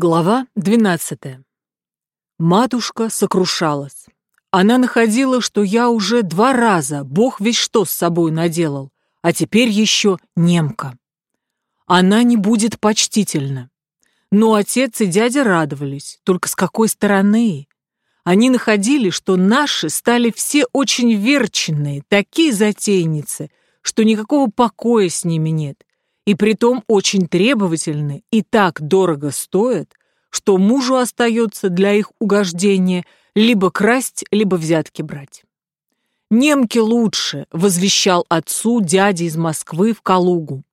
Глава 12. Матушка сокрушалась. Она находила, что я уже два раза, бог весь что с собой наделал, а теперь еще немка. Она не будет почтительна. Но отец и дядя радовались, только с какой стороны? Они находили, что наши стали все очень верченные, такие затейницы, что никакого покоя с ними нет и притом очень требовательны и так дорого стоят, что мужу остается для их угождения либо красть, либо взятки брать. «Немки лучше», — возвещал отцу дядя из Москвы в Калугу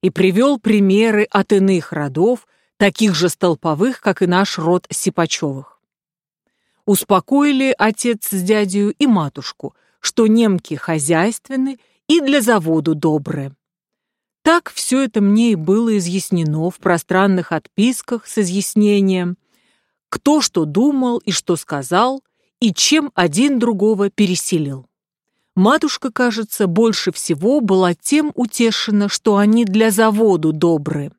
и привел примеры от иных родов, таких же столповых, как и наш род Сипачевых. Успокоили отец с дядью и матушку, что немки хозяйственны и для заводу добрые. Так все это мне и было изъяснено в пространных отписках с изъяснением, кто что думал и что сказал, и чем один другого переселил. Матушка, кажется, больше всего была тем утешена, что они для заводу добры.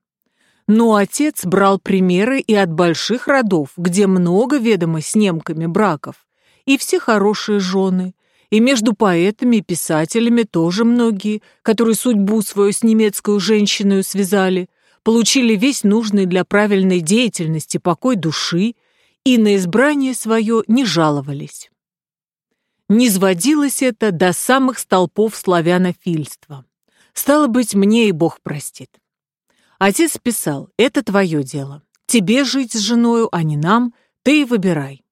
Но отец брал примеры и от больших родов, где много ведомо с немками браков, и все хорошие жены, и между поэтами и писателями тоже многие, которые судьбу свою с немецкой женщиной связали, получили весь нужный для правильной деятельности покой души и на избрание свое не жаловались. Не сводилось это до самых столпов славянофильства. Стало быть, мне и Бог простит. Отец писал, это твое дело. Тебе жить с женою, а не нам, ты и выбирай.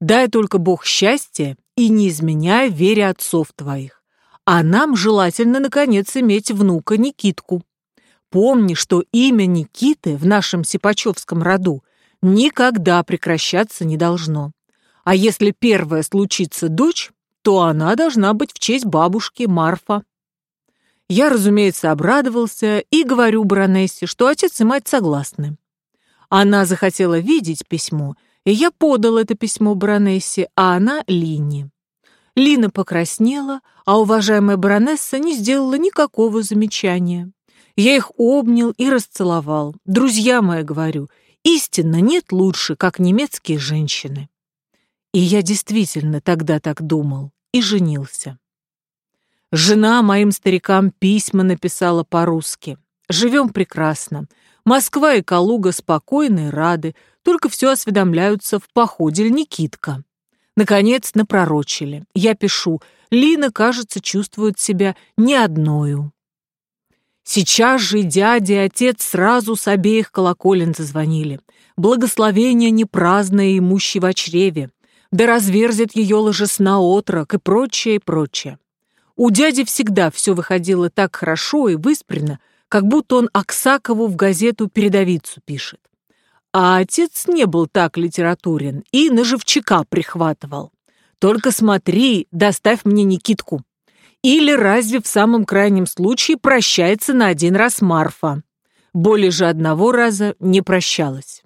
Дай только Бог счастья и не изменяй вере отцов твоих. А нам желательно, наконец, иметь внука Никитку. Помни, что имя Никиты в нашем Сипачевском роду никогда прекращаться не должно. А если первая случится дочь, то она должна быть в честь бабушки Марфа. Я, разумеется, обрадовался и говорю баронессе, что отец и мать согласны. Она захотела видеть письмо и я подал это письмо баронессе, а она — Лине. Лина покраснела, а уважаемая баронесса не сделала никакого замечания. Я их обнял и расцеловал. Друзья мои, говорю, истинно нет лучше, как немецкие женщины. И я действительно тогда так думал и женился. Жена моим старикам письма написала по-русски. Живем прекрасно. Москва и Калуга спокойны и рады, только все осведомляются в походе Никитка. Наконец, напророчили. Я пишу, Лина, кажется, чувствует себя не одною. Сейчас же дядя и отец сразу с обеих колоколен зазвонили. Благословение не праздное имущий в чреве. Да разверзет ее ложес на отрок и прочее, и прочее. У дяди всегда все выходило так хорошо и выспренно, как будто он Аксакову в газету передовицу пишет. А отец не был так литературен и на живчака прихватывал. Только смотри, доставь мне Никитку. Или разве в самом крайнем случае прощается на один раз Марфа? Более же одного раза не прощалась.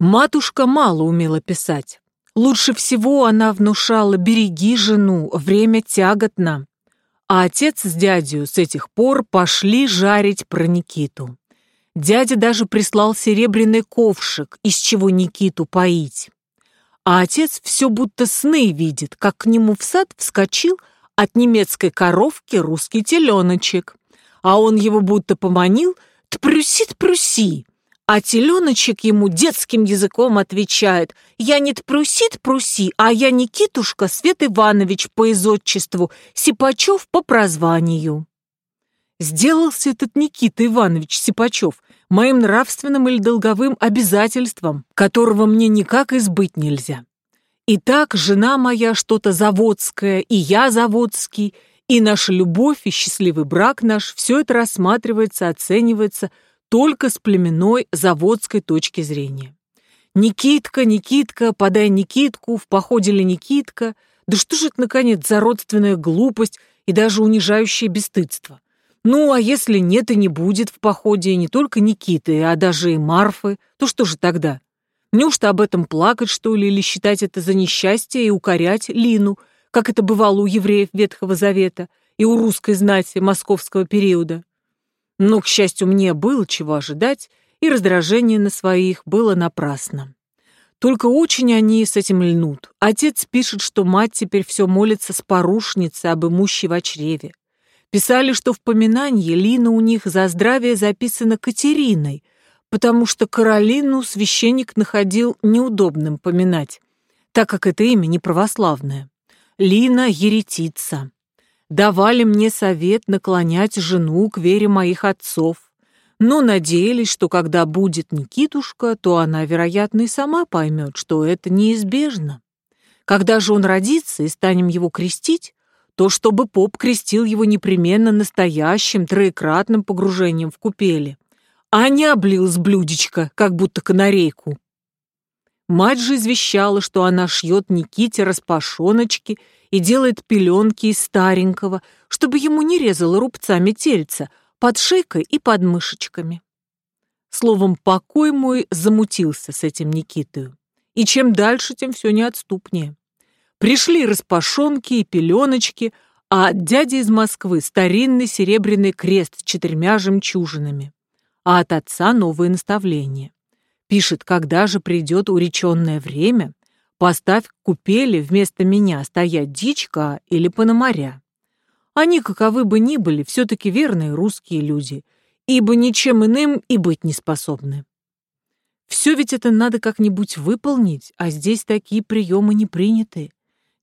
Матушка мало умела писать. Лучше всего она внушала «береги жену, время тяготно». А отец с дядью с этих пор пошли жарить про Никиту. Дядя даже прислал серебряный ковшик, из чего Никиту поить. А отец все будто сны видит, как к нему в сад вскочил от немецкой коровки русский теленочек. А он его будто поманил «Тпрюси-тпрюси!» А теленочек ему детским языком отвечает «Я не тпрюси-тпруси, а я Никитушка Свет Иванович по изотчеству, Сипачев по прозванию». Сделался этот Никита Иванович Сипачев моим нравственным или долговым обязательством, которого мне никак избыть нельзя. Итак, жена моя что-то заводская, и я заводский, и наша любовь, и счастливый брак наш, все это рассматривается, оценивается только с племенной заводской точки зрения. Никитка, Никитка, подай Никитку, в походе ли Никитка, да что же это, наконец, за родственная глупость и даже унижающее бесстыдство? Ну, а если нет и не будет в походе не только Никиты, а даже и Марфы, то что же тогда? Неужто об этом плакать, что ли, или считать это за несчастье и укорять Лину, как это бывало у евреев Ветхого Завета и у русской знати московского периода? Но, к счастью, мне было чего ожидать, и раздражение на своих было напрасно. Только очень они с этим льнут. Отец пишет, что мать теперь все молится с порушницей об имущей в чреве. Писали, что в поминании Лина у них за здравие записана Катериной, потому что Каролину священник находил неудобным поминать, так как это имя не православное. Лина еретица. Давали мне совет наклонять жену к вере моих отцов, но надеялись, что когда будет Никитушка, то она, вероятно, и сама поймет, что это неизбежно. Когда же он родится и станем его крестить, то чтобы поп крестил его непременно настоящим троекратным погружением в купели, а не облил с блюдечка, как будто канарейку. Мать же извещала, что она шьет Никите распашоночки и делает пеленки из старенького, чтобы ему не резало рубцами тельца, под шейкой и под мышечками. Словом, покой мой замутился с этим Никитою. И чем дальше, тем все неотступнее. Пришли распашонки и пеленочки, а от дяди из Москвы старинный серебряный крест с четырьмя жемчужинами, а от отца новые наставления. Пишет, когда же придет уреченное время, поставь купели вместо меня стоять дичка или пономаря. Они, каковы бы ни были, все-таки верные русские люди, ибо ничем иным и быть не способны. Все ведь это надо как-нибудь выполнить, а здесь такие приемы не приняты.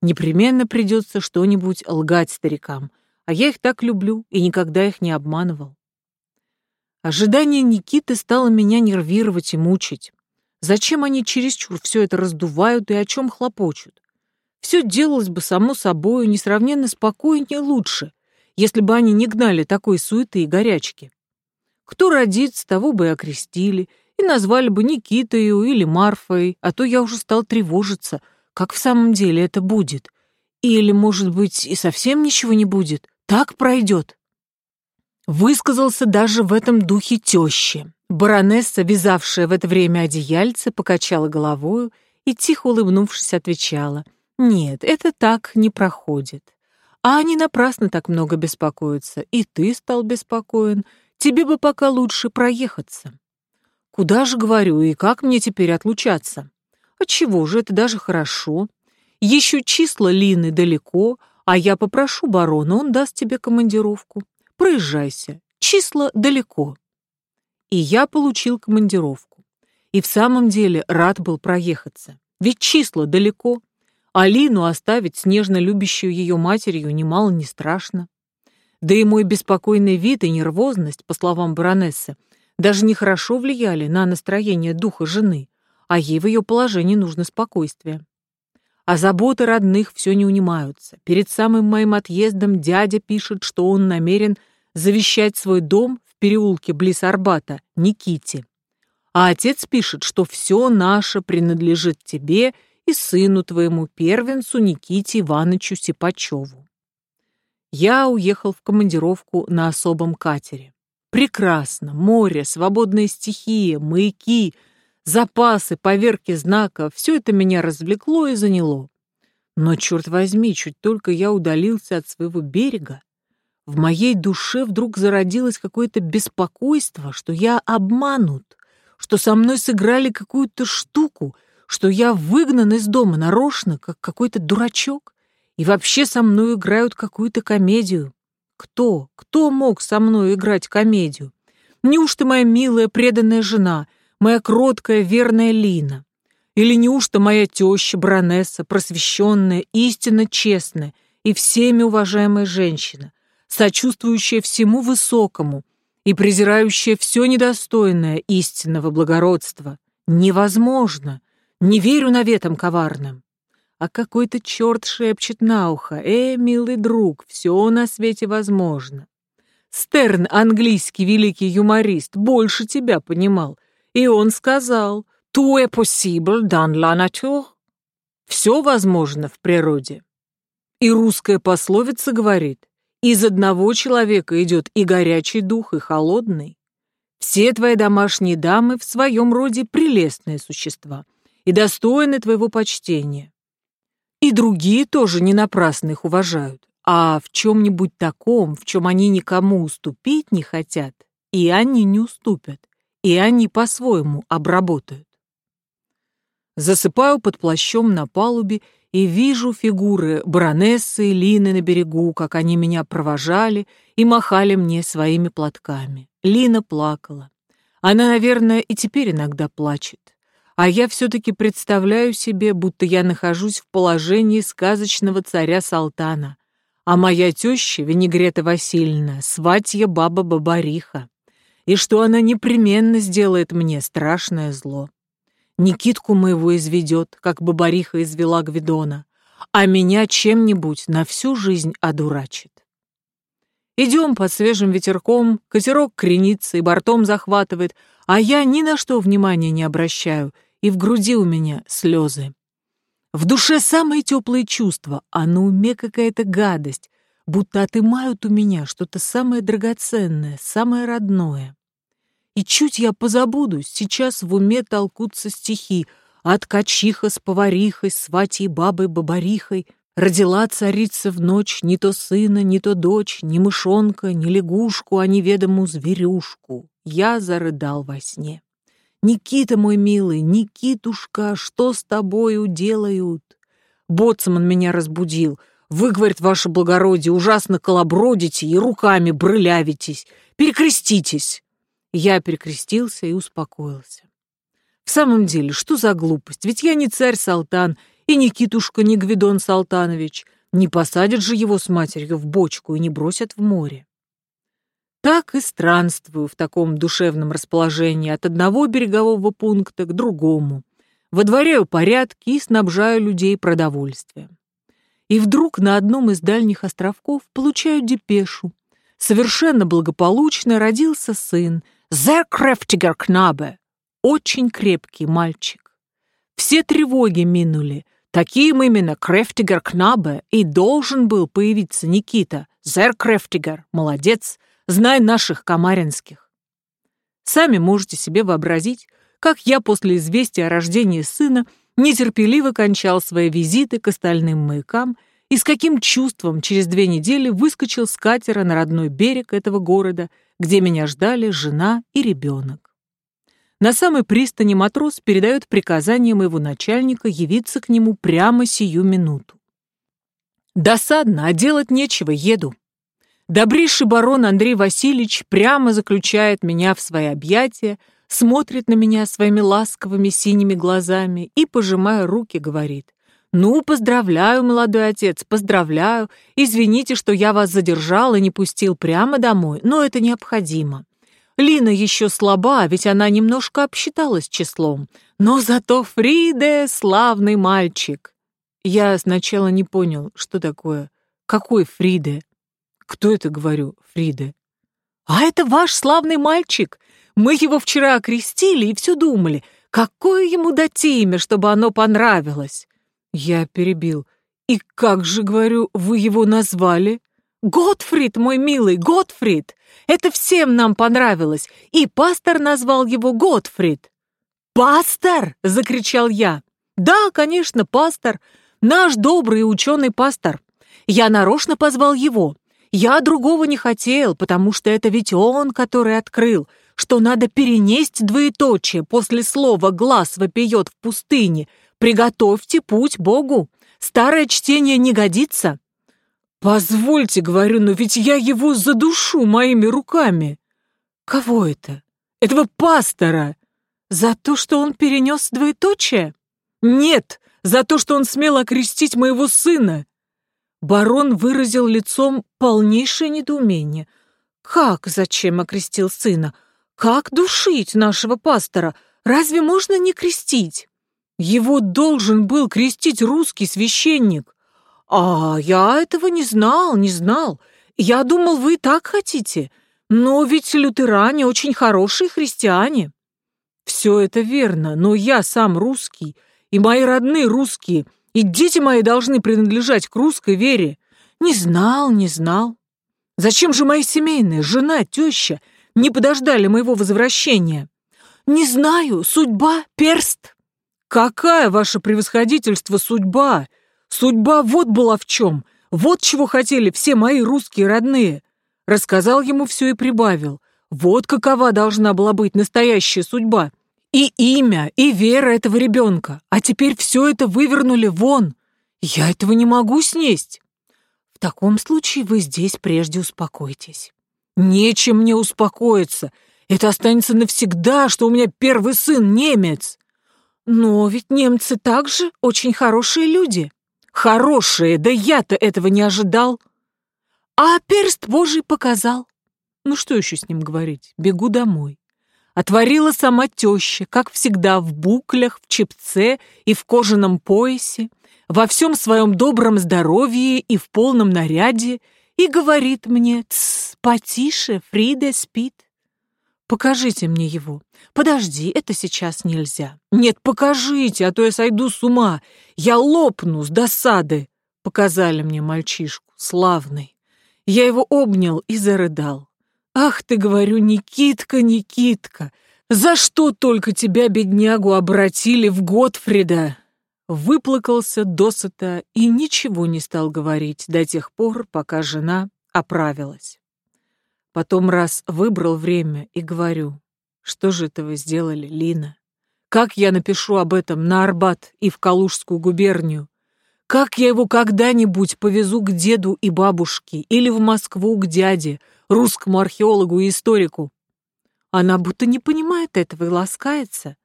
Непременно придется что-нибудь лгать старикам, а я их так люблю и никогда их не обманывал. Ожидание Никиты стало меня нервировать и мучить. Зачем они чересчур все это раздувают и о чем хлопочут? Все делалось бы само собою несравненно спокойнее лучше, если бы они не гнали такой суеты и горячки. Кто родится, того бы и окрестили, и назвали бы Никитою или Марфой, а то я уже стал тревожиться — как в самом деле это будет? Или, может быть, и совсем ничего не будет? Так пройдет. Высказался даже в этом духе тещи. Баронесса, вязавшая в это время одеяльце, покачала головою и, тихо улыбнувшись, отвечала. «Нет, это так не проходит. А они напрасно так много беспокоятся. И ты стал беспокоен. Тебе бы пока лучше проехаться». «Куда же, говорю, и как мне теперь отлучаться?» Отчего же, это даже хорошо. Еще числа Лины далеко, а я попрошу барона, он даст тебе командировку. Проезжайся, числа далеко. И я получил командировку. И в самом деле рад был проехаться. Ведь числа далеко. А Лину оставить с нежно любящую ее матерью немало не страшно. Да и мой беспокойный вид и нервозность, по словам баронессы, даже нехорошо влияли на настроение духа жены а ей в ее положении нужно спокойствие. А заботы родных все не унимаются. Перед самым моим отъездом дядя пишет, что он намерен завещать свой дом в переулке близ Арбата Никите. А отец пишет, что все наше принадлежит тебе и сыну твоему первенцу Никите Ивановичу Сипачеву. Я уехал в командировку на особом катере. Прекрасно, море, свободная стихия, маяки — запасы, поверки знаков — все это меня развлекло и заняло. Но, черт возьми, чуть только я удалился от своего берега, в моей душе вдруг зародилось какое-то беспокойство, что я обманут, что со мной сыграли какую-то штуку, что я выгнан из дома нарочно, как какой-то дурачок, и вообще со мной играют какую-то комедию. Кто, кто мог со мной играть комедию? Неужто моя милая преданная жена — моя кроткая, верная Лина? Или неужто моя теща, баронесса, просвещенная, истинно честная и всеми уважаемая женщина, сочувствующая всему высокому и презирающая все недостойное истинного благородства? Невозможно. Не верю наветам коварным. А какой-то черт шепчет на ухо. «Э, милый друг, все на свете возможно». Стерн, английский великий юморист, больше тебя понимал — и он сказал, «Tout est possible dans la nature». Все возможно в природе. И русская пословица говорит, из одного человека идет и горячий дух, и холодный. Все твои домашние дамы в своем роде прелестные существа и достойны твоего почтения. И другие тоже не напрасно их уважают, а в чем-нибудь таком, в чем они никому уступить не хотят, и они не уступят и они по-своему обработают. Засыпаю под плащом на палубе и вижу фигуры баронессы и Лины на берегу, как они меня провожали и махали мне своими платками. Лина плакала. Она, наверное, и теперь иногда плачет. А я все-таки представляю себе, будто я нахожусь в положении сказочного царя Салтана, а моя теща, Венегрета Васильевна, сватья баба Бабариха, и что она непременно сделает мне страшное зло. Никитку моего изведет, как Бабариха извела Гвидона, а меня чем-нибудь на всю жизнь одурачит. Идем под свежим ветерком, катерок кренится и бортом захватывает, а я ни на что внимания не обращаю, и в груди у меня слезы. В душе самые теплые чувства, а на уме какая-то гадость, будто отымают у меня что-то самое драгоценное, самое родное. И чуть я позабудусь, сейчас в уме толкутся стихи от качиха с поварихой, сватьей бабой бабарихой. Родила царица в ночь не то сына, не то дочь, ни мышонка, ни лягушку, а неведомую зверюшку. Я зарыдал во сне. Никита, мой милый, Никитушка, что с тобою делают? Боцман меня разбудил. Вы, говорит, ваше благородие, ужасно колобродите и руками брылявитесь. Перекреститесь. Я перекрестился и успокоился. В самом деле, что за глупость? Ведь я не царь Салтан, и Никитушка не Гвидон Салтанович. Не посадят же его с матерью в бочку и не бросят в море. Так и странствую в таком душевном расположении от одного берегового пункта к другому. Водворяю порядки и снабжаю людей продовольствием. И вдруг на одном из дальних островков получаю депешу. Совершенно благополучно родился сын, «Zer kräftiger Knabe» — очень крепкий мальчик. Все тревоги минули. Таким именно Крефтигер Кнабе и должен был появиться Никита. Зер Крефтигер, молодец, знай наших комаринских. Сами можете себе вообразить, как я после известия о рождении сына нетерпеливо кончал свои визиты к остальным маякам и с каким чувством через две недели выскочил с катера на родной берег этого города – где меня ждали жена и ребенок. На самой пристани матрос передает приказание моего начальника явиться к нему прямо сию минуту. Досадно, а делать нечего, еду. Добрейший барон Андрей Васильевич прямо заключает меня в свои объятия, смотрит на меня своими ласковыми синими глазами и, пожимая руки, говорит, «Ну, поздравляю, молодой отец, поздравляю. Извините, что я вас задержал и не пустил прямо домой, но это необходимо. Лина еще слаба, ведь она немножко обсчиталась числом. Но зато Фриде — славный мальчик». Я сначала не понял, что такое. Какой Фриде? Кто это, говорю, Фриде? А это ваш славный мальчик. Мы его вчера окрестили и все думали, какое ему дать имя, чтобы оно понравилось. Я перебил. «И как же, говорю, вы его назвали?» «Готфрид, мой милый, Готфрид! Это всем нам понравилось, и пастор назвал его Готфрид». «Пастор!» — закричал я. «Да, конечно, пастор. Наш добрый ученый пастор. Я нарочно позвал его. Я другого не хотел, потому что это ведь он, который открыл, что надо перенесть двоеточие после слова «глаз вопиет в пустыне», Приготовьте путь Богу. Старое чтение не годится. Позвольте, говорю, но ведь я его задушу моими руками. Кого это? Этого пастора. За то, что он перенес двоеточие? Нет, за то, что он смел окрестить моего сына. Барон выразил лицом полнейшее недоумение. Как зачем окрестил сына? Как душить нашего пастора? Разве можно не крестить? Его должен был крестить русский священник. А я этого не знал, не знал. Я думал, вы так хотите. Но ведь лютеране очень хорошие христиане. Все это верно, но я сам русский, и мои родные русские, и дети мои должны принадлежать к русской вере. Не знал, не знал. Зачем же мои семейные, жена, теща, не подождали моего возвращения? Не знаю, судьба, перст. «Какая, ваше превосходительство, судьба? Судьба вот была в чем. Вот чего хотели все мои русские родные». Рассказал ему все и прибавил. Вот какова должна была быть настоящая судьба. И имя, и вера этого ребенка. А теперь все это вывернули вон. Я этого не могу снесть. В таком случае вы здесь прежде успокойтесь. Нечем мне успокоиться. Это останется навсегда, что у меня первый сын немец. Но ведь немцы также очень хорошие люди. Хорошие, да я-то этого не ожидал. А перст Божий показал. Ну что еще с ним говорить? Бегу домой. Отворила сама теща, как всегда, в буклях, в чепце и в кожаном поясе, во всем своем добром здоровье и в полном наряде, и говорит мне, «Тсс, потише, Фрида спит». Покажите мне его. Подожди, это сейчас нельзя. Нет, покажите, а то я сойду с ума. Я лопну с досады. Показали мне мальчишку, славный. Я его обнял и зарыдал. «Ах ты, говорю, Никитка, Никитка, за что только тебя, беднягу, обратили в Готфрида?» Выплакался досыта и ничего не стал говорить до тех пор, пока жена оправилась. Потом раз выбрал время и говорю, что же это вы сделали, Лина? Как я напишу об этом на Арбат и в Калужскую губернию? Как я его когда-нибудь повезу к деду и бабушке или в Москву к дяде, русскому археологу и историку. Она будто не понимает этого и ласкается.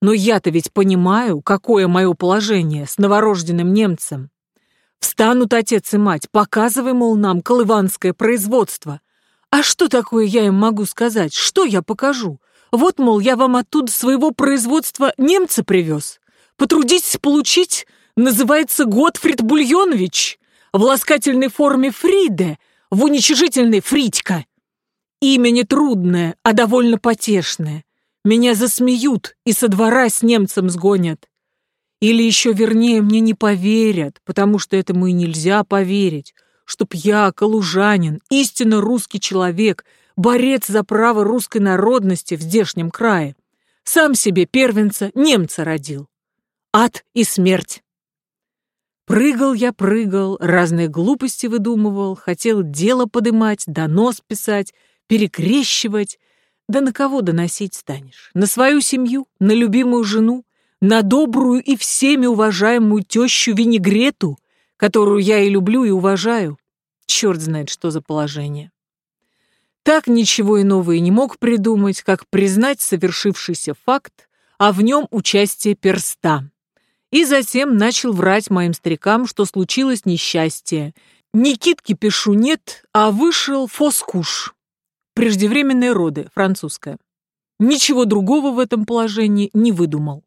Но я-то ведь понимаю, какое мое положение с новорожденным немцем. Встанут отец и мать, показывай, мол, нам колыванское производство. А что такое я им могу сказать? Что я покажу? Вот, мол, я вам оттуда своего производства немца привез. Потрудитесь получить, называется Готфрид Бульонович. В ласкательной форме Фриде – в уничижительный Фритька. Имя не трудное, а довольно потешное. Меня засмеют и со двора с немцем сгонят. Или еще вернее, мне не поверят, потому что этому и нельзя поверить, чтоб я, калужанин, истинно русский человек, борец за право русской народности в здешнем крае, сам себе первенца немца родил. Ад и смерть. Прыгал я, прыгал, разные глупости выдумывал, хотел дело подымать, донос писать, перекрещивать. Да на кого доносить станешь? На свою семью, на любимую жену, на добрую и всеми уважаемую тещу Винегрету, которую я и люблю, и уважаю. Черт знает, что за положение. Так ничего иного и не мог придумать, как признать совершившийся факт, а в нем участие перста и затем начал врать моим старикам, что случилось несчастье. Никитки пишу нет, а вышел фоскуш. Преждевременные роды, французская. Ничего другого в этом положении не выдумал.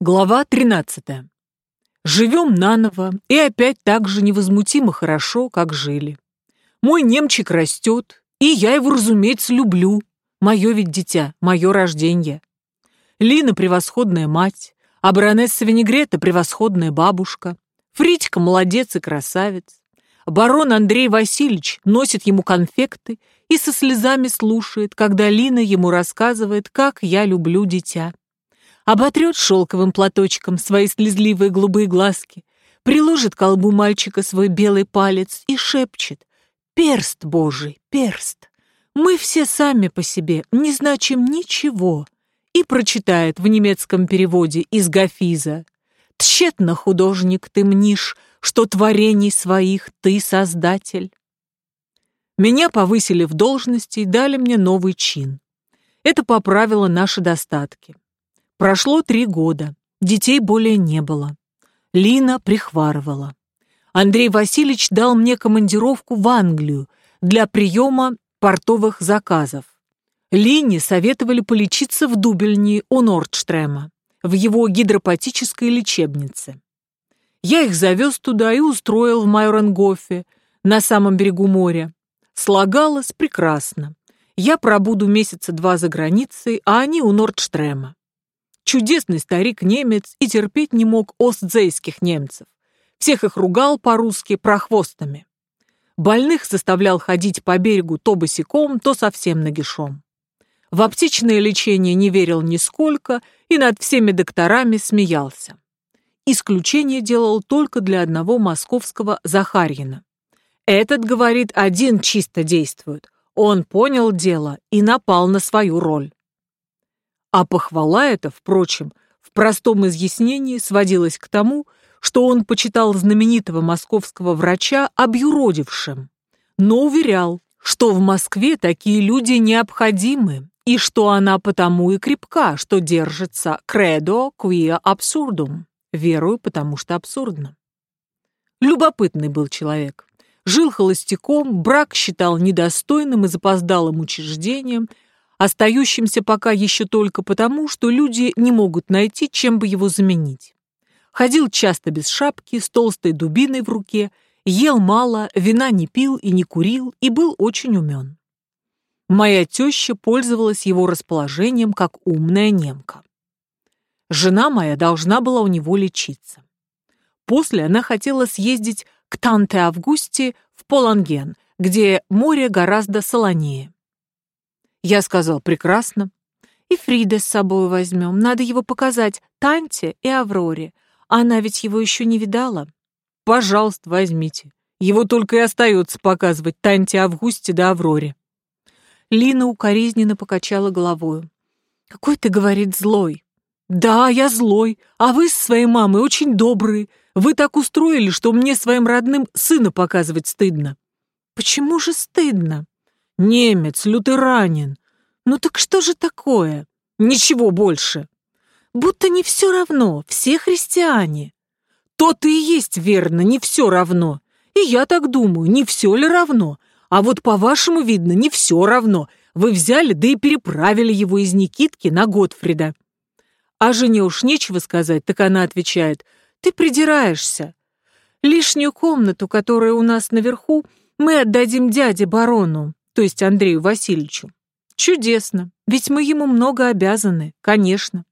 Глава 13. Живем наново и опять так же невозмутимо хорошо, как жили. Мой немчик растет, и я его, разумеется, люблю. Мое ведь дитя, мое рождение. Лина превосходная мать, а баронесса Венегрета — превосходная бабушка. Фритька — молодец и красавец. Барон Андрей Васильевич носит ему конфекты и со слезами слушает, когда Лина ему рассказывает, как я люблю дитя. Оботрет шелковым платочком свои слезливые голубые глазки, приложит к колбу мальчика свой белый палец и шепчет «Перст Божий, перст! Мы все сами по себе не значим ничего, и прочитает в немецком переводе из Гафиза. «Тщетно, художник, ты мнишь, что творений своих ты создатель». Меня повысили в должности и дали мне новый чин. Это поправило наши достатки. Прошло три года, детей более не было. Лина прихварывала. Андрей Васильевич дал мне командировку в Англию для приема портовых заказов. Лине советовали полечиться в Дубельне у Нордштрема, в его гидропатической лечебнице. Я их завез туда и устроил в Майоренгофе, на самом берегу моря. Слагалось прекрасно. Я пробуду месяца два за границей, а они у Нордштрема. Чудесный старик-немец и терпеть не мог остзейских немцев. Всех их ругал по-русски прохвостами. Больных заставлял ходить по берегу то босиком, то совсем нагишом. В аптечное лечение не верил нисколько и над всеми докторами смеялся. Исключение делал только для одного московского Захарьина. Этот, говорит, один чисто действует. Он понял дело и напал на свою роль. А похвала эта, впрочем, в простом изъяснении сводилась к тому, что он почитал знаменитого московского врача объюродившим, но уверял, что в Москве такие люди необходимы, и что она потому и крепка, что держится «credo quia absurdum» — верую, потому что абсурдно. Любопытный был человек. Жил холостяком, брак считал недостойным и запоздалым учреждением, остающимся пока еще только потому, что люди не могут найти, чем бы его заменить. Ходил часто без шапки, с толстой дубиной в руке, ел мало, вина не пил и не курил, и был очень умен. Моя теща пользовалась его расположением как умная немка. Жена моя должна была у него лечиться. После она хотела съездить к Танте Августе в Поланген, где море гораздо солонее. Я сказал, прекрасно. И Фрида с собой возьмем, надо его показать Танте и Авроре. Она ведь его еще не видала. Пожалуйста, возьмите. Его только и остается показывать Танте Августе да Авроре. Лина укоризненно покачала головою. «Какой ты, — говорит, — злой». «Да, я злой, а вы с своей мамой очень добрые. Вы так устроили, что мне своим родным сына показывать стыдно». «Почему же стыдно?» «Немец, лютеранин. Ну так что же такое?» «Ничего больше». «Будто не все равно, все христиане». «То-то и есть верно, не все равно. И я так думаю, не все ли равно. А вот по-вашему, видно, не все равно. Вы взяли, да и переправили его из Никитки на Готфрида». А жене уж нечего сказать, так она отвечает, «Ты придираешься. Лишнюю комнату, которая у нас наверху, мы отдадим дяде барону, то есть Андрею Васильевичу. Чудесно, ведь мы ему много обязаны, конечно.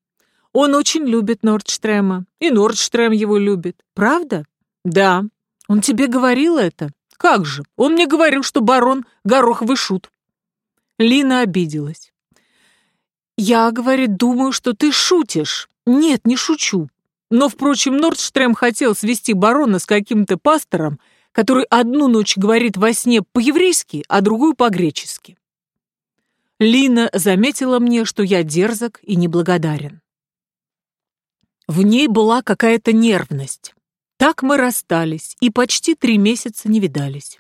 Он очень любит Нордштрема, и Нордштрем его любит. Правда? Да. Он тебе говорил это? Как же? Он мне говорил, что барон гороховый шут. Лина обиделась. Я, говорит, думаю, что ты шутишь. Нет, не шучу. Но, впрочем, Нордштрем хотел свести барона с каким-то пастором, который одну ночь говорит во сне по-еврейски, а другую по-гречески. Лина заметила мне, что я дерзок и неблагодарен. В ней была какая-то нервность. Так мы расстались и почти три месяца не видались.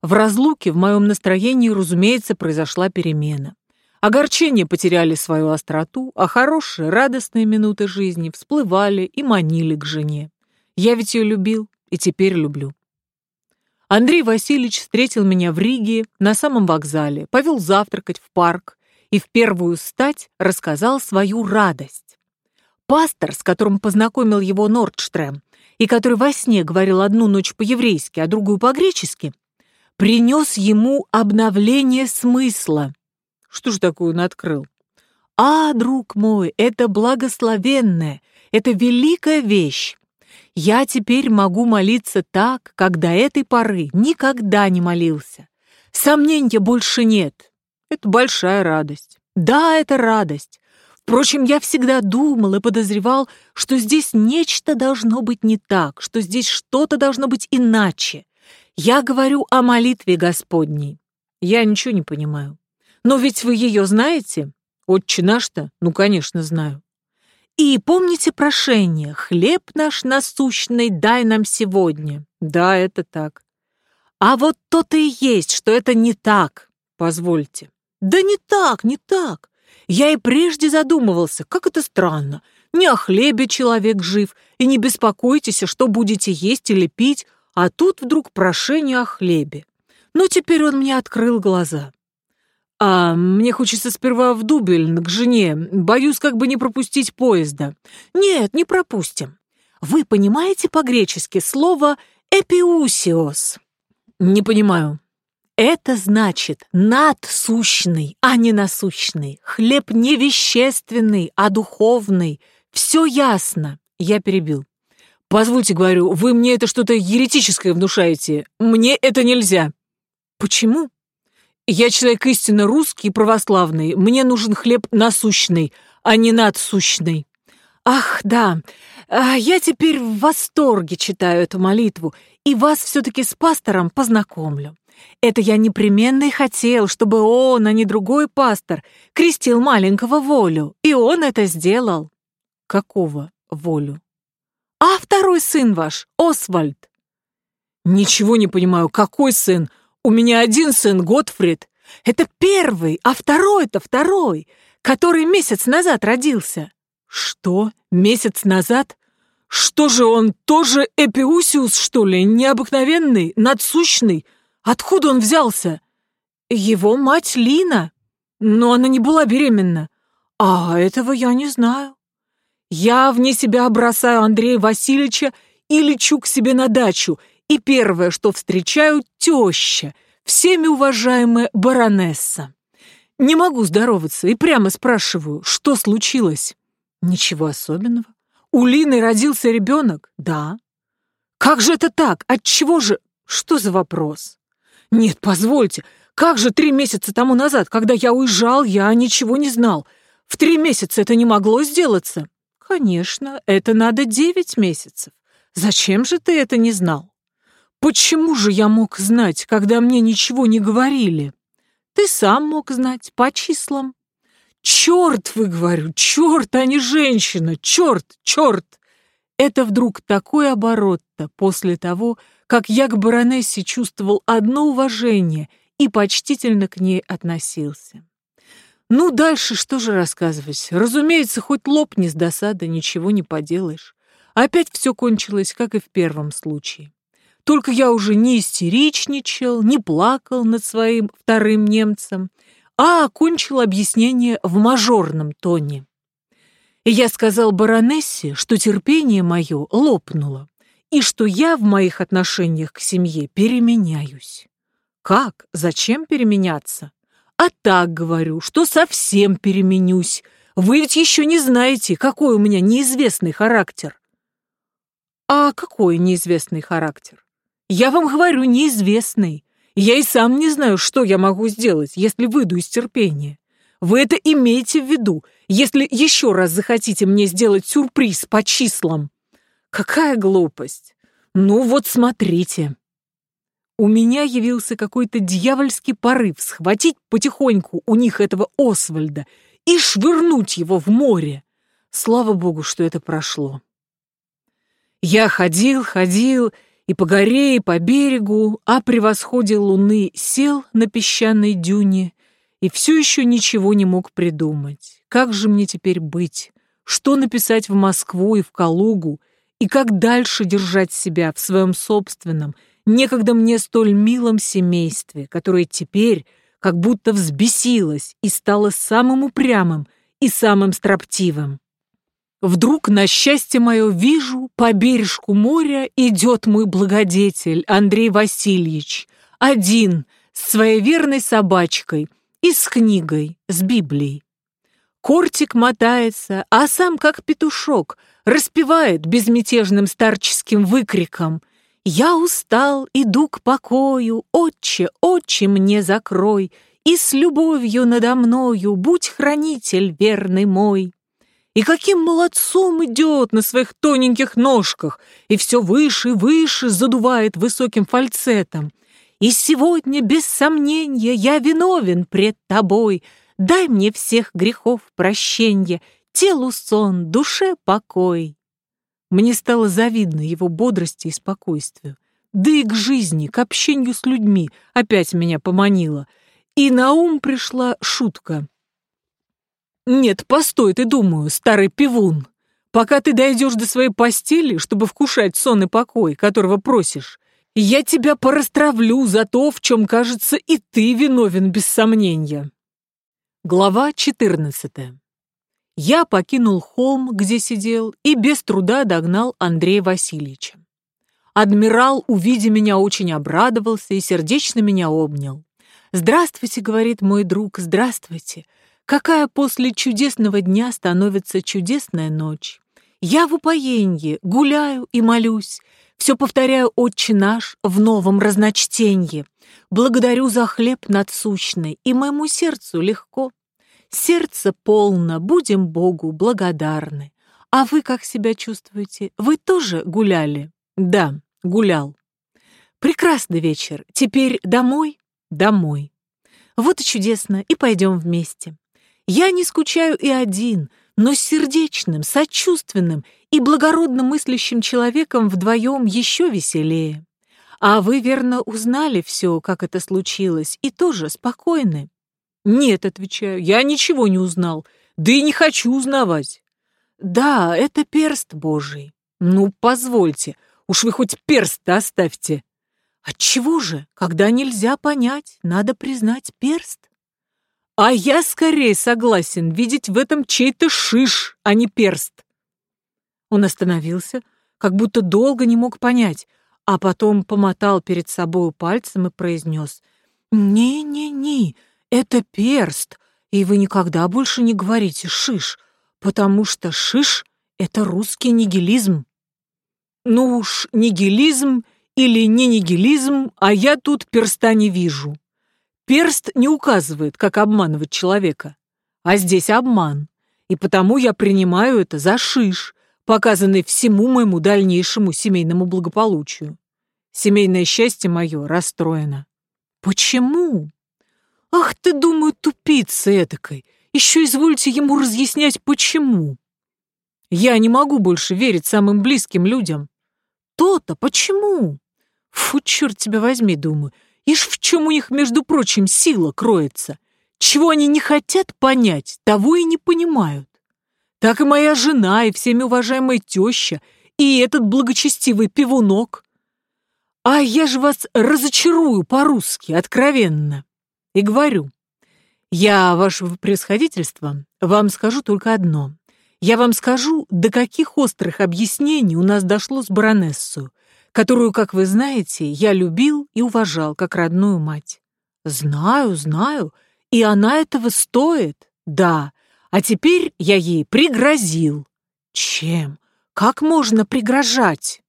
В разлуке в моем настроении, разумеется, произошла перемена. Огорчения потеряли свою остроту, а хорошие, радостные минуты жизни всплывали и манили к жене. Я ведь ее любил и теперь люблю. Андрей Васильевич встретил меня в Риге на самом вокзале, повел завтракать в парк и в первую стать рассказал свою радость. Пастор, с которым познакомил его Нордштрем, и который во сне говорил одну ночь по-еврейски, а другую по-гречески, принес ему обновление смысла. Что же такое он открыл? А, друг мой, это благословенная, это великая вещь. Я теперь могу молиться так, как до этой поры никогда не молился. Сомнения больше нет. Это большая радость. Да, это радость. Впрочем, я всегда думал и подозревал, что здесь нечто должно быть не так, что здесь что-то должно быть иначе. Я говорю о молитве Господней. Я ничего не понимаю. Но ведь вы ее знаете? Отче наш-то? Ну, конечно, знаю. И помните прошение «Хлеб наш насущный дай нам сегодня». Да, это так. А вот то-то и есть, что это не так. Позвольте. Да не так, не так. Я и прежде задумывался, как это странно. Не о хлебе человек жив, и не беспокойтесь, что будете есть или пить, а тут вдруг прошение о хлебе. Но теперь он мне открыл глаза. А мне хочется сперва в Дублин к жене. Боюсь, как бы не пропустить поезда. Нет, не пропустим. Вы понимаете по-гречески слово «эпиусиос»? Не понимаю. Это значит надсущный, а не насущный. Хлеб не вещественный, а духовный. Все ясно. Я перебил. Позвольте, говорю, вы мне это что-то еретическое внушаете. Мне это нельзя. Почему? Я человек истинно русский и православный. Мне нужен хлеб насущный, а не надсущный. Ах, да, а я теперь в восторге читаю эту молитву и вас все-таки с пастором познакомлю. Это я непременно и хотел, чтобы он, а не другой пастор, крестил маленького Волю, и он это сделал. Какого Волю? А второй сын ваш, Освальд. Ничего не понимаю, какой сын? У меня один сын, Готфрид. Это первый, а второй-то второй, который месяц назад родился. Что? Месяц назад? Что же он тоже Эпиусиус, что ли, необыкновенный, надсущный? Откуда он взялся? Его мать Лина. Но она не была беременна. А этого я не знаю. Я вне себя бросаю Андрея Васильевича и лечу к себе на дачу, и первое, что встречаю, теща, всеми уважаемая баронесса. Не могу здороваться и прямо спрашиваю, что случилось. Ничего особенного. У Лины родился ребенок? Да. Как же это так? Отчего же? Что за вопрос? Нет, позвольте, как же три месяца тому назад, когда я уезжал, я ничего не знал. В три месяца это не могло сделаться. Конечно, это надо девять месяцев. Зачем же ты это не знал? Почему же я мог знать, когда мне ничего не говорили? Ты сам мог знать, по числам. «Черт, вы, говорю, черт, а не женщина! Черт, черт!» Это вдруг такой оборот-то после того, как я к баронессе чувствовал одно уважение и почтительно к ней относился. Ну, дальше что же рассказывать? Разумеется, хоть лопни с досады, ничего не поделаешь. Опять все кончилось, как и в первом случае. Только я уже не истеричничал, не плакал над своим вторым немцем, а окончил объяснение в мажорном тоне. И я сказал баронессе, что терпение мое лопнуло, и что я в моих отношениях к семье переменяюсь. Как? Зачем переменяться? А так говорю, что совсем переменюсь. Вы ведь еще не знаете, какой у меня неизвестный характер. А какой неизвестный характер? Я вам говорю, неизвестный. Я и сам не знаю, что я могу сделать, если выйду из терпения. Вы это имеете в виду, если еще раз захотите мне сделать сюрприз по числам. Какая глупость. Ну вот смотрите. У меня явился какой-то дьявольский порыв схватить потихоньку у них этого Освальда и швырнуть его в море. Слава богу, что это прошло. Я ходил, ходил и по горе, и по берегу, а при восходе луны сел на песчаной дюне и все еще ничего не мог придумать. Как же мне теперь быть? Что написать в Москву и в Калугу? И как дальше держать себя в своем собственном, некогда мне столь милом семействе, которое теперь как будто взбесилось и стало самым упрямым и самым строптивым? Вдруг, на счастье мое, вижу, по бережку моря идет мой благодетель Андрей Васильевич, один, с своей верной собачкой и с книгой, с Библией. Кортик мотается, а сам, как петушок, распевает безмятежным старческим выкриком «Я устал, иду к покою, отче, отче мне закрой, и с любовью надо мною будь хранитель верный мой». И каким молодцом идет на своих тоненьких ножках, и все выше и выше задувает высоким фальцетом. И сегодня, без сомнения, я виновен пред тобой. Дай мне всех грехов прощенье, телу сон, душе покой. Мне стало завидно его бодрости и спокойствию. Да и к жизни, к общению с людьми опять меня поманило. И на ум пришла шутка — «Нет, постой, ты, думаю, старый пивун. Пока ты дойдешь до своей постели, чтобы вкушать сон и покой, которого просишь, я тебя порастравлю за то, в чем, кажется, и ты виновен без сомнения». Глава 14 Я покинул холм, где сидел, и без труда догнал Андрея Васильевича. Адмирал, увидя меня, очень обрадовался и сердечно меня обнял. «Здравствуйте», — говорит мой друг, — «здравствуйте. Какая после чудесного дня становится чудесная ночь. Я в упоенье, гуляю и молюсь, все повторяю «Отче наш» в новом разночтенье. Благодарю за хлеб надсущный, и моему сердцу легко. Сердце полно, будем Богу благодарны. А вы как себя чувствуете? Вы тоже гуляли? Да, гулял. Прекрасный вечер. Теперь домой? Домой. Вот и чудесно, и пойдем вместе. Я не скучаю и один, но с сердечным, сочувственным и благородно мыслящим человеком вдвоем еще веселее. А вы, верно, узнали все, как это случилось, и тоже спокойны? Нет, отвечаю, я ничего не узнал, да и не хочу узнавать. Да, это перст Божий. Ну, позвольте, уж вы хоть перст-то оставьте. Отчего же, когда нельзя понять, надо признать перст? А я скорее согласен видеть в этом чей-то шиш, а не перст. Он остановился, как будто долго не мог понять, а потом помотал перед собой пальцем и произнес «Не-не-не, это перст, и вы никогда больше не говорите «шиш», потому что «шиш» — это русский нигилизм». Ну уж, нигилизм или не нигилизм, а я тут перста не вижу. Перст не указывает, как обманывать человека, а здесь обман, и потому я принимаю это за шиш, показанный всему моему дальнейшему семейному благополучию. Семейное счастье мое расстроено. Почему? Ах ты, думаю, тупица этакой. Еще извольте ему разъяснять, почему. Я не могу больше верить самым близким людям. То-то почему? Фу, черт тебя возьми, думаю. Ишь, в чем у них, между прочим, сила кроется. Чего они не хотят понять, того и не понимают так и моя жена, и всеми уважаемая теща, и этот благочестивый пивунок. А я же вас разочарую по-русски, откровенно. И говорю, я, ваше превосходительство, вам скажу только одно. Я вам скажу, до каких острых объяснений у нас дошло с баронессой, которую, как вы знаете, я любил и уважал как родную мать. Знаю, знаю, и она этого стоит, да, а теперь я ей пригрозил. Чем? Как можно пригрожать?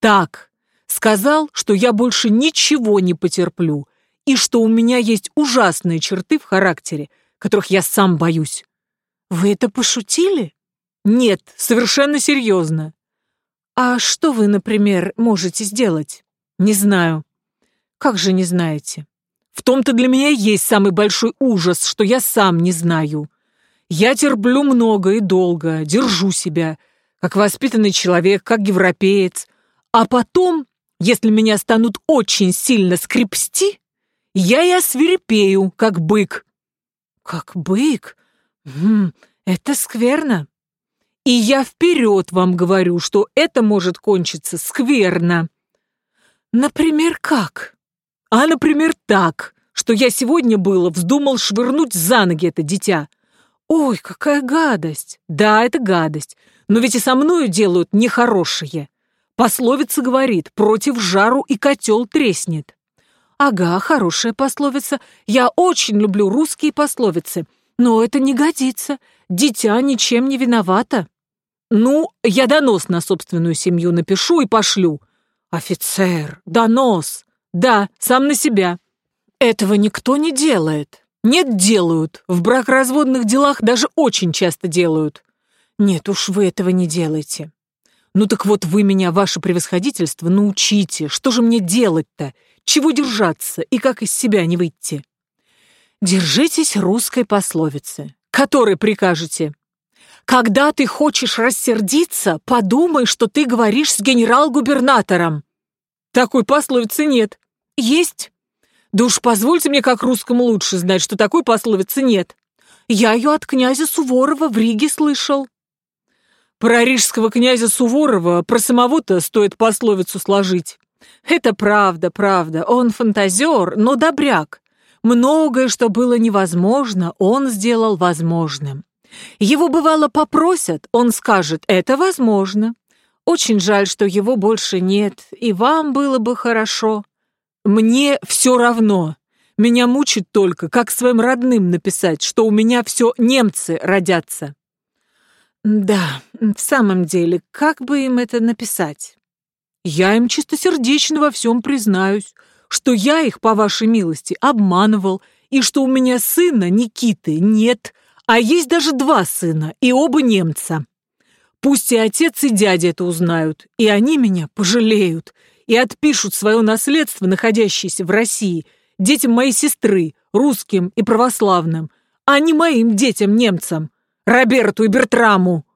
Так, сказал, что я больше ничего не потерплю и что у меня есть ужасные черты в характере, которых я сам боюсь. Вы это пошутили? Нет, совершенно серьезно. А что вы, например, можете сделать? Не знаю. Как же не знаете? В том-то для меня есть самый большой ужас, что я сам не знаю. Я терплю много и долго, держу себя, как воспитанный человек, как европеец. А потом, если меня станут очень сильно скрепсти, я и освирепею, как бык. Как бык? Это скверно. И я вперед вам говорю, что это может кончиться скверно. Например, как? А, например, так, что я сегодня было вздумал швырнуть за ноги это дитя — «Ой, какая гадость!» «Да, это гадость, но ведь и со мною делают нехорошее. Пословица говорит, против жару и котел треснет». «Ага, хорошая пословица. Я очень люблю русские пословицы. Но это не годится. Дитя ничем не виновата». «Ну, я донос на собственную семью напишу и пошлю». «Офицер, донос. Да, сам на себя». «Этого никто не делает». Нет, делают. В бракоразводных делах даже очень часто делают. Нет уж, вы этого не делаете. Ну так вот вы меня, ваше превосходительство, научите. Что же мне делать-то? Чего держаться и как из себя не выйти? Держитесь русской пословицы, которой прикажете. Когда ты хочешь рассердиться, подумай, что ты говоришь с генерал-губернатором. Такой пословицы нет. Есть. Да уж позвольте мне как русскому лучше знать, что такой пословицы нет. Я ее от князя Суворова в Риге слышал. Про рижского князя Суворова, про самого-то стоит пословицу сложить. Это правда, правда, он фантазер, но добряк. Многое, что было невозможно, он сделал возможным. Его бывало попросят, он скажет «это возможно». Очень жаль, что его больше нет, и вам было бы хорошо. Мне все равно. Меня мучит только, как своим родным написать, что у меня все немцы родятся. Да, в самом деле, как бы им это написать? Я им чистосердечно во всем признаюсь, что я их, по вашей милости, обманывал, и что у меня сына Никиты нет, а есть даже два сына, и оба немца. Пусть и отец, и дядя это узнают, и они меня пожалеют, и отпишут свое наследство, находящееся в России, детям моей сестры, русским и православным, а не моим детям-немцам, Роберту и Бертраму.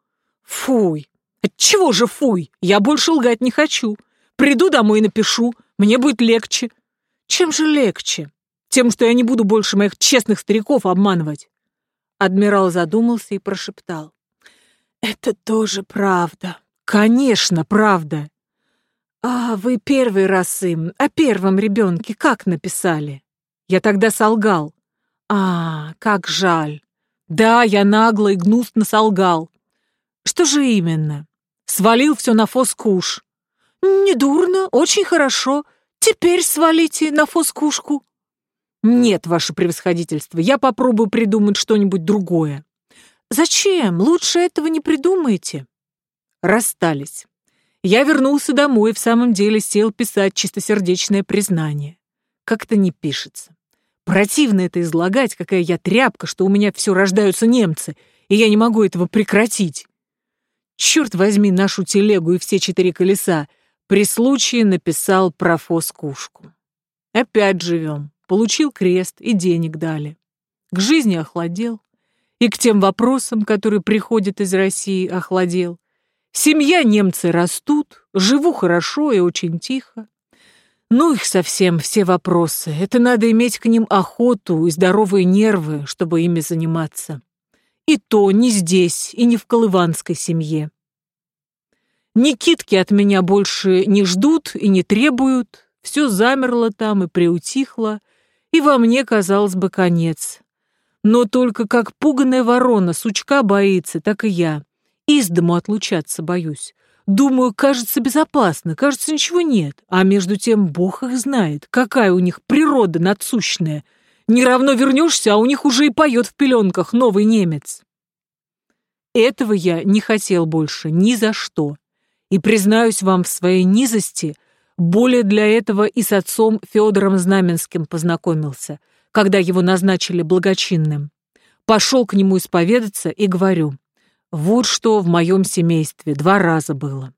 Фуй! Отчего же фуй? Я больше лгать не хочу. Приду домой и напишу, мне будет легче. Чем же легче? Тем, что я не буду больше моих честных стариков обманывать. Адмирал задумался и прошептал. Это тоже правда. Конечно, правда. А вы первый раз им, о первом ребенке, как написали? Я тогда солгал. А, как жаль. Да, я нагло и гнусно солгал. Что же именно? Свалил все на фоскуш. Недурно, очень хорошо. Теперь свалите на фоскушку. Нет, ваше превосходительство, я попробую придумать что-нибудь другое. Зачем? Лучше этого не придумайте. Расстались. Я вернулся домой и в самом деле сел писать чистосердечное признание. Как-то не пишется. Противно это излагать, какая я тряпка, что у меня все рождаются немцы, и я не могу этого прекратить. Черт возьми нашу телегу и все четыре колеса. При случае написал про фоскушку. Опять живем. Получил крест и денег дали. К жизни охладел. И к тем вопросам, которые приходят из России, охладел. Семья немцы растут, живу хорошо и очень тихо. Ну их совсем, все вопросы. Это надо иметь к ним охоту и здоровые нервы, чтобы ими заниматься. И то не здесь, и не в колыванской семье. Никитки от меня больше не ждут и не требуют. Все замерло там и приутихло, и во мне, казалось бы, конец. Но только как пуганая ворона сучка боится, так и я. Из дому отлучаться боюсь. Думаю, кажется безопасно, кажется, ничего нет. А между тем Бог их знает, какая у них природа надсущная. Не равно вернешься, а у них уже и поет в пеленках новый немец. Этого я не хотел больше ни за что. И признаюсь вам в своей низости, более для этого и с отцом Федором Знаменским познакомился, когда его назначили благочинным. Пошел к нему исповедаться и говорю, вот что в моем семействе два раза было.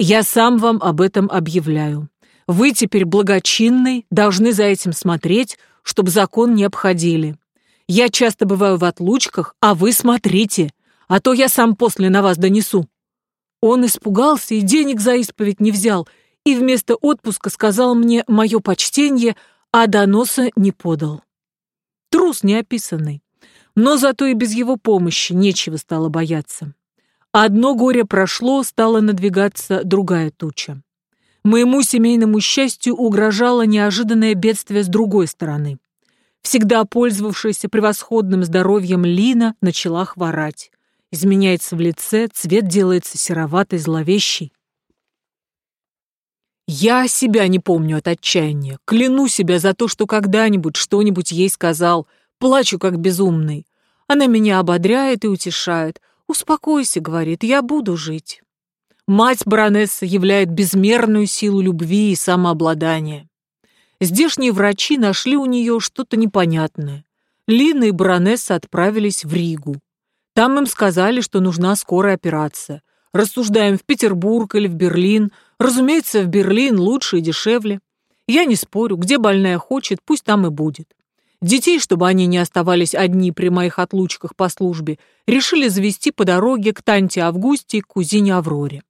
Я сам вам об этом объявляю. Вы теперь благочинный, должны за этим смотреть, чтобы закон не обходили. Я часто бываю в отлучках, а вы смотрите, а то я сам после на вас донесу». Он испугался и денег за исповедь не взял, и вместо отпуска сказал мне мое почтение, а доноса не подал. Трус неописанный. Но зато и без его помощи нечего стало бояться. Одно горе прошло, стала надвигаться другая туча. Моему семейному счастью угрожало неожиданное бедствие с другой стороны. Всегда пользовавшаяся превосходным здоровьем Лина начала хворать. Изменяется в лице, цвет делается сероватый, зловещий. Я себя не помню от отчаяния. Кляну себя за то, что когда-нибудь что-нибудь ей сказал. Плачу, как безумный. Она меня ободряет и утешает. «Успокойся», — говорит, — «я буду жить». Мать баронесса являет безмерную силу любви и самообладания. Здешние врачи нашли у нее что-то непонятное. Лина и баронесса отправились в Ригу. Там им сказали, что нужна скорая операция. Рассуждаем в Петербург или в Берлин. Разумеется, в Берлин лучше и дешевле. Я не спорю, где больная хочет, пусть там и будет. Детей, чтобы они не оставались одни при моих отлучках по службе, решили завести по дороге к Танте Августе и кузине Авроре.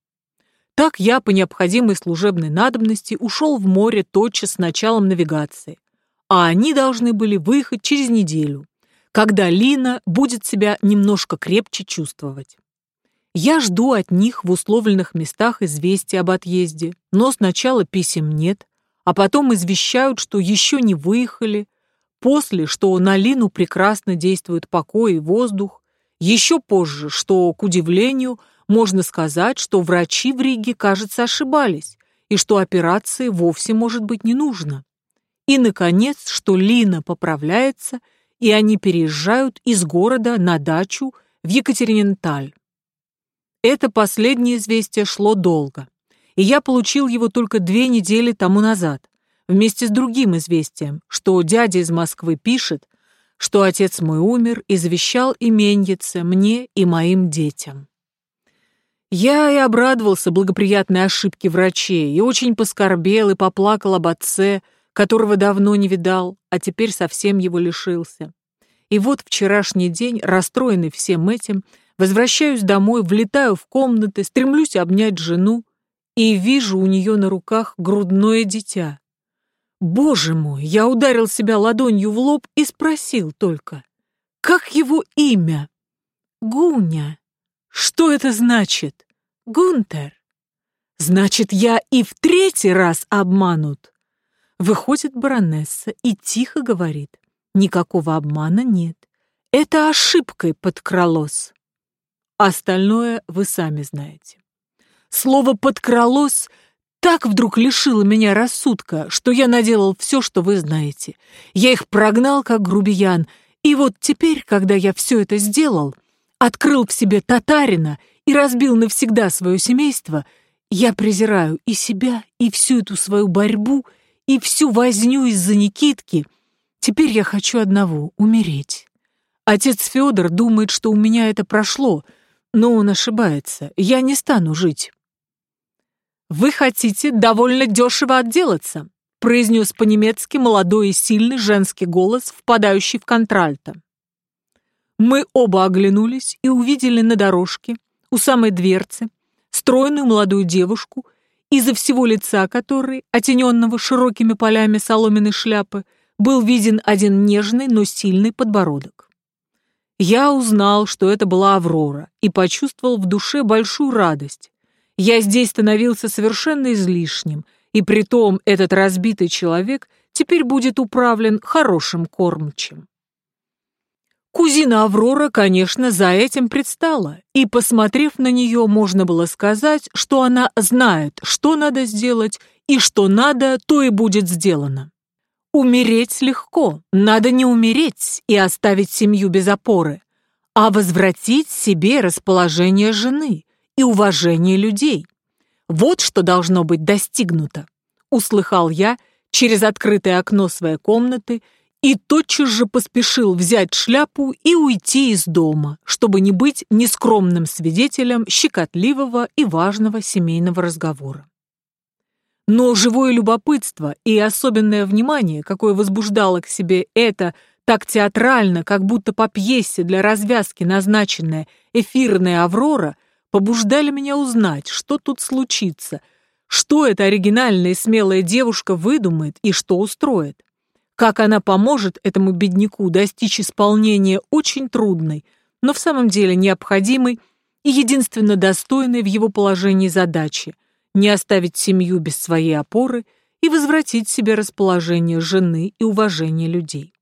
Так я по необходимой служебной надобности ушел в море тотчас с началом навигации, а они должны были выехать через неделю, когда Лина будет себя немножко крепче чувствовать. Я жду от них в условленных местах известия об отъезде, но сначала писем нет, а потом извещают, что еще не выехали, После, что на Лину прекрасно действует покой и воздух. Еще позже, что, к удивлению, можно сказать, что врачи в Риге, кажется, ошибались, и что операции вовсе, может быть, не нужно. И, наконец, что Лина поправляется, и они переезжают из города на дачу в Екатериненталь. Это последнее известие шло долго, и я получил его только две недели тому назад, вместе с другим известием, что дядя из Москвы пишет, что отец мой умер и завещал именьице мне и моим детям. Я и обрадовался благоприятной ошибке врачей, и очень поскорбел и поплакал об отце, которого давно не видал, а теперь совсем его лишился. И вот вчерашний день, расстроенный всем этим, возвращаюсь домой, влетаю в комнаты, стремлюсь обнять жену и вижу у нее на руках грудное дитя. Боже мой, я ударил себя ладонью в лоб и спросил только, как его имя? Гуня. Что это значит? Гунтер. Значит, я и в третий раз обманут. Выходит баронесса и тихо говорит. Никакого обмана нет. Это ошибкой подкралось. Остальное вы сами знаете. Слово «подкралось» так вдруг лишило меня рассудка, что я наделал все, что вы знаете. Я их прогнал, как грубиян, и вот теперь, когда я все это сделал, открыл в себе татарина и разбил навсегда свое семейство, я презираю и себя, и всю эту свою борьбу, и всю возню из-за Никитки. Теперь я хочу одного — умереть. Отец Федор думает, что у меня это прошло, но он ошибается. Я не стану жить. Вы хотите довольно дешево отделаться, произнес по-немецки молодой и сильный женский голос, впадающий в контральто. Мы оба оглянулись и увидели на дорожке, у самой дверцы, стройную молодую девушку, из-за всего лица которой, отененного широкими полями соломенной шляпы, был виден один нежный, но сильный подбородок. Я узнал, что это была Аврора, и почувствовал в душе большую радость. Я здесь становился совершенно излишним — и притом этот разбитый человек теперь будет управлен хорошим кормчим. Кузина Аврора, конечно, за этим предстала, и, посмотрев на нее, можно было сказать, что она знает, что надо сделать, и что надо, то и будет сделано. Умереть легко, надо не умереть и оставить семью без опоры, а возвратить себе расположение жены и уважение людей. Вот что должно быть достигнуто, услыхал я через открытое окно своей комнаты и тотчас же поспешил взять шляпу и уйти из дома, чтобы не быть нескромным свидетелем щекотливого и важного семейного разговора. Но живое любопытство и особенное внимание, какое возбуждало к себе это так театрально, как будто по пьесе для развязки назначенная эфирная «Аврора», побуждали меня узнать, что тут случится, что эта оригинальная и смелая девушка выдумает и что устроит. Как она поможет этому бедняку достичь исполнения очень трудной, но в самом деле необходимой и единственно достойной в его положении задачи – не оставить семью без своей опоры и возвратить себе расположение жены и уважение людей.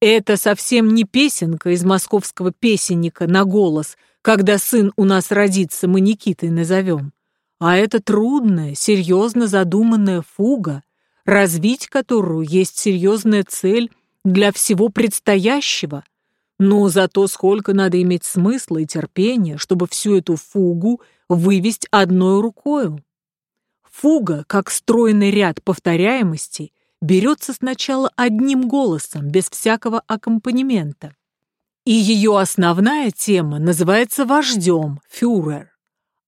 Это совсем не песенка из московского песенника на голос – когда сын у нас родится, мы Никитой назовем. А это трудная, серьезно задуманная фуга, развить которую есть серьезная цель для всего предстоящего. Но зато сколько надо иметь смысла и терпения, чтобы всю эту фугу вывести одной рукою. Фуга, как стройный ряд повторяемостей, берется сначала одним голосом, без всякого аккомпанемента. И ее основная тема называется вождем, фюрер.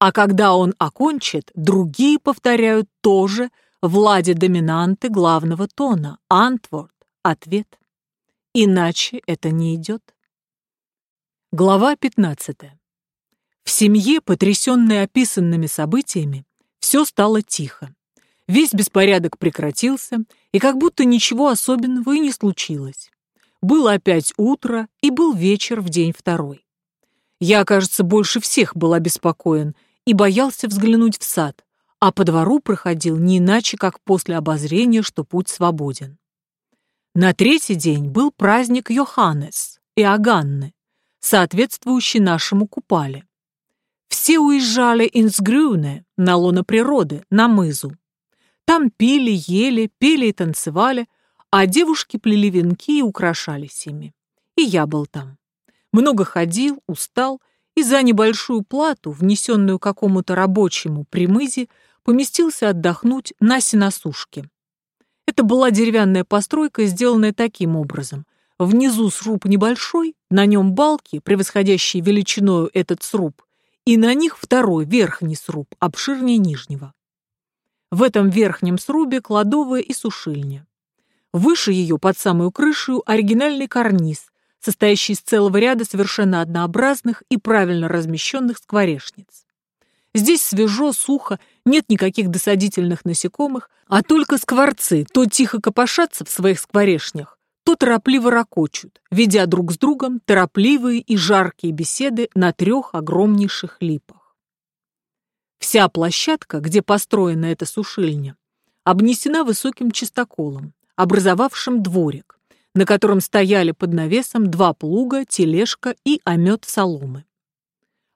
А когда он окончит, другие повторяют тоже в ладе доминанты главного тона, антворд, ответ. Иначе это не идет. Глава 15. В семье, потрясенной описанными событиями, все стало тихо. Весь беспорядок прекратился, и как будто ничего особенного и не случилось. Было опять утро, и был вечер в день второй. Я, кажется, больше всех был обеспокоен и боялся взглянуть в сад, а по двору проходил не иначе, как после обозрения, что путь свободен. На третий день был праздник Йоханнес и Аганны, соответствующий нашему купале. Все уезжали инсгрюне, на лоно природы, на мызу. Там пили, ели, пели и танцевали, а девушки плели венки и украшались ими. И я был там. Много ходил, устал, и за небольшую плату, внесенную какому-то рабочему при мызе, поместился отдохнуть на сеносушке. Это была деревянная постройка, сделанная таким образом. Внизу сруб небольшой, на нем балки, превосходящие величиною этот сруб, и на них второй, верхний сруб, обширнее нижнего. В этом верхнем срубе кладовая и сушильня. Выше ее, под самую крышу, оригинальный карниз, состоящий из целого ряда совершенно однообразных и правильно размещенных скворечниц. Здесь свежо, сухо, нет никаких досадительных насекомых, а только скворцы то тихо копошатся в своих скворечнях, то торопливо ракочут, ведя друг с другом торопливые и жаркие беседы на трех огромнейших липах. Вся площадка, где построена эта сушильня, обнесена высоким чистоколом, образовавшим дворик, на котором стояли под навесом два плуга, тележка и омет соломы.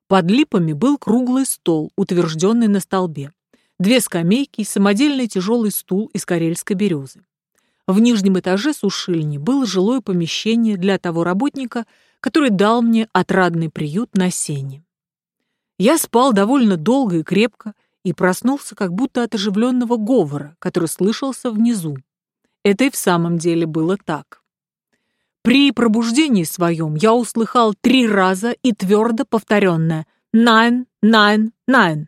Под липами был круглый стол, утвержденный на столбе, две скамейки и самодельный тяжелый стул из карельской березы. В нижнем этаже сушильни было жилое помещение для того работника, который дал мне отрадный приют на сене. Я спал довольно долго и крепко и проснулся как будто от оживленного говора, который слышался внизу. Это и в самом деле было так. При пробуждении своем я услыхал три раза и твердо повторенное «Найн, найн, найн».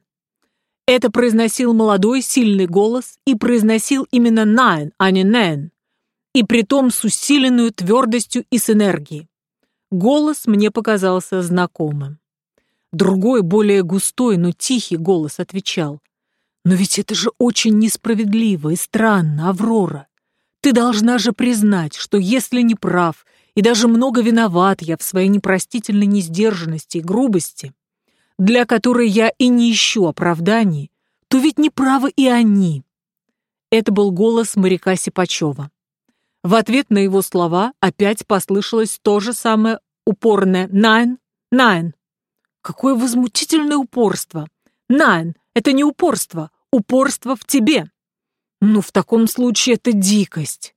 Это произносил молодой, сильный голос и произносил именно «найн», а не «нэн», и притом с усиленную твердостью и с энергией. Голос мне показался знакомым. Другой, более густой, но тихий голос отвечал. «Но ведь это же очень несправедливо и странно, Аврора. Ты должна же признать, что если не прав и даже много виноват я в своей непростительной несдержанности и грубости, для которой я и не ищу оправданий, то ведь не правы и они. Это был голос моряка Сипачева. В ответ на его слова опять послышалось то же самое упорное «Найн, найн». Какое возмутительное упорство! Найн, это не упорство, упорство в тебе. Ну, в таком случае это дикость.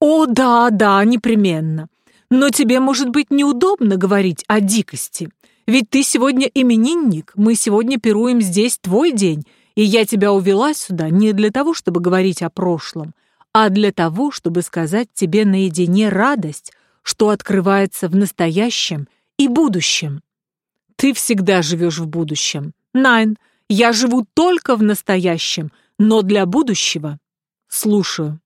О, да, да, непременно. Но тебе, может быть, неудобно говорить о дикости. Ведь ты сегодня именинник, мы сегодня пируем здесь твой день, и я тебя увела сюда не для того, чтобы говорить о прошлом, а для того, чтобы сказать тебе наедине радость, что открывается в настоящем и будущем. Ты всегда живешь в будущем. Найн, я живу только в настоящем, но для будущего. Слушаю.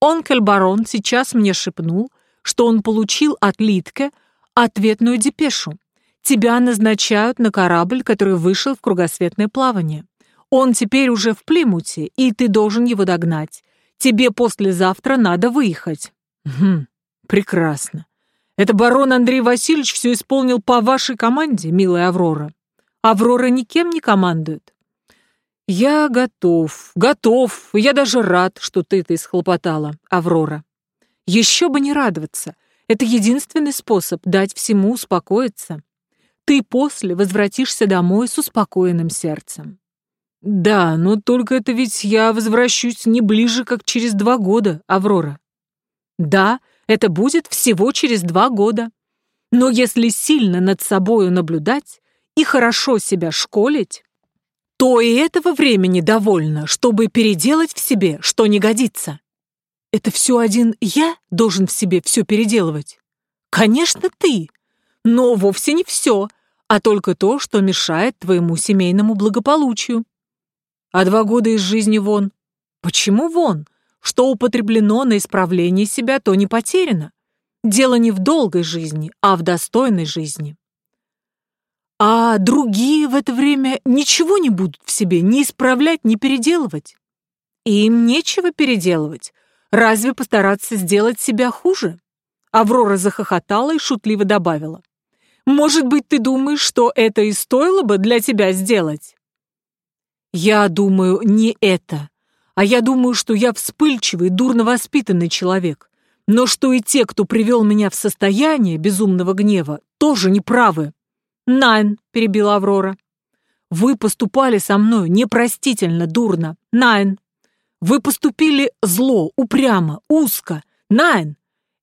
Онкель Барон сейчас мне шепнул, что он получил от Литке ответную депешу. Тебя назначают на корабль, который вышел в кругосветное плавание. Он теперь уже в Плимуте, и ты должен его догнать. Тебе послезавтра надо выехать». «Хм, прекрасно. Это барон Андрей Васильевич все исполнил по вашей команде, милая Аврора. Аврора никем не командует». «Я готов, готов. Я даже рад, что ты это исхлопотала, Аврора. Еще бы не радоваться. Это единственный способ дать всему успокоиться ты после возвратишься домой с успокоенным сердцем. Да, но только это ведь я возвращусь не ближе, как через два года, Аврора. Да, это будет всего через два года. Но если сильно над собою наблюдать и хорошо себя школить, то и этого времени довольно, чтобы переделать в себе, что не годится. Это все один я должен в себе все переделывать? Конечно, ты. Но вовсе не все, а только то, что мешает твоему семейному благополучию. А два года из жизни вон. Почему вон? Что употреблено на исправление себя, то не потеряно. Дело не в долгой жизни, а в достойной жизни. А другие в это время ничего не будут в себе ни исправлять, ни переделывать. И им нечего переделывать. Разве постараться сделать себя хуже? Аврора захохотала и шутливо добавила. Может быть, ты думаешь, что это и стоило бы для тебя сделать? Я думаю, не это. А я думаю, что я вспыльчивый, дурно воспитанный человек. Но что и те, кто привел меня в состояние безумного гнева, тоже неправы. Nein, перебила Аврора. Вы поступали со мной непростительно дурно. Nein. Вы поступили зло, упрямо, узко. Nein.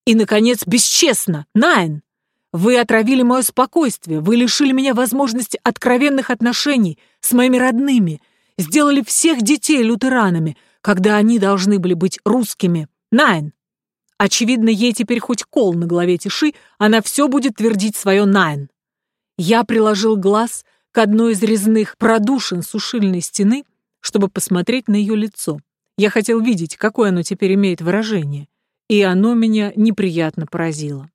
И, наконец, бесчестно. Nein. Вы отравили мое спокойствие, вы лишили меня возможности откровенных отношений с моими родными, сделали всех детей лютеранами, когда они должны были быть русскими. Найн. Очевидно, ей теперь хоть кол на голове тиши, она все будет твердить свое «найн». Я приложил глаз к одной из резных продушин сушильной стены, чтобы посмотреть на ее лицо. Я хотел видеть, какое оно теперь имеет выражение, и оно меня неприятно поразило.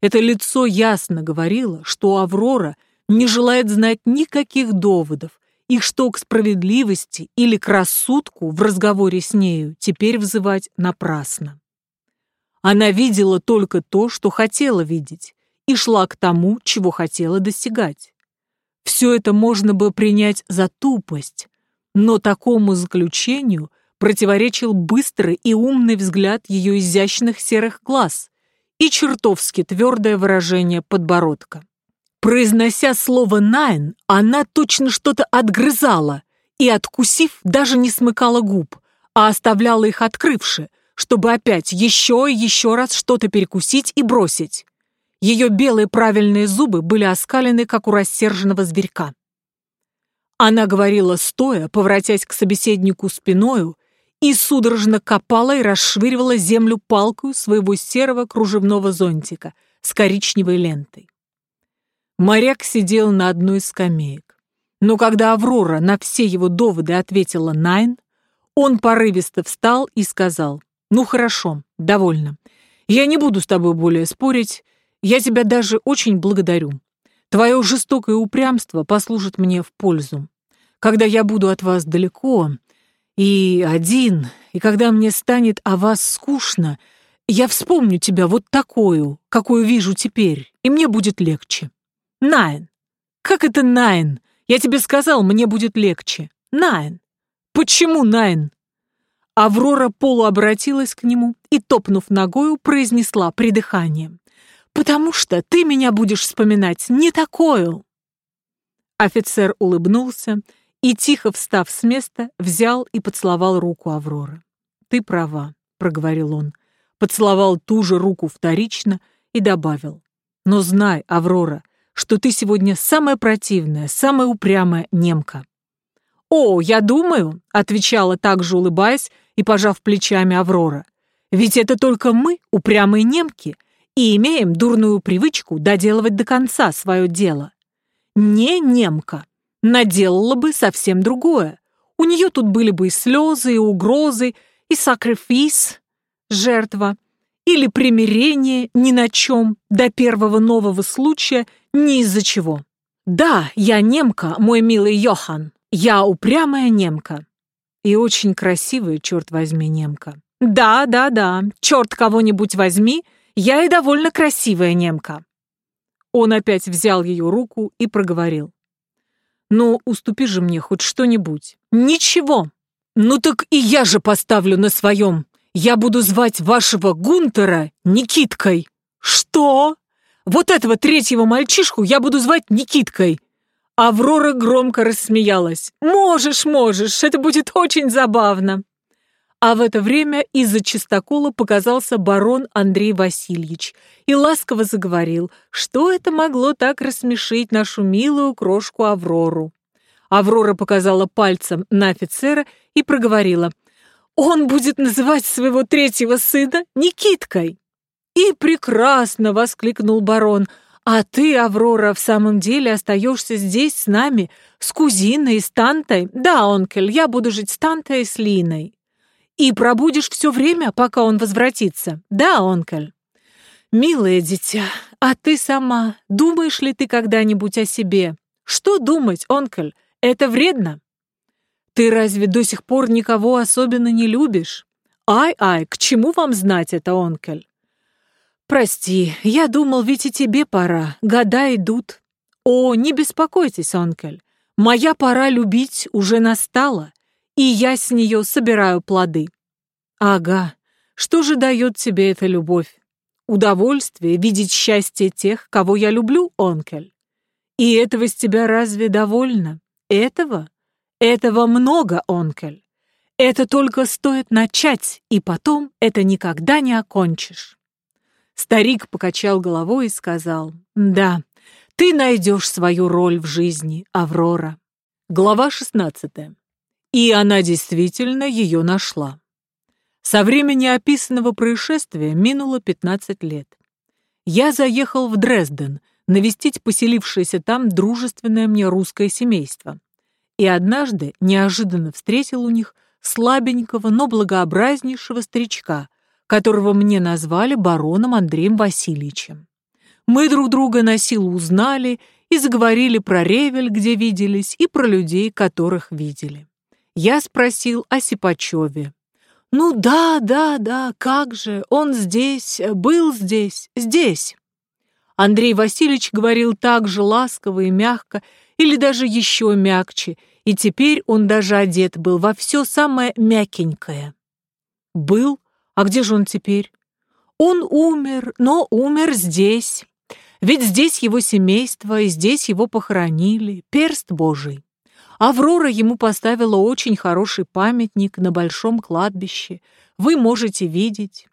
Это лицо ясно говорило, что Аврора не желает знать никаких доводов, и что к справедливости или к рассудку в разговоре с нею теперь взывать напрасно. Она видела только то, что хотела видеть, и шла к тому, чего хотела достигать. Все это можно бы принять за тупость, но такому заключению противоречил быстрый и умный взгляд ее изящных серых глаз и чертовски твердое выражение подбородка. Произнося слово «найн», она точно что-то отгрызала и, откусив, даже не смыкала губ, а оставляла их открывши, чтобы опять еще и еще раз что-то перекусить и бросить. Ее белые правильные зубы были оскалены, как у рассерженного зверька. Она говорила стоя, поворотясь к собеседнику спиною, и судорожно копала и расшвыривала землю палкою своего серого кружевного зонтика с коричневой лентой. Моряк сидел на одной из скамеек. Но когда Аврора на все его доводы ответила «Найн», он порывисто встал и сказал «Ну хорошо, довольно. Я не буду с тобой более спорить. Я тебя даже очень благодарю. Твое жестокое упрямство послужит мне в пользу. Когда я буду от вас далеко и один, и когда мне станет о вас скучно, я вспомню тебя вот такую, какую вижу теперь, и мне будет легче. Nein. Как это Nein? Я тебе сказал, мне будет легче. Nein. Почему Nein? Аврора полуобратилась к нему и, топнув ногою, произнесла придыханием потому что ты меня будешь вспоминать не такую». Офицер улыбнулся и, тихо встав с места, взял и поцеловал руку Авроры. «Ты права», — проговорил он, поцеловал ту же руку вторично и добавил. «Но знай, Аврора, что ты сегодня самая противная, самая упрямая немка». «О, я думаю», — отвечала также улыбаясь и пожав плечами Аврора, «ведь это только мы, упрямые немки, — и имеем дурную привычку доделывать до конца свое дело. Не немка. Наделала бы совсем другое. У нее тут были бы и слезы, и угрозы, и сакрифис, жертва, или примирение ни на чем до первого нового случая ни из-за чего. Да, я немка, мой милый Йохан, я упрямая немка. И очень красивая, черт возьми, немка. Да, да, да, черт кого-нибудь возьми — я и довольно красивая немка». Он опять взял ее руку и проговорил. «Ну, уступи же мне хоть что-нибудь». «Ничего. Ну так и я же поставлю на своем. Я буду звать вашего Гунтера Никиткой». «Что? Вот этого третьего мальчишку я буду звать Никиткой». Аврора громко рассмеялась. «Можешь, можешь, это будет очень забавно». А в это время из-за чистокола показался барон Андрей Васильевич и ласково заговорил, что это могло так рассмешить нашу милую крошку Аврору. Аврора показала пальцем на офицера и проговорила, «Он будет называть своего третьего сына Никиткой». «И прекрасно!» — воскликнул барон. «А ты, Аврора, в самом деле остаешься здесь с нами, с кузиной, с Тантой?» «Да, онкель, я буду жить с Тантой и с Линой». И пробудешь все время, пока он возвратится. Да, онкель? Милое дитя, а ты сама, думаешь ли ты когда-нибудь о себе? Что думать, онкель? Это вредно? Ты разве до сих пор никого особенно не любишь? Ай-ай, к чему вам знать это, онкель? Прости, я думал, ведь и тебе пора, года идут. О, не беспокойтесь, онкель, моя пора любить уже настала и я с нее собираю плоды. Ага, что же дает тебе эта любовь? Удовольствие видеть счастье тех, кого я люблю, онкель. И этого с тебя разве довольно? Этого? Этого много, онкель. Это только стоит начать, и потом это никогда не окончишь. Старик покачал головой и сказал, «Да, ты найдешь свою роль в жизни, Аврора». Глава шестнадцатая. И она действительно ее нашла. Со времени описанного происшествия минуло 15 лет. Я заехал в Дрезден, навестить поселившееся там дружественное мне русское семейство. И однажды неожиданно встретил у них слабенького, но благообразнейшего старичка, которого мне назвали бароном Андреем Васильевичем. Мы друг друга на силу узнали и заговорили про Ревель, где виделись, и про людей, которых видели. Я спросил о Сипачеве. «Ну да, да, да, как же, он здесь, был здесь, здесь». Андрей Васильевич говорил так же ласково и мягко, или даже еще мягче, и теперь он даже одет был во все самое мягенькое. Был? А где же он теперь? Он умер, но умер здесь. Ведь здесь его семейство, и здесь его похоронили. Перст Божий. Аврора ему поставила очень хороший памятник на большом кладбище. Вы можете видеть.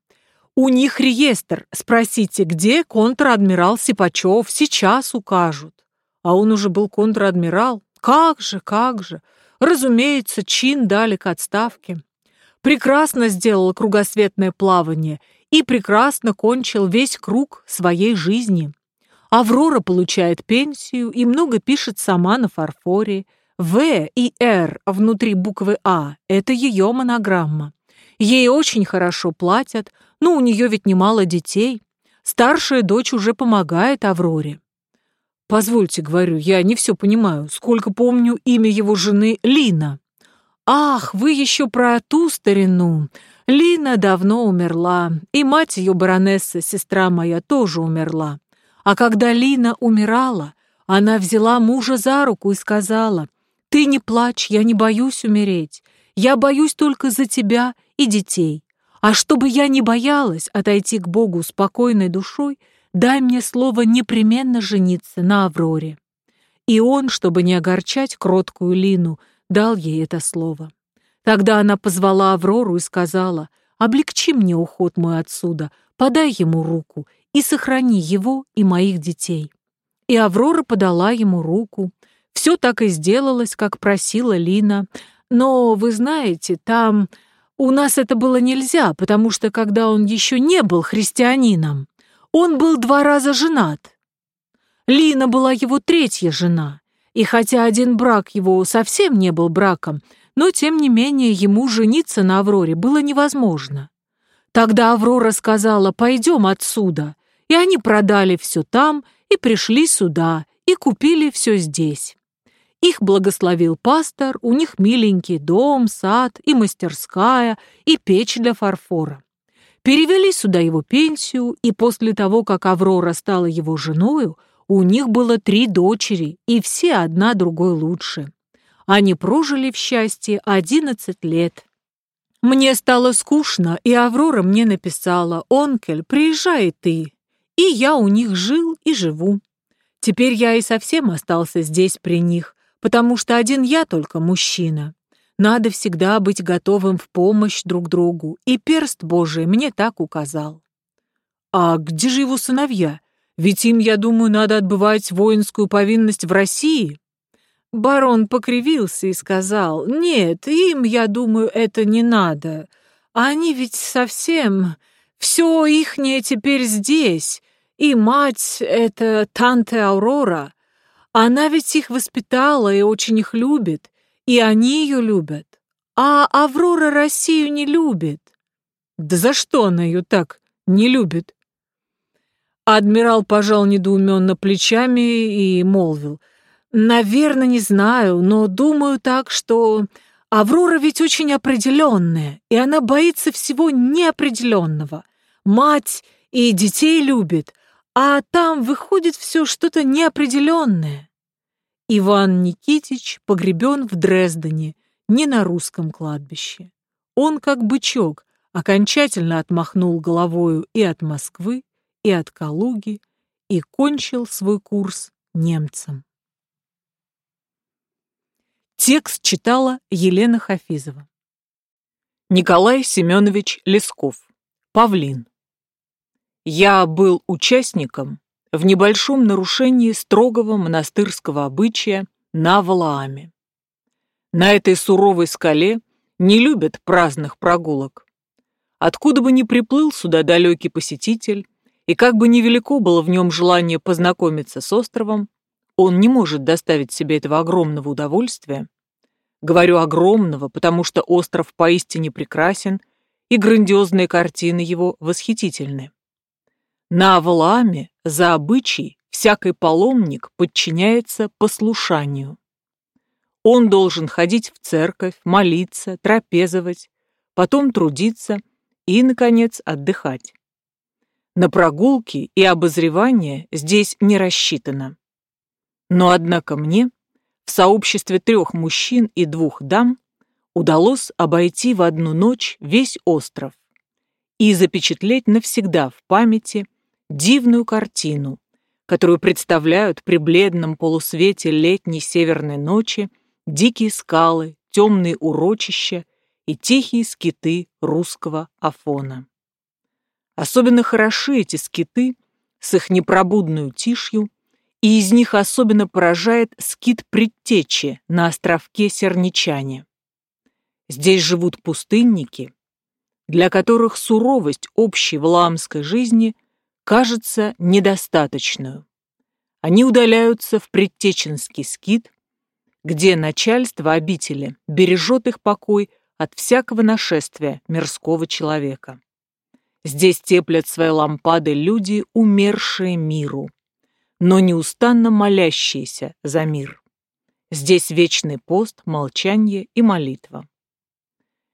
У них реестр. Спросите, где контр-адмирал Сипачев? Сейчас укажут. А он уже был контр-адмирал. Как же, как же. Разумеется, чин дали к отставке. Прекрасно сделал кругосветное плавание и прекрасно кончил весь круг своей жизни. Аврора получает пенсию и много пишет сама на фарфоре. В и Р внутри буквы А – это ее монограмма. Ей очень хорошо платят, но у нее ведь немало детей. Старшая дочь уже помогает Авроре. Позвольте, говорю, я не все понимаю. Сколько помню имя его жены Лина. Ах, вы еще про ту старину. Лина давно умерла, и мать ее баронесса, сестра моя, тоже умерла. А когда Лина умирала, она взяла мужа за руку и сказала, ты не плачь, я не боюсь умереть. Я боюсь только за тебя и детей. А чтобы я не боялась отойти к Богу спокойной душой, дай мне слово непременно жениться на Авроре. И он, чтобы не огорчать кроткую Лину, дал ей это слово. Тогда она позвала Аврору и сказала, «Облегчи мне уход мой отсюда, подай ему руку и сохрани его и моих детей». И Аврора подала ему руку, все так и сделалось, как просила Лина. Но, вы знаете, там... У нас это было нельзя, потому что, когда он еще не был христианином, он был два раза женат. Лина была его третья жена, и хотя один брак его совсем не был браком, но, тем не менее, ему жениться на Авроре было невозможно. Тогда Аврора сказала «пойдем отсюда», и они продали все там и пришли сюда, и купили все здесь. Их благословил пастор, у них миленький дом, сад и мастерская, и печь для фарфора. Перевели сюда его пенсию, и после того, как Аврора стала его женою, у них было три дочери, и все одна другой лучше. Они прожили в счастье одиннадцать лет. Мне стало скучно, и Аврора мне написала, «Онкель, приезжай ты». И я у них жил и живу. Теперь я и совсем остался здесь при них, потому что один я только мужчина. Надо всегда быть готовым в помощь друг другу, и перст Божий мне так указал. А где же его сыновья? Ведь им, я думаю, надо отбывать воинскую повинность в России. Барон покривился и сказал, «Нет, им, я думаю, это не надо. Они ведь совсем... Все ихнее теперь здесь. И мать — это Танте Аурора. Она ведь их воспитала и очень их любит, и они ее любят. А Аврора Россию не любит. Да за что она ее так не любит? Адмирал пожал недоуменно плечами и молвил. «Наверное, не знаю, но думаю так, что Аврора ведь очень определенная, и она боится всего неопределенного. Мать и детей любит, а там выходит все что-то неопределенное. Иван Никитич погребен в Дрездене, не на русском кладбище. Он, как бычок, окончательно отмахнул головою и от Москвы, и от Калуги, и кончил свой курс немцам. Текст читала Елена Хафизова. Николай Семенович Лесков. Павлин. Я был участником в небольшом нарушении строгого монастырского обычая на Валааме. На этой суровой скале не любят праздных прогулок. Откуда бы ни приплыл сюда далекий посетитель, И как бы невелико было в нем желание познакомиться с островом, он не может доставить себе этого огромного удовольствия. Говорю огромного, потому что остров поистине прекрасен, и грандиозные картины его восхитительны. На Авалааме за обычай всякий паломник подчиняется послушанию. Он должен ходить в церковь, молиться, трапезовать, потом трудиться и, наконец, отдыхать. На прогулки и обозревание здесь не рассчитано. Но, однако, мне, в сообществе трех мужчин и двух дам, удалось обойти в одну ночь весь остров и запечатлеть навсегда в памяти дивную картину, которую представляют при бледном полусвете летней северной ночи дикие скалы, темные урочища и тихие скиты русского Афона. Особенно хороши эти скиты с их непробудную тишью, и из них особенно поражает скит предтечи на островке Серничане. Здесь живут пустынники, для которых суровость общей валаамской жизни кажется недостаточную. Они удаляются в предтеченский скит, где начальство обители бережет их покой от всякого нашествия мирского человека. Здесь теплят свои лампады люди, умершие миру, но неустанно молящиеся за мир. Здесь вечный пост, молчание и молитва.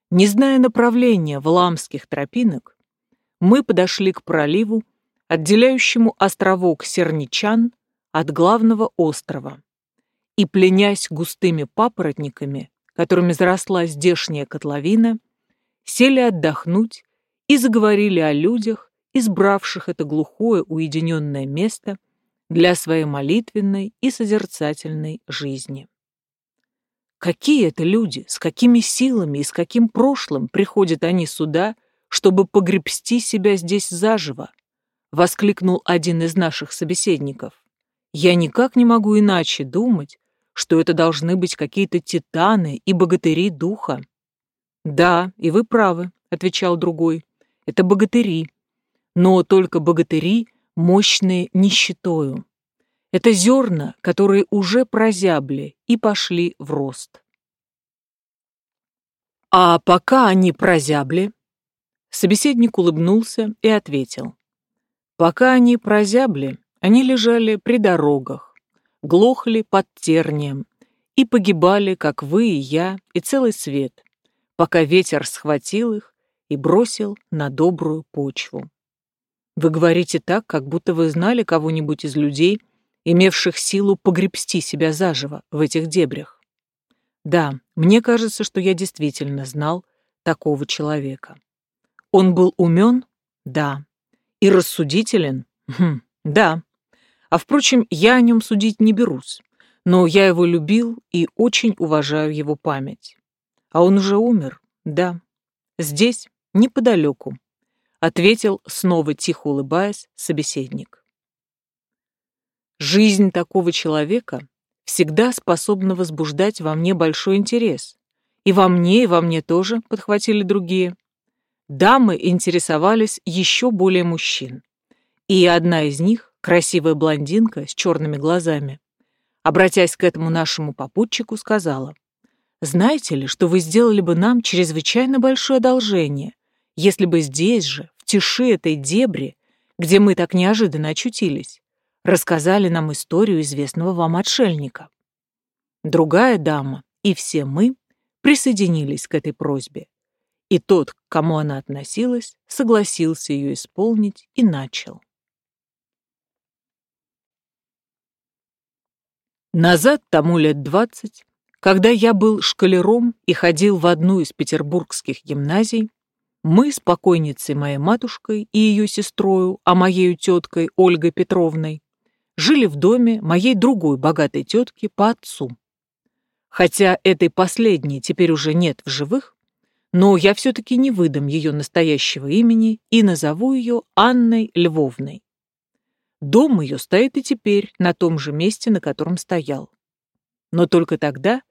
Не зная направления вламских тропинок, мы подошли к проливу, отделяющему островок Серничан от главного острова, и, пленясь густыми папоротниками, которыми заросла здешняя котловина, сели отдохнуть и заговорили о людях, избравших это глухое уединенное место для своей молитвенной и созерцательной жизни. Какие это люди, с какими силами и с каким прошлым приходят они сюда, чтобы погребсти себя здесь заживо? Воскликнул один из наших собеседников. Я никак не могу иначе думать, что это должны быть какие-то титаны и богатыри духа. Да, и вы правы, отвечал другой. Это богатыри. Но только богатыри, мощные нищетою. Это зерна, которые уже прозябли и пошли в рост. А пока они прозябли, собеседник улыбнулся и ответил. Пока они прозябли, они лежали при дорогах, глохли под тернием и погибали, как вы и я, и целый свет, пока ветер схватил их и бросил на добрую почву. Вы говорите так, как будто вы знали кого-нибудь из людей, имевших силу погребсти себя заживо в этих дебрях. Да, мне кажется, что я действительно знал такого человека. Он был умен? Да. И рассудителен? Хм, да. А впрочем, я о нем судить не берусь, но я его любил и очень уважаю его память. А он уже умер? Да. Здесь, неподалеку, ответил, снова тихо улыбаясь, собеседник. Жизнь такого человека всегда способна возбуждать во мне большой интерес. И во мне, и во мне тоже, подхватили другие. Дамы интересовались еще более мужчин. И одна из них, красивая блондинка с черными глазами, обратясь к этому нашему попутчику, сказала, «Знаете ли, что вы сделали бы нам чрезвычайно большое одолжение, если бы здесь же, в тиши этой дебри, где мы так неожиданно очутились, рассказали нам историю известного вам отшельника. Другая дама и все мы присоединились к этой просьбе, и тот, к кому она относилась, согласился ее исполнить и начал. Назад тому лет двадцать, когда я был школяром и ходил в одну из петербургских гимназий, мы с покойницей моей матушкой и ее сестрою, а моей теткой Ольгой Петровной, жили в доме моей другой богатой тетки по отцу. Хотя этой последней теперь уже нет в живых, но я все-таки не выдам ее настоящего имени и назову ее Анной Львовной. Дом ее стоит и теперь на том же месте, на котором стоял. Но только тогда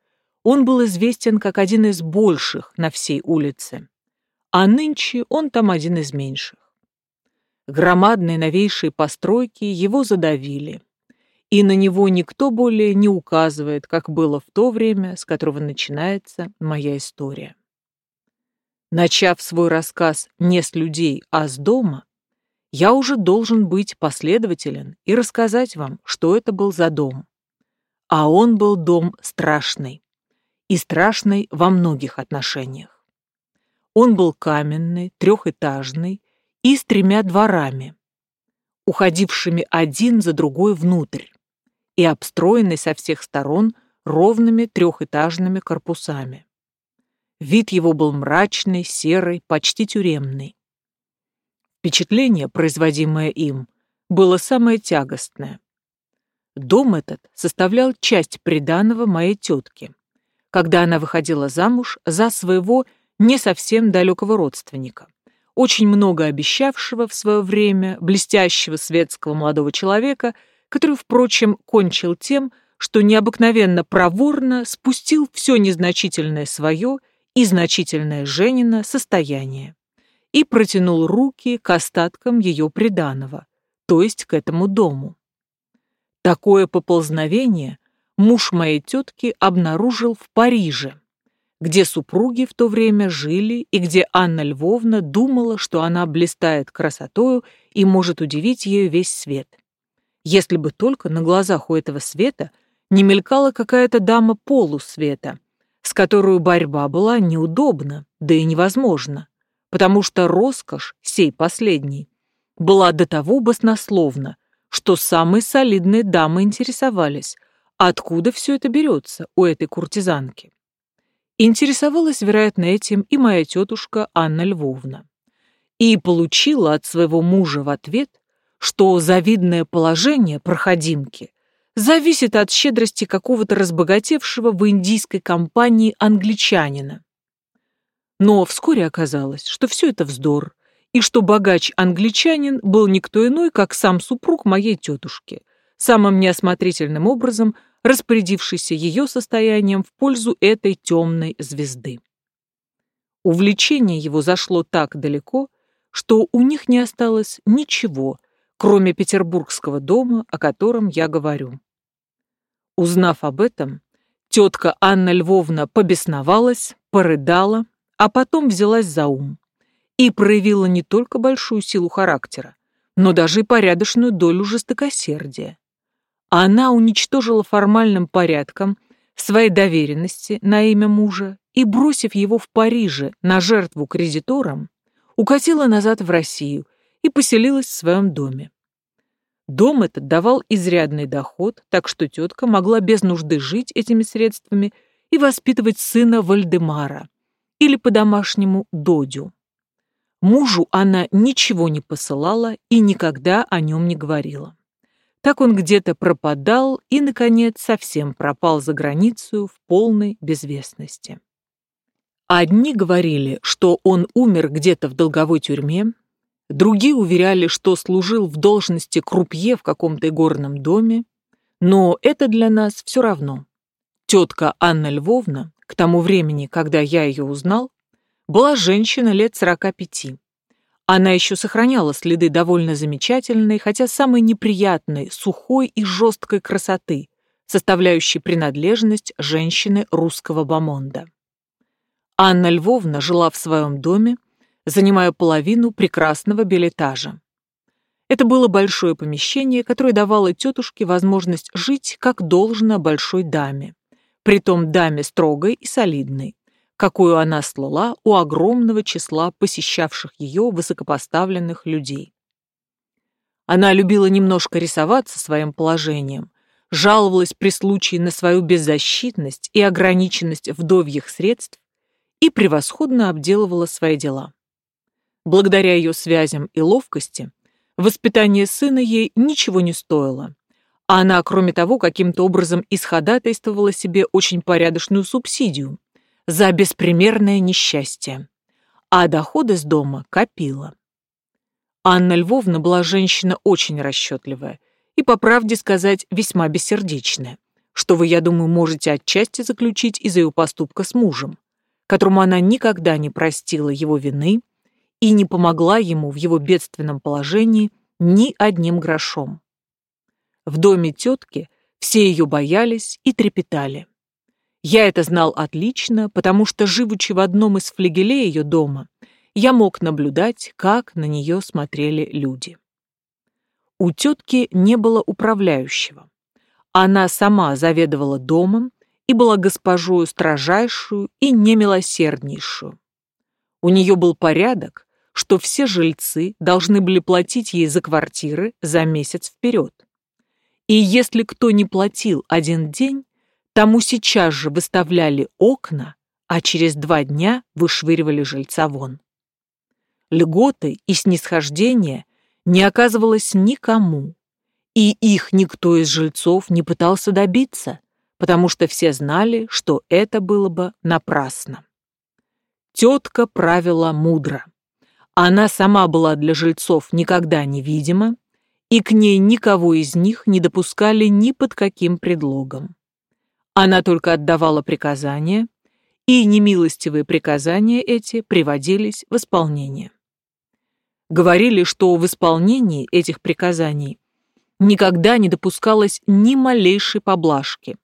он был известен как один из больших на всей улице, а нынче он там один из меньших. Громадные новейшие постройки его задавили. И на него никто более не указывает, как было в то время, с которого начинается моя история. Начав свой рассказ не с людей, а с дома, я уже должен быть последователен и рассказать вам, что это был за дом. А он был дом страшный. И страшный во многих отношениях. Он был каменный, трехэтажный и с тремя дворами, уходившими один за другой внутрь, и обстроенный со всех сторон ровными трехэтажными корпусами. Вид его был мрачный, серый, почти тюремный. Впечатление, производимое им, было самое тягостное. Дом этот составлял часть приданого моей тетки, когда она выходила замуж за своего не совсем далекого родственника, очень много обещавшего в свое время блестящего светского молодого человека, который, впрочем, кончил тем, что необыкновенно проворно спустил все незначительное свое и значительное Женина состояние и протянул руки к остаткам ее приданого, то есть к этому дому. Такое поползновение муж моей тетки обнаружил в Париже, где супруги в то время жили и где Анна Львовна думала, что она блистает красотою и может удивить ею весь свет. Если бы только на глазах у этого света не мелькала какая-то дама полусвета, с которой борьба была неудобна, да и невозможна, потому что роскошь, сей последней, была до того баснословна, что самые солидные дамы интересовались, откуда все это берется у этой куртизанки. Интересовалась, вероятно, этим и моя тетушка Анна Львовна. И получила от своего мужа в ответ, что завидное положение проходимки зависит от щедрости какого-то разбогатевшего в индийской компании англичанина. Но вскоре оказалось, что все это вздор, и что богач-англичанин был никто иной, как сам супруг моей тетушки, самым неосмотрительным образом распорядившийся ее состоянием в пользу этой темной звезды. Увлечение его зашло так далеко, что у них не осталось ничего, кроме петербургского дома, о котором я говорю. Узнав об этом, тетка Анна Львовна побесновалась, порыдала, а потом взялась за ум и проявила не только большую силу характера, но даже и порядочную долю жестокосердия. Она уничтожила формальным порядком свои доверенности на имя мужа и, бросив его в Париже на жертву кредиторам, укатила назад в Россию и поселилась в своем доме. Дом этот давал изрядный доход, так что тетка могла без нужды жить этими средствами и воспитывать сына Вальдемара, или по-домашнему Додю. Мужу она ничего не посылала и никогда о нем не говорила. Так он где-то пропадал и, наконец, совсем пропал за границу в полной безвестности. Одни говорили, что он умер где-то в долговой тюрьме, другие уверяли, что служил в должности крупье в каком-то игорном доме, но это для нас все равно. Тетка Анна Львовна, к тому времени, когда я ее узнал, была женщина лет 45. Она еще сохраняла следы довольно замечательной, хотя самой неприятной, сухой и жесткой красоты, составляющей принадлежность женщины русского бомонда. Анна Львовна жила в своем доме, занимая половину прекрасного билетажа. Это было большое помещение, которое давало тетушке возможность жить как должно большой даме, притом даме строгой и солидной, какую она слала у огромного числа посещавших ее высокопоставленных людей. Она любила немножко рисоваться своим положением, жаловалась при случае на свою беззащитность и ограниченность вдовьих средств и превосходно обделывала свои дела. Благодаря ее связям и ловкости, воспитание сына ей ничего не стоило, а она, кроме того, каким-то образом исходатайствовала себе очень порядочную субсидию, за беспримерное несчастье, а доходы с дома копила. Анна Львовна была женщина очень расчетливая и, по правде сказать, весьма бессердечная, что вы, я думаю, можете отчасти заключить из-за ее поступка с мужем, которому она никогда не простила его вины и не помогла ему в его бедственном положении ни одним грошом. В доме тетки все ее боялись и трепетали. Я это знал отлично, потому что, живучи в одном из флегелей ее дома, я мог наблюдать, как на нее смотрели люди. У тетки не было управляющего. Она сама заведовала домом и была госпожою строжайшую и немилосерднейшую. У нее был порядок, что все жильцы должны были платить ей за квартиры за месяц вперед. И если кто не платил один день, тому сейчас же выставляли окна, а через два дня вышвыривали жильца вон. Льготы и снисхождения не оказывалось никому, и их никто из жильцов не пытался добиться, потому что все знали, что это было бы напрасно. Тетка правила мудро. Она сама была для жильцов никогда невидима, и к ней никого из них не допускали ни под каким предлогом. Она только отдавала приказания, и немилостивые приказания эти приводились в исполнение. Говорили, что в исполнении этих приказаний никогда не допускалось ни малейшей поблажки.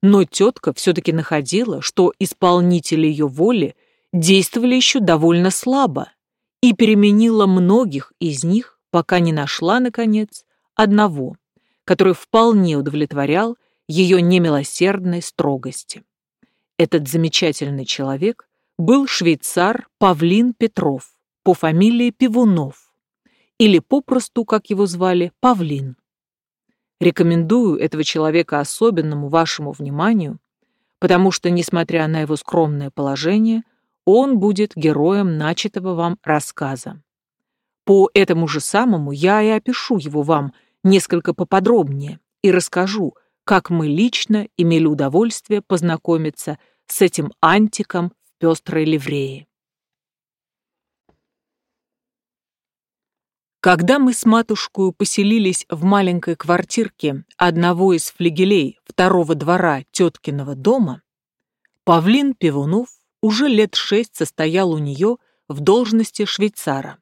Но тетка все-таки находила, что исполнители ее воли действовали еще довольно слабо и переменила многих из них, пока не нашла, наконец, одного, который вполне удовлетворял ее немилосердной строгости. Этот замечательный человек был швейцар Павлин Петров по фамилии Пивунов, или попросту, как его звали, Павлин. Рекомендую этого человека особенному вашему вниманию, потому что, несмотря на его скромное положение, он будет героем начатого вам рассказа. По этому же самому я и опишу его вам несколько поподробнее и расскажу, как мы лично имели удовольствие познакомиться с этим антиком в пестрой ливреи. Когда мы с матушкой поселились в маленькой квартирке одного из флигелей второго двора теткиного дома, Павлин Пивунов уже лет шесть состоял у нее в должности швейцара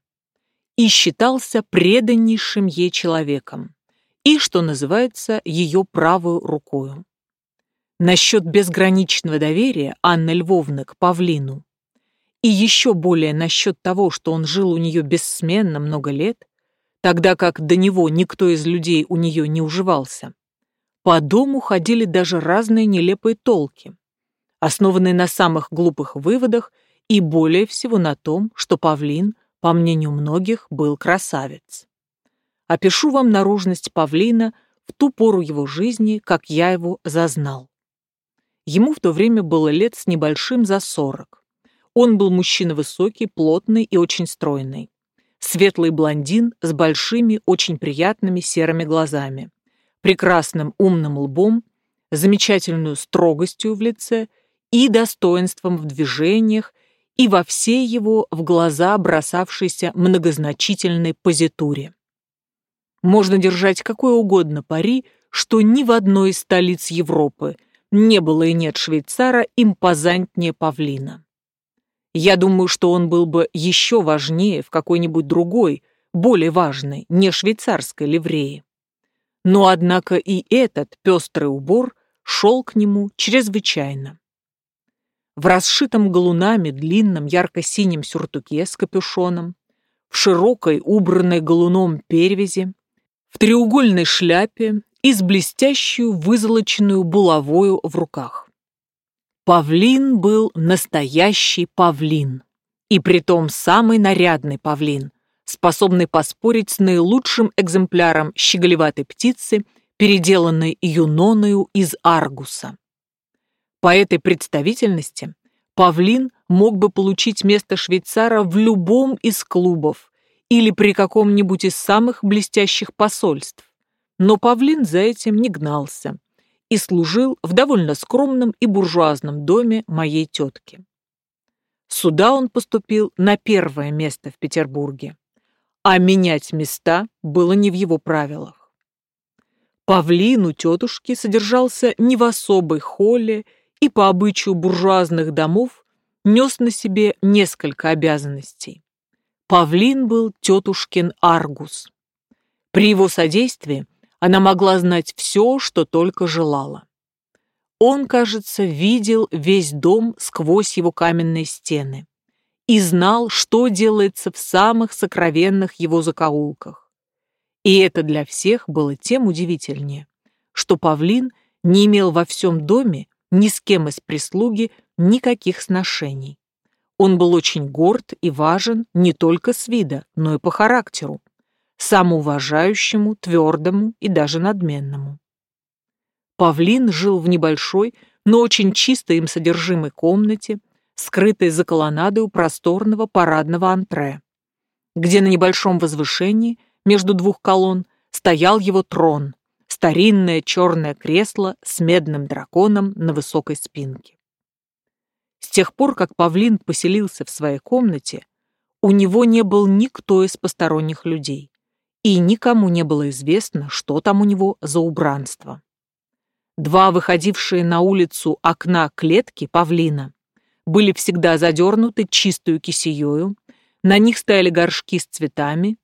и считался преданнейшим ей человеком и, что называется, ее правую рукою. Насчет безграничного доверия Анны Львовны к Павлину и еще более насчет того, что он жил у нее бессменно много лет, тогда как до него никто из людей у нее не уживался, по дому ходили даже разные нелепые толки, основанные на самых глупых выводах и более всего на том, что Павлин, по мнению многих, был красавец опишу вам наружность павлина в ту пору его жизни, как я его зазнал. Ему в то время было лет с небольшим за сорок. Он был мужчина высокий, плотный и очень стройный. Светлый блондин с большими, очень приятными серыми глазами, прекрасным умным лбом, замечательную строгостью в лице и достоинством в движениях и во всей его в глаза бросавшейся многозначительной позитуре. Можно держать какое угодно пари, что ни в одной из столиц Европы не было и нет швейцара импозантнее павлина. Я думаю, что он был бы еще важнее в какой-нибудь другой, более важной, не швейцарской ливреи. Но, однако, и этот пестрый убор шел к нему чрезвычайно. В расшитом галунами длинном ярко-синем сюртуке с капюшоном, в широкой, убранной галуном перевязи, в треугольной шляпе и с блестящую вызолоченную булавою в руках. Павлин был настоящий павлин, и притом самый нарядный павлин, способный поспорить с наилучшим экземпляром щеголеватой птицы, переделанной юноною из аргуса. По этой представительности павлин мог бы получить место швейцара в любом из клубов, или при каком-нибудь из самых блестящих посольств. Но павлин за этим не гнался и служил в довольно скромном и буржуазном доме моей тетки. Сюда он поступил на первое место в Петербурге, а менять места было не в его правилах. Павлин у тетушки содержался не в особой холле и по обычаю буржуазных домов нес на себе несколько обязанностей Павлин был тетушкин Аргус. При его содействии она могла знать все, что только желала. Он, кажется, видел весь дом сквозь его каменные стены и знал, что делается в самых сокровенных его закоулках. И это для всех было тем удивительнее, что Павлин не имел во всем доме ни с кем из прислуги никаких сношений. Он был очень горд и важен не только с вида, но и по характеру, самоуважающему, твердому и даже надменному. Павлин жил в небольшой, но очень чистой им содержимой комнате, скрытой за колоннадой у просторного парадного антре, где на небольшом возвышении между двух колонн стоял его трон, старинное черное кресло с медным драконом на высокой спинке. С тех пор, как Павлин поселился в своей комнате, у него не был никто из посторонних людей, и никому не было известно, что там у него за убранство. Два выходившие на улицу окна клетки павлина были всегда задернуты чистую кисеёю, на них стояли горшки с цветами,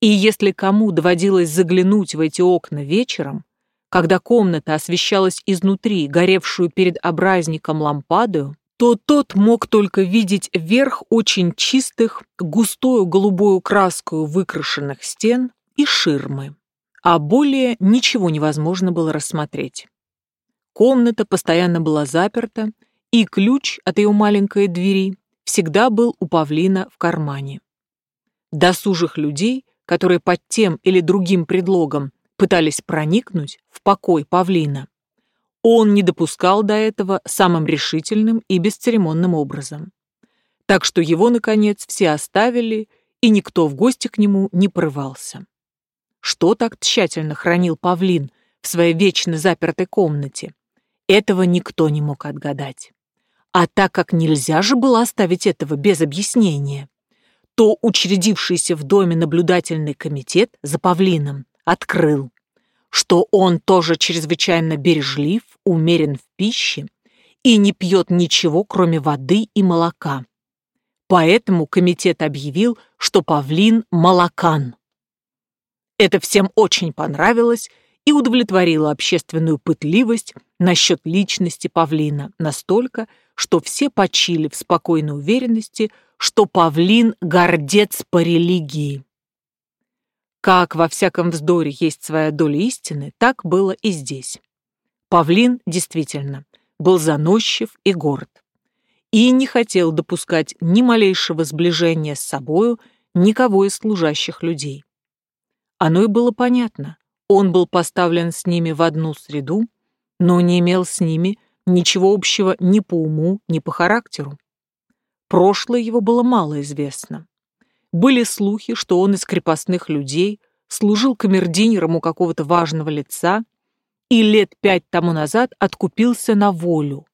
и если кому доводилось заглянуть в эти окна вечером, когда комната освещалась изнутри горевшую перед образником лампадою, то тот мог только видеть верх очень чистых, густую голубую краску выкрашенных стен и ширмы, а более ничего невозможно было рассмотреть. Комната постоянно была заперта, и ключ от ее маленькой двери всегда был у павлина в кармане. Досужих людей, которые под тем или другим предлогом пытались проникнуть в покой павлина, он не допускал до этого самым решительным и бесцеремонным образом. Так что его, наконец, все оставили, и никто в гости к нему не порывался. Что так тщательно хранил павлин в своей вечно запертой комнате, этого никто не мог отгадать. А так как нельзя же было оставить этого без объяснения, то учредившийся в доме наблюдательный комитет за павлином открыл, что он тоже чрезвычайно бережлив, умерен в пище и не пьет ничего, кроме воды и молока. Поэтому комитет объявил, что павлин – молокан. Это всем очень понравилось, и удовлетворила общественную пытливость насчет личности павлина настолько, что все почили в спокойной уверенности, что павлин – гордец по религии. Как во всяком вздоре есть своя доля истины, так было и здесь. Павлин действительно был заносчив и горд. И не хотел допускать ни малейшего сближения с собою никого из служащих людей. Оно и было понятно. Он был поставлен с ними в одну среду, но не имел с ними ничего общего ни по уму, ни по характеру. Прошлое его было мало известно. Были слухи, что он из крепостных людей служил камердинером у какого-то важного лица и лет пять тому назад откупился на волю,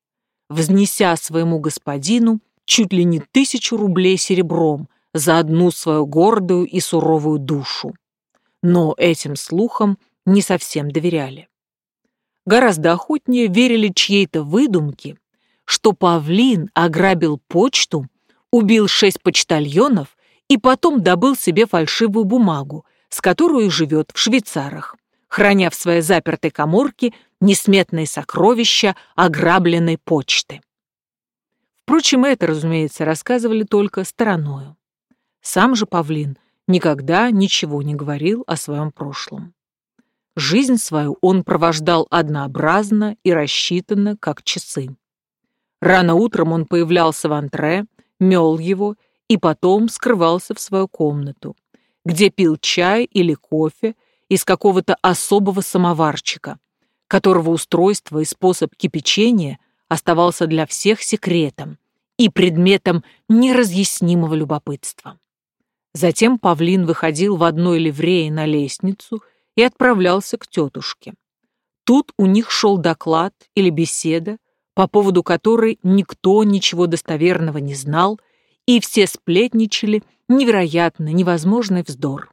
взнеся своему господину чуть ли не тысячу рублей серебром за одну свою гордую и суровую душу но этим слухам не совсем доверяли. Гораздо охотнее верили чьей-то выдумке, что павлин ограбил почту, убил шесть почтальонов и потом добыл себе фальшивую бумагу, с которой живет в Швейцарах, храня в своей запертой коморке несметные сокровища ограбленной почты. Впрочем, это, разумеется, рассказывали только стороною. Сам же павлин никогда ничего не говорил о своем прошлом. Жизнь свою он провождал однообразно и рассчитанно, как часы. Рано утром он появлялся в антре, мел его и потом скрывался в свою комнату, где пил чай или кофе из какого-то особого самоварчика, которого устройство и способ кипячения оставался для всех секретом и предметом неразъяснимого любопытства. Затем павлин выходил в одной ливрее на лестницу и отправлялся к тетушке. Тут у них шел доклад или беседа, по поводу которой никто ничего достоверного не знал, и все сплетничали невероятно невозможный вздор.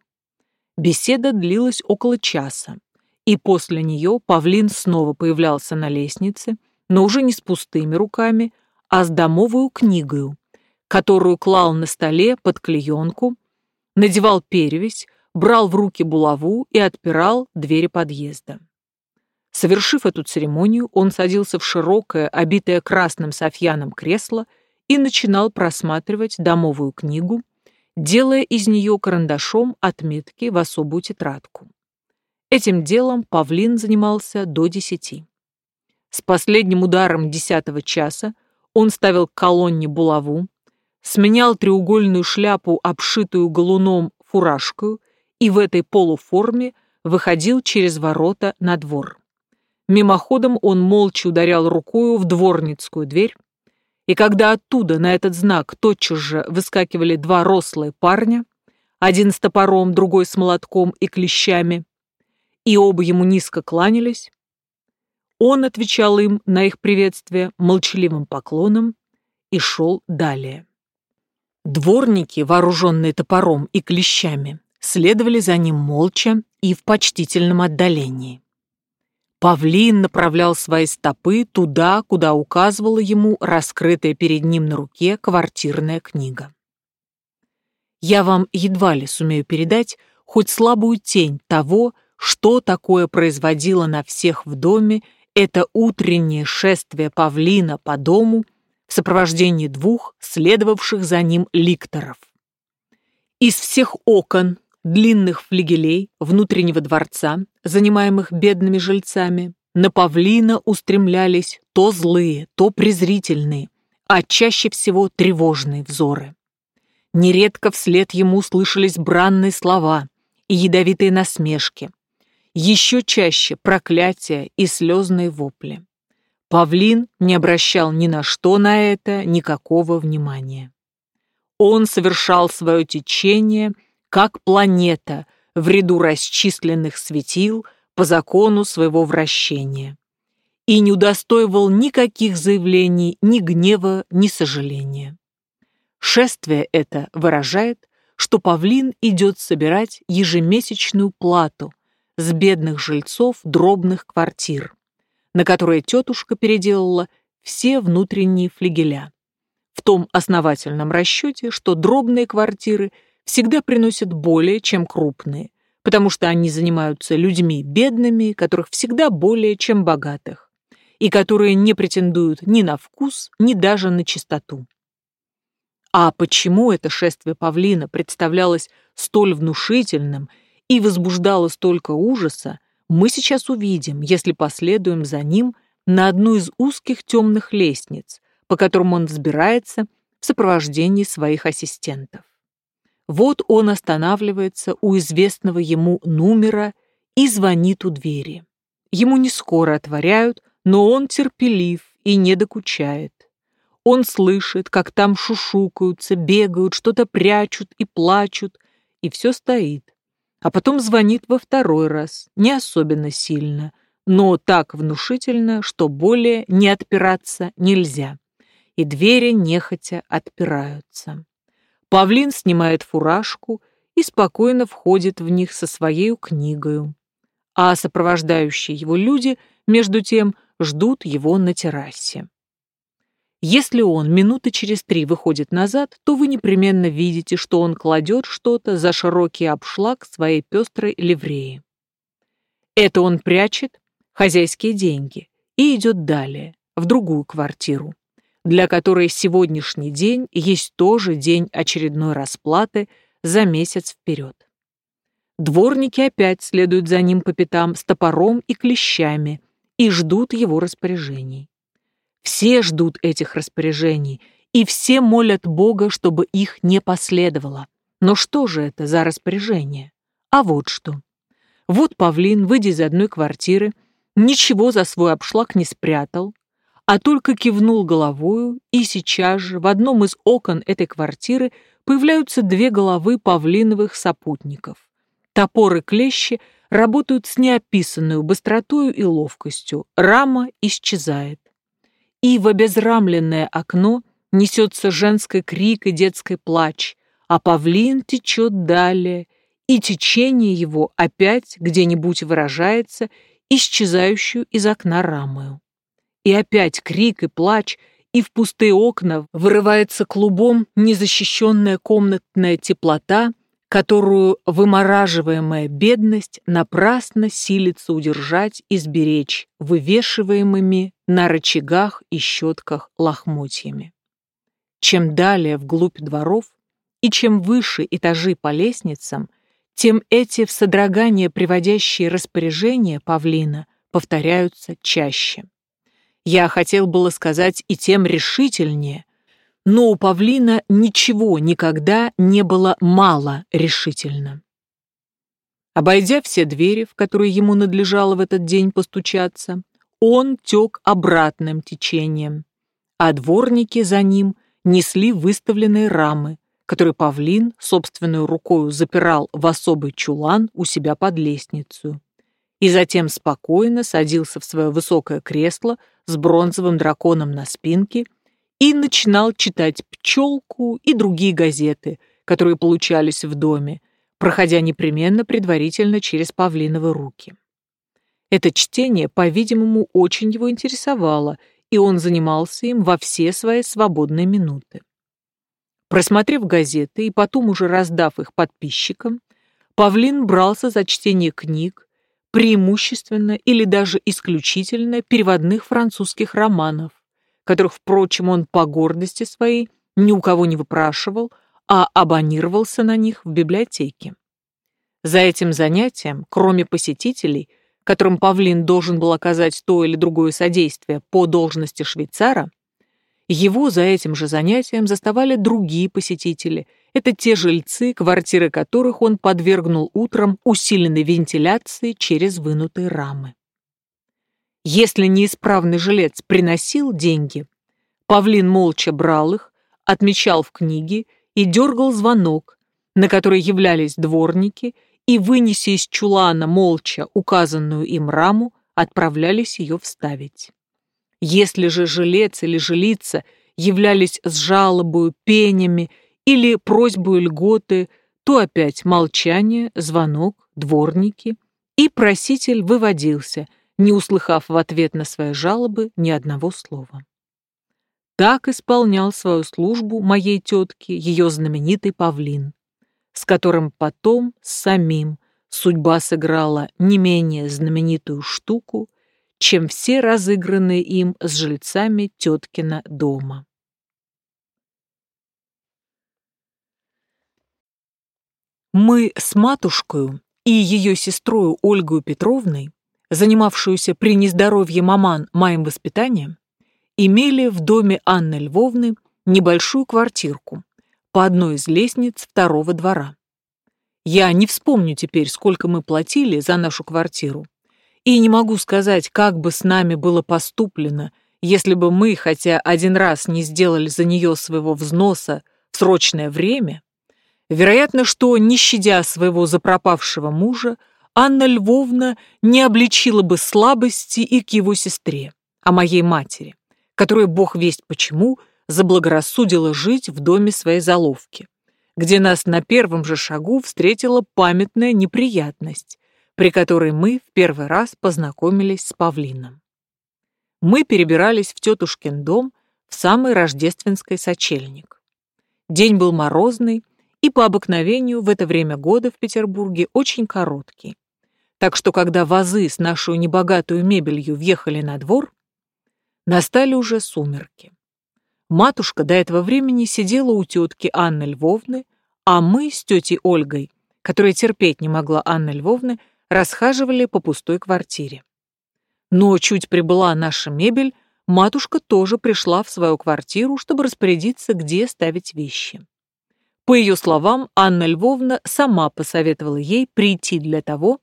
Беседа длилась около часа, и после нее павлин снова появлялся на лестнице, но уже не с пустыми руками, а с домовую книгою, которую клал на столе под клеенку надевал перевязь, брал в руки булаву и отпирал двери подъезда. Совершив эту церемонию, он садился в широкое, обитое красным софьяном кресло и начинал просматривать домовую книгу, делая из нее карандашом отметки в особую тетрадку. Этим делом Павлин занимался до десяти. С последним ударом десятого часа он ставил к колонне булаву, сменял треугольную шляпу, обшитую галуном фуражкою, и в этой полуформе выходил через ворота на двор. Мимоходом он молча ударял рукою в дворницкую дверь, и когда оттуда на этот знак тотчас же выскакивали два рослые парня, один с топором, другой с молотком и клещами, и оба ему низко кланялись, он отвечал им на их приветствие молчаливым поклоном и шел далее. Дворники, вооруженные топором и клещами, следовали за ним молча и в почтительном отдалении. Павлин направлял свои стопы туда, куда указывала ему раскрытая перед ним на руке квартирная книга. Я вам едва ли сумею передать хоть слабую тень того, что такое производило на всех в доме это утреннее шествие павлина по дому в сопровождении двух следовавших за ним ликторов. Из всех окон, длинных флигелей внутреннего дворца, занимаемых бедными жильцами, на павлина устремлялись то злые, то презрительные, а чаще всего тревожные взоры. Нередко вслед ему слышались бранные слова и ядовитые насмешки, еще чаще проклятия и слезные вопли. Павлин не обращал ни на что на это никакого внимания. Он совершал свое течение – как планета в ряду расчисленных светил по закону своего вращения. И не удостоивал никаких заявлений, ни гнева, ни сожаления. Шествие это выражает, что павлин идет собирать ежемесячную плату с бедных жильцов дробных квартир, на которые тетушка переделала все внутренние флигеля. В том основательном расчете, что дробные квартиры – всегда приносят более, чем крупные, потому что они занимаются людьми бедными, которых всегда более, чем богатых, и которые не претендуют ни на вкус, ни даже на чистоту. А почему это шествие павлина представлялось столь внушительным и возбуждало столько ужаса, мы сейчас увидим, если последуем за ним на одну из узких темных лестниц, по которым он взбирается в сопровождении своих ассистентов. Вот он останавливается у известного ему номера и звонит у двери. Ему не скоро отворяют, но он терпелив и не докучает. Он слышит, как там шушукаются, бегают, что-то прячут и плачут, и все стоит. А потом звонит во второй раз, не особенно сильно, но так внушительно, что более не отпираться нельзя. И двери нехотя отпираются. Павлин снимает фуражку и спокойно входит в них со своей книгою. А сопровождающие его люди, между тем, ждут его на террасе. Если он минуты через три выходит назад, то вы непременно видите, что он кладет что-то за широкий обшлаг своей пестрой ливреи. Это он прячет хозяйские деньги и идет далее, в другую квартиру для которой сегодняшний день есть тоже день очередной расплаты за месяц вперед. Дворники опять следуют за ним по пятам с топором и клещами и ждут его распоряжений. Все ждут этих распоряжений, и все молят Бога, чтобы их не последовало. Но что же это за распоряжение? А вот что. Вот павлин, выйдя из одной квартиры, ничего за свой обшлаг не спрятал, а только кивнул головою, и сейчас же в одном из окон этой квартиры появляются две головы павлиновых сопутников. Топоры клещи работают с неописанной быстротою и ловкостью, рама исчезает. И в обезрамленное окно несется женский крик и детский плач, а павлин течет далее, и течение его опять где-нибудь выражается исчезающую из окна рамою. И опять крик и плач, и в пустые окна вырывается клубом незащищенная комнатная теплота, которую вымораживаемая бедность напрасно силится удержать и сберечь вывешиваемыми на рычагах и щетках лохмотьями. Чем далее вглубь дворов и чем выше этажи по лестницам, тем эти в содрогание приводящие распоряжения павлина повторяются чаще. Я хотел было сказать и тем решительнее, но у павлина ничего никогда не было мало решительно. Обойдя все двери, в которые ему надлежало в этот день постучаться, он тек обратным течением, а дворники за ним несли выставленные рамы, которые павлин собственной рукою запирал в особый чулан у себя под лестницу, и затем спокойно садился в свое высокое кресло с бронзовым драконом на спинке и начинал читать «Пчелку» и другие газеты, которые получались в доме, проходя непременно предварительно через павлиновы руки. Это чтение, по-видимому, очень его интересовало, и он занимался им во все свои свободные минуты. Просмотрев газеты и потом уже раздав их подписчикам, Павлин брался за чтение книг, преимущественно или даже исключительно переводных французских романов, которых, впрочем, он по гордости своей ни у кого не выпрашивал, а абонировался на них в библиотеке. За этим занятием, кроме посетителей, которым Павлин должен был оказать то или другое содействие по должности швейцара, его за этим же занятием заставали другие посетители. Это те жильцы, квартиры которых он подвергнул утром усиленной вентиляции через вынутые рамы. Если неисправный жилец приносил деньги, павлин молча брал их, отмечал в книге и дергал звонок, на который являлись дворники, и, вынеся из чулана молча указанную им раму, отправлялись ее вставить. Если же жилец или жилица являлись с жалобою, пенями или просьбой льготы, то опять молчание, звонок, дворники, и проситель выводился – не услыхав в ответ на свои жалобы ни одного слова. Так исполнял свою службу моей тетке ее знаменитый павлин, с которым потом самим судьба сыграла не менее знаменитую штуку, чем все разыгранные им с жильцами теткина дома. Мы с матушкой и ее сестрой Ольгой Петровной занимавшуюся при нездоровье маман моим воспитанием, имели в доме Анны Львовны небольшую квартирку по одной из лестниц второго двора. Я не вспомню теперь, сколько мы платили за нашу квартиру, и не могу сказать, как бы с нами было поступлено, если бы мы, хотя один раз не сделали за нее своего взноса в срочное время, вероятно, что, не щадя своего запропавшего мужа, Анна Львовна не обличила бы слабости и к его сестре, а моей матери, которая, бог весть почему, заблагорассудила жить в доме своей заловки, где нас на первом же шагу встретила памятная неприятность, при которой мы в первый раз познакомились с павлином. Мы перебирались в тетушкин дом в самый рождественский сочельник. День был морозный, и по обыкновению в это время года в Петербурге очень короткий. Так что, когда вазы с нашу небогатую мебелью въехали на двор, настали уже сумерки. Матушка до этого времени сидела у тетки Анны Львовны, а мы с тетей Ольгой, которая терпеть не могла Анны Львовны, расхаживали по пустой квартире. Но чуть прибыла наша мебель, матушка тоже пришла в свою квартиру, чтобы распорядиться, где ставить вещи. По ее словам, Анна Львовна сама посоветовала ей прийти для того,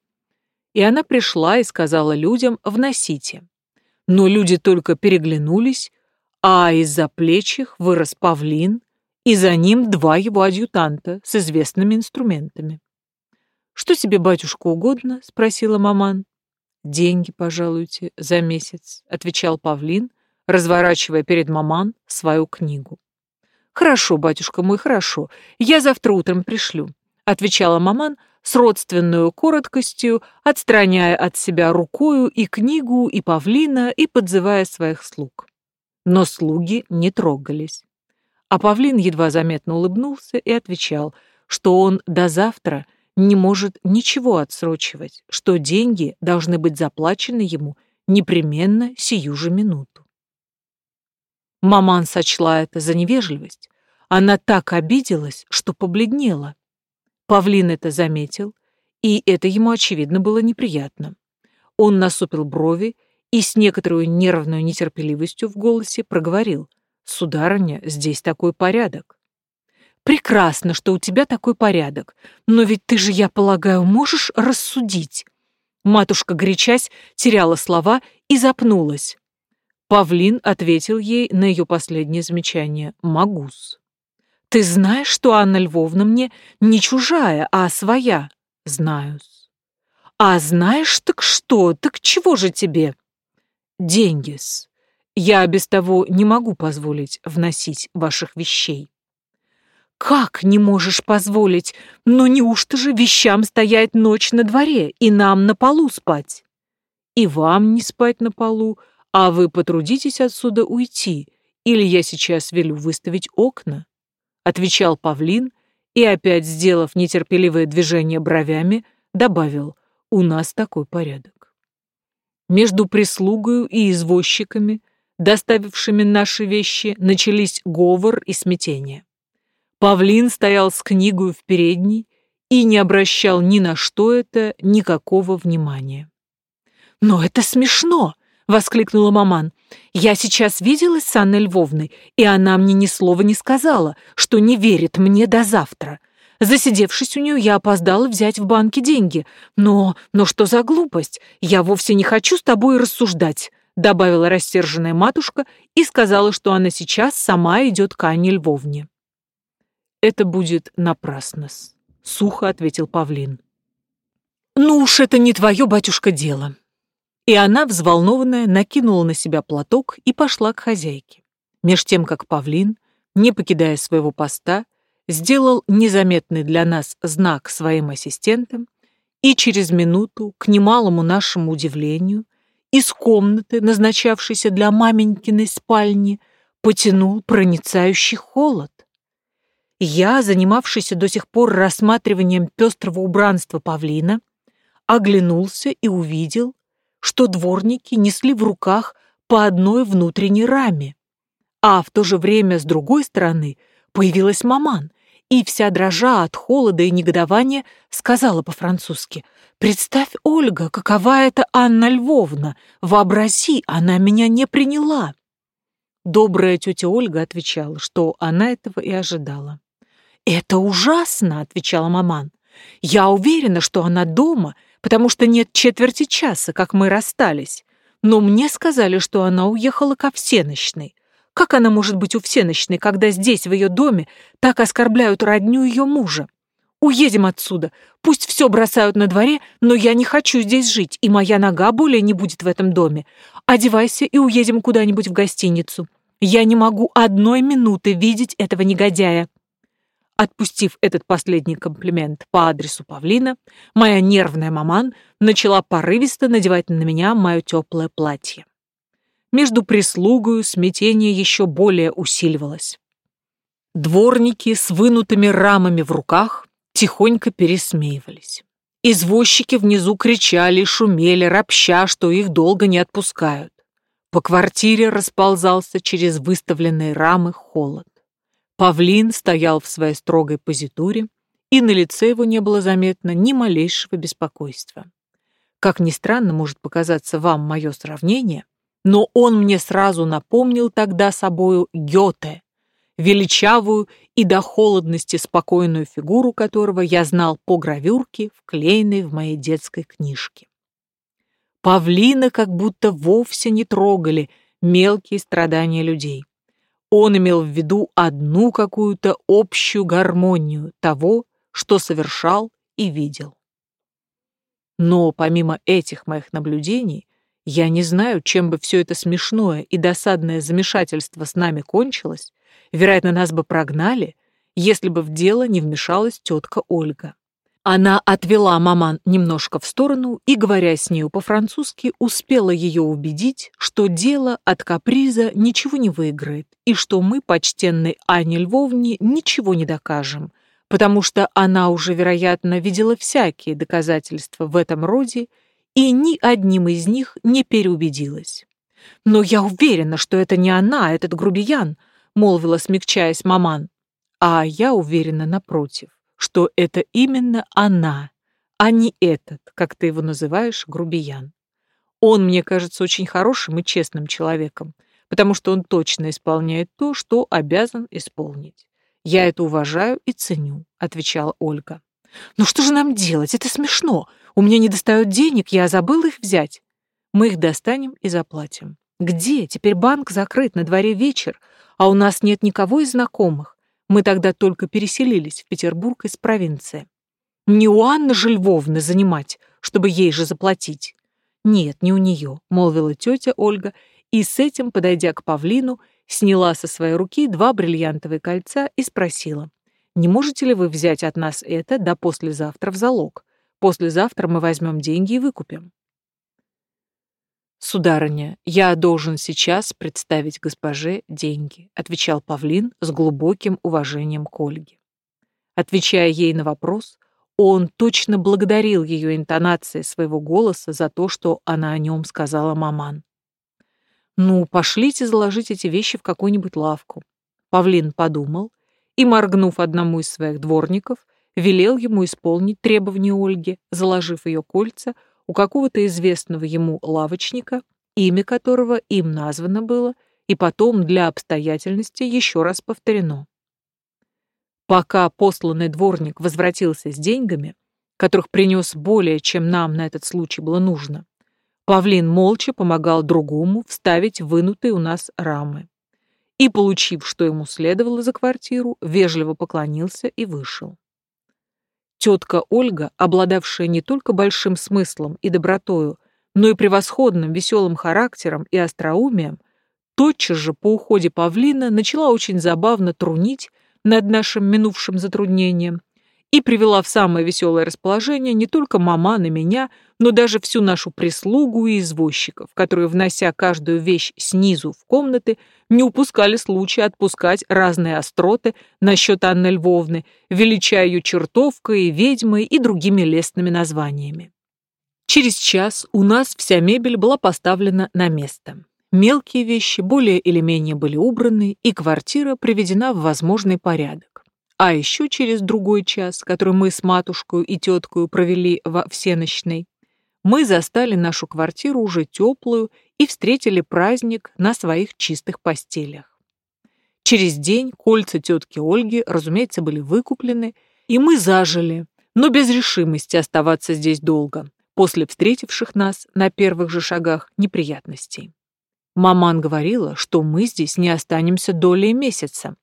и она пришла и сказала людям «вносите». Но люди только переглянулись, а из-за плеч их вырос павлин, и за ним два его адъютанта с известными инструментами. «Что тебе, батюшка, угодно?» — спросила маман. «Деньги, пожалуйте, за месяц», — отвечал павлин, разворачивая перед маман свою книгу. «Хорошо, батюшка мой, хорошо. Я завтра утром пришлю», — отвечала маман, с родственную короткостью, отстраняя от себя рукою и книгу, и павлина, и подзывая своих слуг. Но слуги не трогались. А павлин едва заметно улыбнулся и отвечал, что он до завтра не может ничего отсрочивать, что деньги должны быть заплачены ему непременно сию же минуту. Маман сочла это за невежливость. Она так обиделась, что побледнела. Павлин это заметил, и это ему, очевидно, было неприятно. Он насупил брови и с некоторой нервной нетерпеливостью в голосе проговорил. «Сударыня, здесь такой порядок». «Прекрасно, что у тебя такой порядок, но ведь ты же, я полагаю, можешь рассудить». Матушка, горячась, теряла слова и запнулась. Павлин ответил ей на ее последнее замечание «Могус». «Ты знаешь, что Анна Львовна мне не чужая, а своя?» «Знаю-с». «А знаешь, так что? Так чего же тебе?» «Деньги-с. Я без того не могу позволить вносить ваших вещей». «Как не можешь позволить? Ну неужто же вещам стоять ночь на дворе и нам на полу спать?» «И вам не спать на полу, а вы потрудитесь отсюда уйти, или я сейчас велю выставить окна», отвечал Павлин и, опять сделав нетерпеливое движение бровями, добавил «У нас такой порядок». Между прислугою и извозчиками, доставившими наши вещи, начались говор и смятение. Павлин стоял с книгой в передней и не обращал ни на что это никакого внимания. «Но это смешно!» — воскликнула маман. «Я сейчас виделась с Анной Львовной, и она мне ни слова не сказала, что не верит мне до завтра. Засидевшись у нее, я опоздала взять в банке деньги. Но, но что за глупость? Я вовсе не хочу с тобой рассуждать», — добавила рассерженная матушка и сказала, что она сейчас сама идет к Анне Львовне. «Это будет напрасно сухо ответил Павлин. «Ну уж это не твое, батюшка, дело. И она, взволнованная, накинула на себя платок и пошла к хозяйке. Меж тем, как павлин, не покидая своего поста, сделал незаметный для нас знак своим ассистентам и через минуту, к немалому нашему удивлению, из комнаты, назначавшейся для маменькиной спальни, потянул проницающий холод. Я, занимавшийся до сих пор рассматриванием пестрого убранства павлина, оглянулся и увидел, что дворники несли в руках по одной внутренней раме. А в то же время с другой стороны появилась маман, и вся дрожа от холода и негодования сказала по-французски «Представь, Ольга, какова это Анна Львовна! Вообрази, она меня не приняла!» Добрая тетя Ольга отвечала, что она этого и ожидала. «Это ужасно!» — отвечала маман. «Я уверена, что она дома потому что нет четверти часа, как мы расстались. Но мне сказали, что она уехала ко всеночной. Как она может быть у всеночной, когда здесь, в ее доме, так оскорбляют родню ее мужа? Уедем отсюда. Пусть все бросают на дворе, но я не хочу здесь жить, и моя нога более не будет в этом доме. Одевайся и уедем куда-нибудь в гостиницу. Я не могу одной минуты видеть этого негодяя. Отпустив этот последний комплимент по адресу Павлина, моя нервная маман начала порывисто надевать на меня мое теплое платье. Между прислугою смятение еще более усиливалось. Дворники с вынутыми рамами в руках тихонько пересмеивались. Извозчики внизу кричали, шумели, ропща, что их долго не отпускают. По квартире расползался через выставленные рамы холод. Павлин стоял в своей строгой позитуре, и на лице его не было заметно ни малейшего беспокойства. Как ни странно может показаться вам мое сравнение, но он мне сразу напомнил тогда собою Гёте, величавую и до холодности спокойную фигуру которого я знал по гравюрке, вклеенной в моей детской книжке. Павлина как будто вовсе не трогали мелкие страдания людей. Он имел в виду одну какую-то общую гармонию того, что совершал и видел. Но помимо этих моих наблюдений, я не знаю, чем бы все это смешное и досадное замешательство с нами кончилось. Вероятно, нас бы прогнали, если бы в дело не вмешалась тетка Ольга. Она отвела маман немножко в сторону и, говоря с нею по-французски, успела ее убедить, что дело от каприза ничего не выиграет и что мы, почтенной Анне Львовне, ничего не докажем, потому что она уже, вероятно, видела всякие доказательства в этом роде и ни одним из них не переубедилась. «Но я уверена, что это не она, а этот грубиян», — молвила, смягчаясь маман. «А я уверена, напротив, что это именно она, а не этот, как ты его называешь, грубиян. Он мне кажется очень хорошим и честным человеком, потому что он точно исполняет то, что обязан исполнить. Я это уважаю и ценю», — отвечала Ольга. «Ну что же нам делать? Это смешно. У меня не достают денег, я забыла их взять. Мы их достанем и заплатим. Где? Теперь банк закрыт, на дворе вечер, а у нас нет никого из знакомых. Мы тогда только переселились в Петербург из провинции. Не у Анны же Львовны занимать, чтобы ей же заплатить. Нет, не у нее, молвила тетя Ольга, и с этим, подойдя к павлину, сняла со своей руки два бриллиантовые кольца и спросила, «Не можете ли вы взять от нас это до послезавтра в залог? Послезавтра мы возьмем деньги и выкупим». «Сударыня, я должен сейчас представить госпоже деньги», отвечал Павлин с глубоким уважением к Ольге. Отвечая ей на вопрос, он точно благодарил ее интонацией своего голоса за то, что она о нем сказала маман. «Ну, пошлите заложить эти вещи в какую-нибудь лавку». Павлин подумал и, моргнув одному из своих дворников, велел ему исполнить требования Ольги, заложив ее кольца у какого-то известного ему лавочника, имя которого им названо было, и потом для обстоятельности еще раз повторено. Пока посланный дворник возвратился с деньгами, которых принес более, чем нам на этот случай было нужно, Павлин молча помогал другому вставить вынутые у нас рамы. И, получив, что ему следовало за квартиру, вежливо поклонился и вышел. Тетка Ольга, обладавшая не только большим смыслом и добротою, но и превосходным веселым характером и остроумием, тотчас же по уходе павлина начала очень забавно трунить над нашим минувшим затруднением и привела в самое веселое расположение не только мама на меня, но даже всю нашу прислугу и извозчиков, которые, внося каждую вещь снизу в комнаты, не упускали случая отпускать разные остроты насчет Анны Львовны, величая ее чертовкой, ведьмой и другими лестными названиями. Через час у нас вся мебель была поставлена на место. Мелкие вещи более или менее были убраны, и квартира приведена в возможный порядок. А еще через другой час, который мы с матушкой и теткой провели во всеночной, мы застали нашу квартиру уже теплую и встретили праздник на своих чистых постелях. Через день кольца тетки Ольги, разумеется, были выкуплены, и мы зажили, но без решимости оставаться здесь долго, после встретивших нас на первых же шагах неприятностей. Маман говорила, что мы здесь не останемся долей месяца,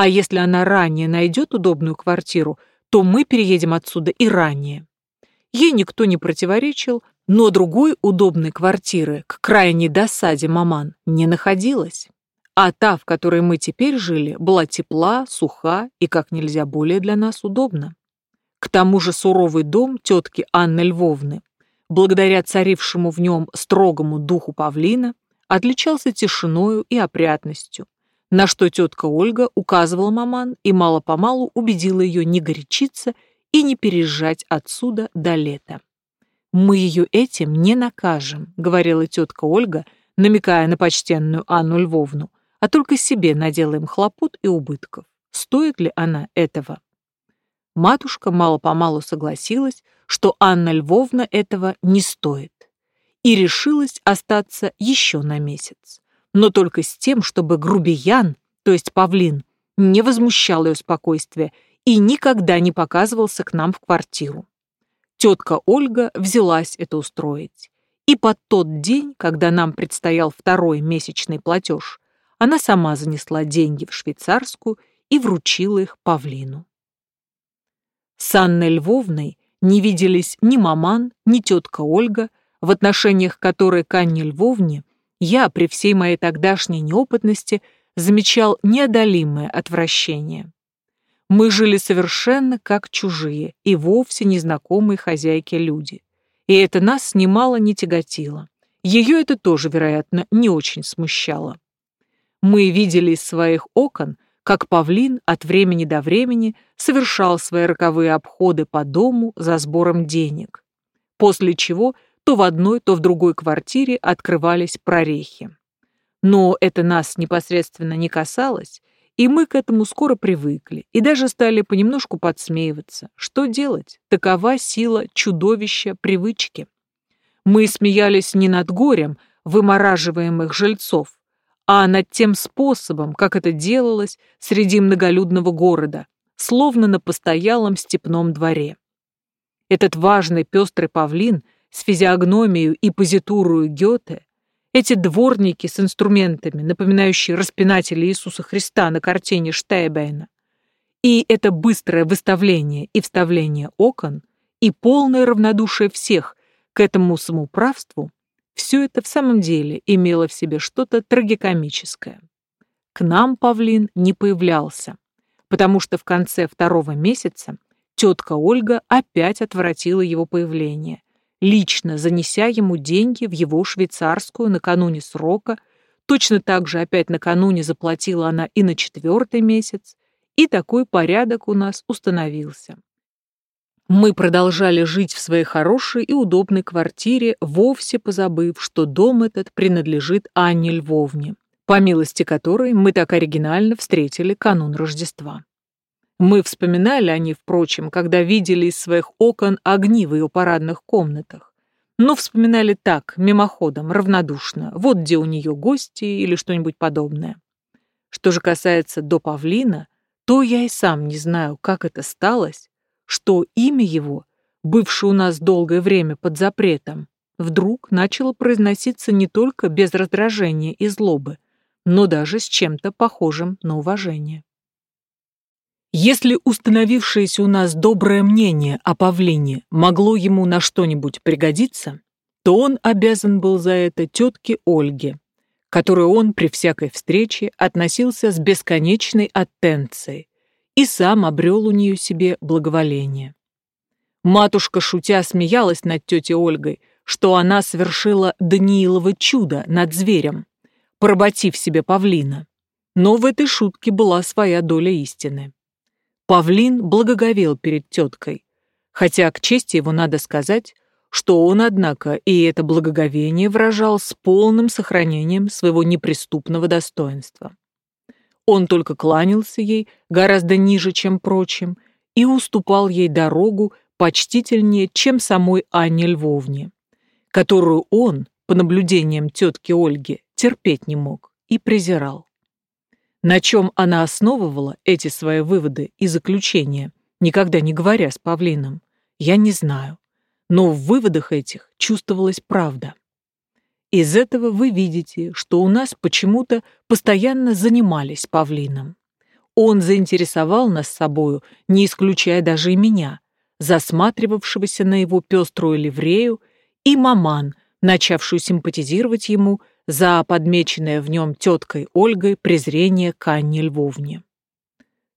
а если она ранее найдет удобную квартиру, то мы переедем отсюда и ранее. Ей никто не противоречил, но другой удобной квартиры к крайней досаде маман не находилось. А та, в которой мы теперь жили, была тепла, суха и как нельзя более для нас удобна. К тому же суровый дом тетки Анны Львовны, благодаря царившему в нем строгому духу павлина, отличался тишиною и опрятностью, на что тетка Ольга указывала маман и мало-помалу убедила ее не горячиться и не переезжать отсюда до лета. «Мы ее этим не накажем», — говорила тетка Ольга, намекая на почтенную Анну Львовну, «а только себе наделаем хлопот и убытков. Стоит ли она этого?» Матушка мало-помалу согласилась, что Анна Львовна этого не стоит, и решилась остаться еще на месяц но только с тем, чтобы грубиян, то есть павлин, не возмущал ее спокойствие и никогда не показывался к нам в квартиру. Тетка Ольга взялась это устроить. И под тот день, когда нам предстоял второй месячный платеж, она сама занесла деньги в швейцарскую и вручила их павлину. С Анной Львовной не виделись ни маман, ни тетка Ольга, в отношениях которой к Анне Львовне я при всей моей тогдашней неопытности замечал неодолимое отвращение. Мы жили совершенно как чужие и вовсе незнакомые хозяйки люди. И это нас немало не тяготило. Ее это тоже, вероятно, не очень смущало. Мы видели из своих окон, как павлин от времени до времени совершал свои роковые обходы по дому за сбором денег, после чего то в одной, то в другой квартире открывались прорехи. Но это нас непосредственно не касалось, и мы к этому скоро привыкли и даже стали понемножку подсмеиваться. Что делать? Такова сила чудовища привычки. Мы смеялись не над горем вымораживаемых жильцов, а над тем способом, как это делалось среди многолюдного города, словно на постоялом степном дворе. Этот важный пестрый павлин с физиогномией и позитурою Гёте эти дворники с инструментами, напоминающие распинателя Иисуса Христа на картине Штейбейна, и это быстрое выставление и вставление окон, и полное равнодушие всех к этому самоуправству, все это в самом деле имело в себе что-то трагикомическое. К нам павлин не появлялся, потому что в конце второго месяца тетка Ольга опять отвратила его появление лично занеся ему деньги в его швейцарскую накануне срока, точно так же опять накануне заплатила она и на четвертый месяц, и такой порядок у нас установился. Мы продолжали жить в своей хорошей и удобной квартире, вовсе позабыв, что дом этот принадлежит Анне Львовне, по милости которой мы так оригинально встретили канун Рождества. Мы вспоминали о ней, впрочем, когда видели из своих окон огни в ее парадных комнатах. Но вспоминали так, мимоходом, равнодушно, вот где у нее гости или что-нибудь подобное. Что же касается до Павлина, то я и сам не знаю, как это сталось, что имя его, бывшее у нас долгое время под запретом, вдруг начало произноситься не только без раздражения и злобы, но даже с чем-то похожим на уважение. Если установившееся у нас доброе мнение о павлине могло ему на что-нибудь пригодиться, то он обязан был за это тетке Ольге, которой он при всякой встрече относился с бесконечной аттенцией и сам обрел у нее себе благоволение. Матушка, шутя, смеялась над тетей Ольгой, что она совершила Даниилово чудо над зверем, поработив себе павлина. Но в этой шутке была своя доля истины. Павлин благоговел перед теткой, хотя к чести его надо сказать, что он, однако, и это благоговение выражал с полным сохранением своего неприступного достоинства. Он только кланялся ей гораздо ниже, чем прочим, и уступал ей дорогу почтительнее, чем самой Анне Львовне, которую он, по наблюдениям тетки Ольги, терпеть не мог и презирал. На чем она основывала эти свои выводы и заключения, никогда не говоря с Павлином, я не знаю. Но в выводах этих чувствовалась правда. Из этого вы видите, что у нас почему-то постоянно занимались Павлином. Он заинтересовал нас собою, не исключая даже и меня, засматривавшегося на его пеструю ливрею, и маман, начавшую симпатизировать ему за подмеченное в нем теткой Ольгой презрение к Анне Львовне.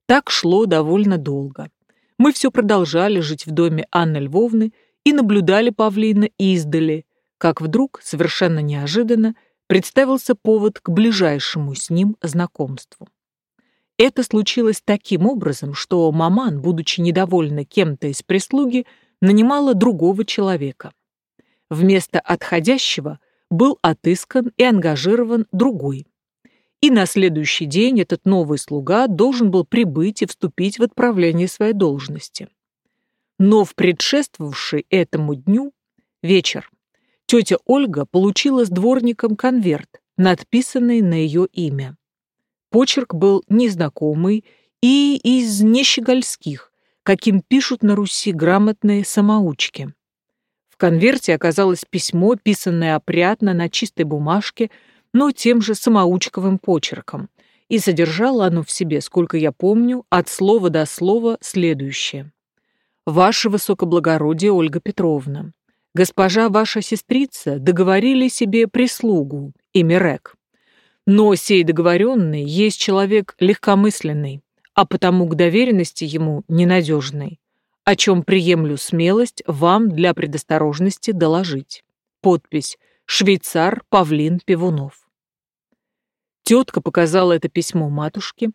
Так шло довольно долго. Мы все продолжали жить в доме Анны Львовны и наблюдали павлина издали, как вдруг, совершенно неожиданно, представился повод к ближайшему с ним знакомству. Это случилось таким образом, что маман, будучи недовольна кем-то из прислуги, нанимала другого человека. Вместо отходящего был отыскан и ангажирован другой. И на следующий день этот новый слуга должен был прибыть и вступить в отправление своей должности. Но в предшествовавший этому дню вечер тетя Ольга получила с дворником конверт, надписанный на ее имя. Почерк был незнакомый и из нещегольских, каким пишут на Руси грамотные самоучки. В конверте оказалось письмо, писанное опрятно на чистой бумажке, но тем же самоучковым почерком, и содержало оно в себе, сколько я помню, от слова до слова следующее. «Ваше высокоблагородие, Ольга Петровна, госпожа ваша сестрица договорили себе прислугу, имя Рек. Но сей договоренный есть человек легкомысленный, а потому к доверенности ему ненадежный о чем приемлю смелость вам для предосторожности доложить. Подпись «Швейцар Павлин Пивунов». Тетка показала это письмо матушке,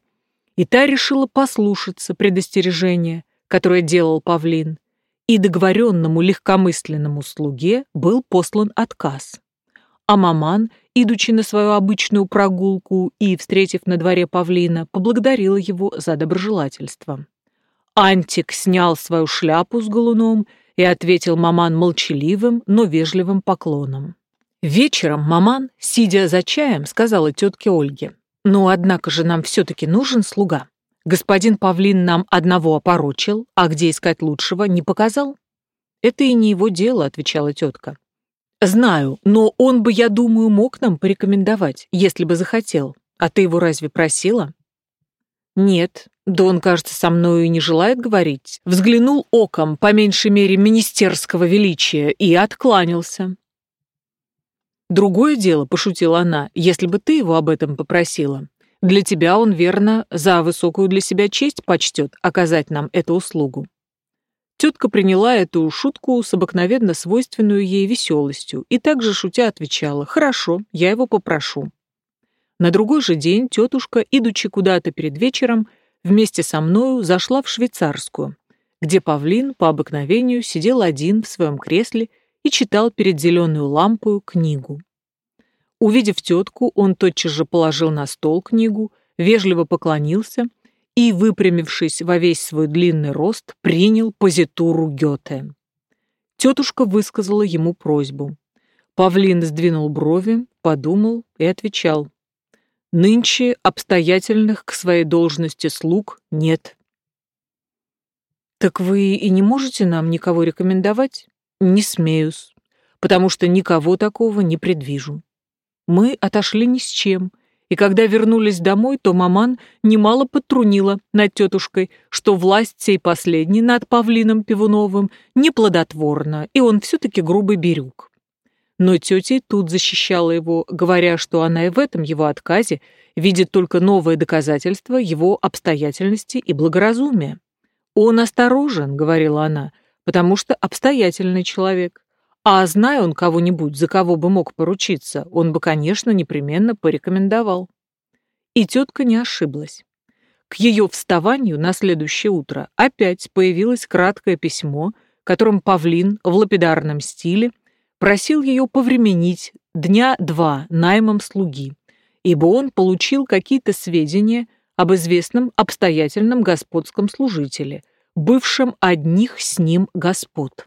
И та решила послушаться предостережения, которое делал Павлин, и договоренному легкомысленному слуге был послан отказ. А маман, идучи на свою обычную прогулку и, встретив на дворе павлина, поблагодарила его за доброжелательство. Антик снял свою шляпу с галуном и ответил маман молчаливым, но вежливым поклоном. Вечером маман, сидя за чаем, сказала тетке Ольге, «Ну, однако же нам все-таки нужен слуга. Господин Павлин нам одного опорочил, а где искать лучшего не показал». «Это и не его дело», — отвечала тетка. «Знаю, но он бы, я думаю, мог нам порекомендовать, если бы захотел. А ты его разве просила?» «Нет, да он, кажется, со мною и не желает говорить. Взглянул оком, по меньшей мере, министерского величия, и откланялся». «Другое дело», — пошутила она, — «если бы ты его об этом попросила. Для тебя он, верно, за высокую для себя честь почтет оказать нам эту услугу». Тетка приняла эту шутку с обыкновенно свойственную ей веселостью и также шутя отвечала «Хорошо, я его попрошу». На другой же день тетушка, идучи куда-то перед вечером, вместе со мною зашла в швейцарскую, где павлин по обыкновению сидел один в своем кресле и читал перед зеленую лампою книгу. Увидев тетку, он тотчас же положил на стол книгу, вежливо поклонился и, выпрямившись во весь свой длинный рост, принял позитуру Гёте. Тетушка высказала ему просьбу. Павлин сдвинул брови, подумал и отвечал. «Нынче обстоятельных к своей должности слуг нет». «Так вы и не можете нам никого рекомендовать?» «Не смеюсь, потому что никого такого не предвижу». Мы отошли ни с чем, и когда вернулись домой, то маман немало подтрунила над тетушкой, что власть сей последней над Павлином Пивуновым неплодотворна, и он все-таки грубый берюк. Но тетя тут защищала его, говоря, что она и в этом его отказе видит только новое доказательство его обстоятельности и благоразумия. «Он осторожен», — говорила она, — «потому что обстоятельный человек. А зная он кого-нибудь, за кого бы мог поручиться, он бы, конечно, непременно порекомендовал. И тетка не ошиблась. К ее вставанию на следующее утро опять появилось краткое письмо, которым Павлин в лапидарном стиле просил ее повременить дня два наймом слуги, ибо он получил какие-то сведения об известном обстоятельном господском служителе, бывшем одних с ним господ.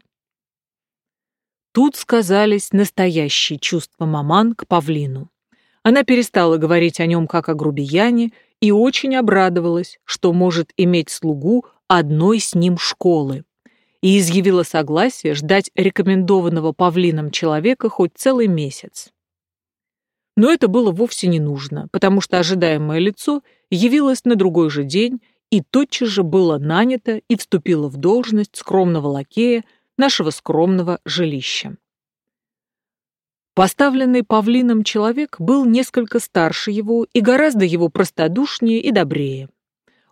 Тут сказались настоящие чувства маман к павлину. Она перестала говорить о нем как о грубияне и очень обрадовалась, что может иметь слугу одной с ним школы, и изъявила согласие ждать рекомендованного павлином человека хоть целый месяц. Но это было вовсе не нужно, потому что ожидаемое лицо явилось на другой же день и тотчас же было нанято и вступило в должность скромного лакея нашего скромного жилища. Поставленный павлином человек был несколько старше его и гораздо его простодушнее и добрее.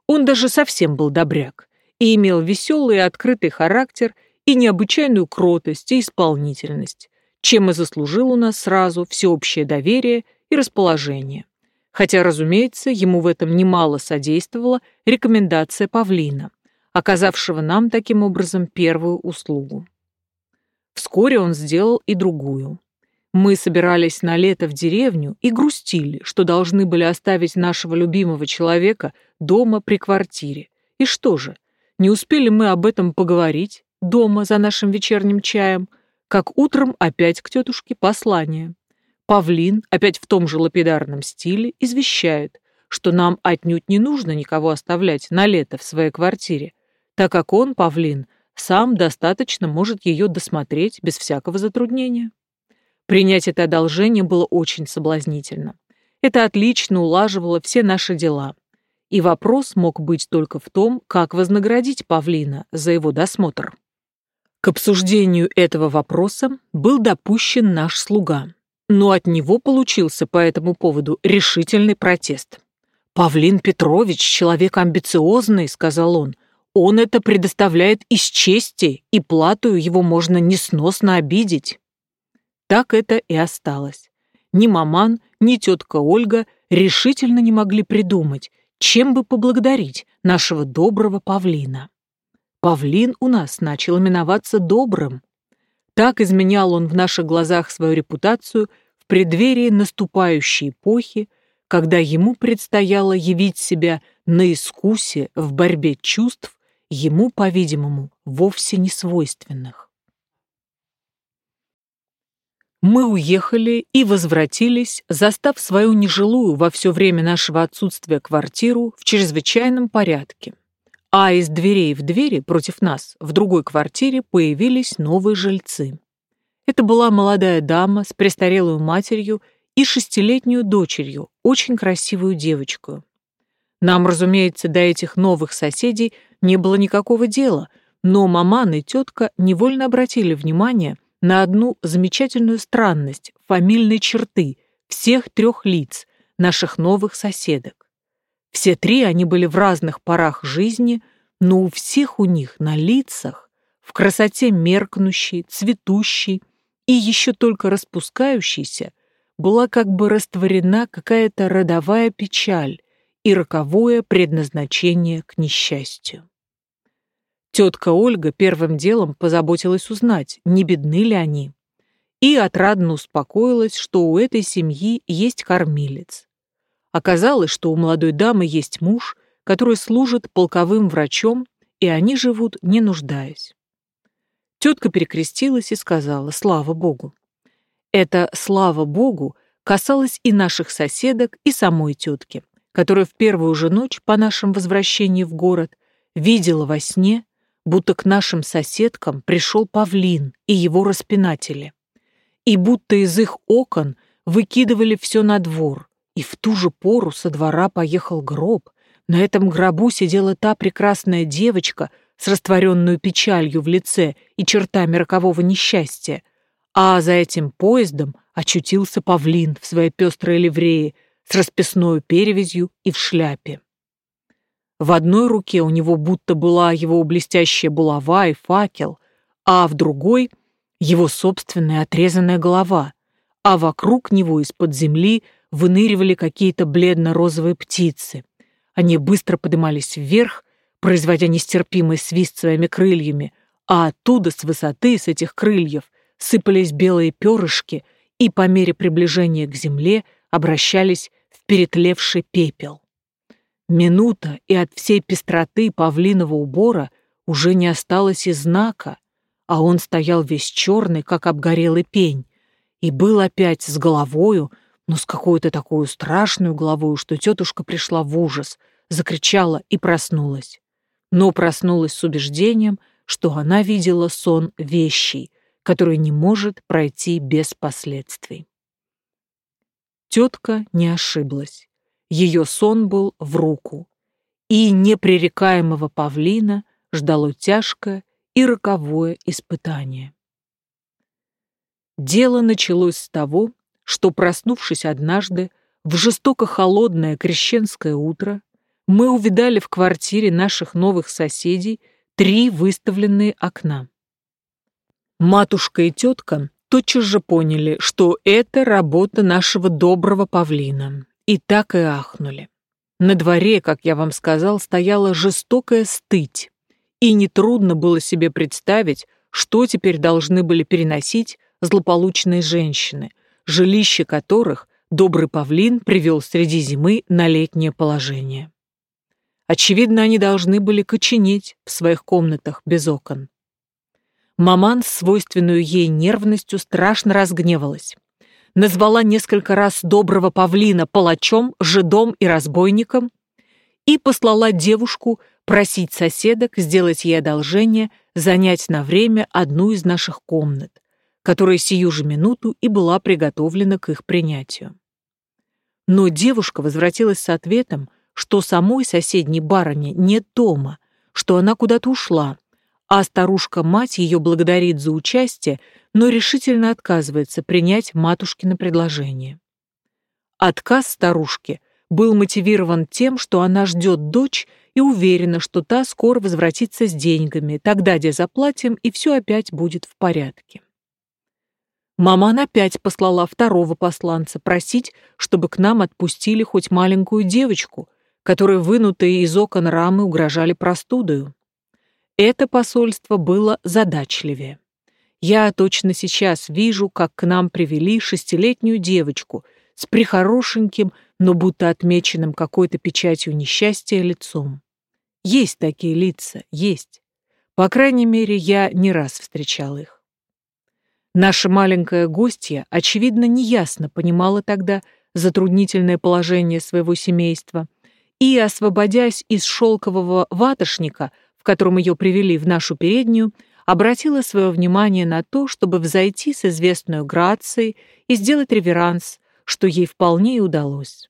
Он даже совсем был добряк и имел веселый и открытый характер и необычайную кротость и исполнительность, чем и заслужил у нас сразу всеобщее доверие и расположение. Хотя, разумеется, ему в этом немало содействовала рекомендация павлина оказавшего нам таким образом первую услугу. Вскоре он сделал и другую. Мы собирались на лето в деревню и грустили, что должны были оставить нашего любимого человека дома при квартире. И что же, не успели мы об этом поговорить дома за нашим вечерним чаем, как утром опять к тетушке послание. Павлин, опять в том же лапидарном стиле, извещает, что нам отнюдь не нужно никого оставлять на лето в своей квартире, так как он, павлин, сам достаточно может ее досмотреть без всякого затруднения. Принять это одолжение было очень соблазнительно. Это отлично улаживало все наши дела. И вопрос мог быть только в том, как вознаградить павлина за его досмотр. К обсуждению этого вопроса был допущен наш слуга, но от него получился по этому поводу решительный протест. «Павлин Петрович, человек амбициозный», — сказал он, он это предоставляет из чести, и плату его можно несносно обидеть. Так это и осталось. Ни маман, ни тетка Ольга решительно не могли придумать, чем бы поблагодарить нашего доброго павлина. Павлин у нас начал именоваться добрым. Так изменял он в наших глазах свою репутацию в преддверии наступающей эпохи, когда ему предстояло явить себя на искусе в борьбе чувств, ему, по-видимому, вовсе не свойственных. Мы уехали и возвратились, застав свою нежилую во все время нашего отсутствия квартиру в чрезвычайном порядке а из дверей в двери против нас в другой квартире появились новые жильцы. Это была молодая дама с престарелой матерью и шестилетнюю дочерью, очень красивую девочку. Нам, разумеется, до этих новых соседей не было никакого дела, но маман и тетка невольно обратили внимание на одну замечательную странность фамильной черты всех трех лиц наших новых соседок. Все три они были в разных порах жизни, но у всех у них на лицах, в красоте меркнущей, цветущей и еще только распускающейся, была как бы растворена какая-то родовая печаль и роковое предназначение к несчастью. Тетка Ольга первым делом позаботилась узнать, не бедны ли они, и отрадно успокоилась, что у этой семьи есть кормилец. Оказалось, что у молодой дамы есть муж, который служит полковым врачом, и они живут, не нуждаясь. Тетка перекрестилась и сказала «Слава Богу». Это «Слава Богу» касалось и наших соседок, и самой тетки, которая в первую же ночь по нашему возвращении в город видела во сне, будто к нашим соседкам пришел павлин и его распинатели, и будто из их окон выкидывали все на двор, и в ту же пору со двора поехал гроб. На этом гробу сидела та прекрасная девочка с растворенную печалью в лице и чертами рокового несчастья. А за этим поездом очутился павлин в своей пестрой ливрее с расписной перевязью и в шляпе. В одной руке у него будто была его блестящая булава и факел, а в другой — его собственная отрезанная голова, а вокруг него из-под земли — выныривали какие-то бледно-розовые птицы. Они быстро поднимались вверх, производя нестерпимый свист своими крыльями, а оттуда, с высоты, с этих крыльев, сыпались белые перышки и по мере приближения к земле обращались в перетлевший пепел. Минута, и от всей пестроты павлиного убора уже не осталось и знака, а он стоял весь черный, как обгорелый пень, и был опять с головою, но с какой-то такой страшной головой, что тетушка пришла в ужас, закричала и проснулась. Но проснулась с убеждением, что она видела сон вещий, который не может пройти без последствий. Тетка не ошиблась. Ее сон был в руку, и непререкаемого павлина ждало тяжкое и роковое испытание. Дело началось с того, что, проснувшись однажды в жестоко холодное крещенское утро, мы увидали в квартире наших новых соседей три выставленные окна. Матушка и тетка тотчас же поняли, что это работа нашего доброго павлина, и так и ахнули. На дворе, как я вам сказал, стояла жестокая стыть, и нетрудно было себе представить, что теперь должны были переносить злополучные женщины, жилище которых добрый павлин привел среди зимы на летнее положение. Очевидно, они должны были коченеть в своих комнатах без окон. Маман с свойственную ей нервностью страшно разгневалась. Назвала несколько раз доброго павлина палачом, жидом и разбойником и послала девушку просить соседок сделать ей одолжение занять на время одну из наших комнат, которая сию же минуту и была приготовлена к их принятию. Но девушка возвратилась с ответом, что самой соседней барыни нет дома, что она куда-то ушла, а старушка-мать ее благодарит за участие, но решительно отказывается принять матушкино предложение. Отказ старушки был мотивирован тем, что она ждет дочь и уверена, что та скоро возвратится с деньгами, тогда где заплатим, и все опять будет в порядке. Маман опять послала второго посланца просить, чтобы к нам отпустили хоть маленькую девочку, которые, вынутые из окон рамы, угрожали простудою. Это посольство было задачливее. Я точно сейчас вижу, как к нам привели шестилетнюю девочку с прихорошеньким, но будто отмеченным какой-то печатью несчастья лицом. Есть такие лица, есть. По крайней мере, я не раз встречал их. Наша маленькая гостья, очевидно, неясно понимала тогда затруднительное положение своего семейства и, освободясь из шелкового ватошника, в котором ее привели в нашу переднюю, обратила свое внимание на то, чтобы взойти с известной грацией и сделать реверанс, что ей вполне и удалось.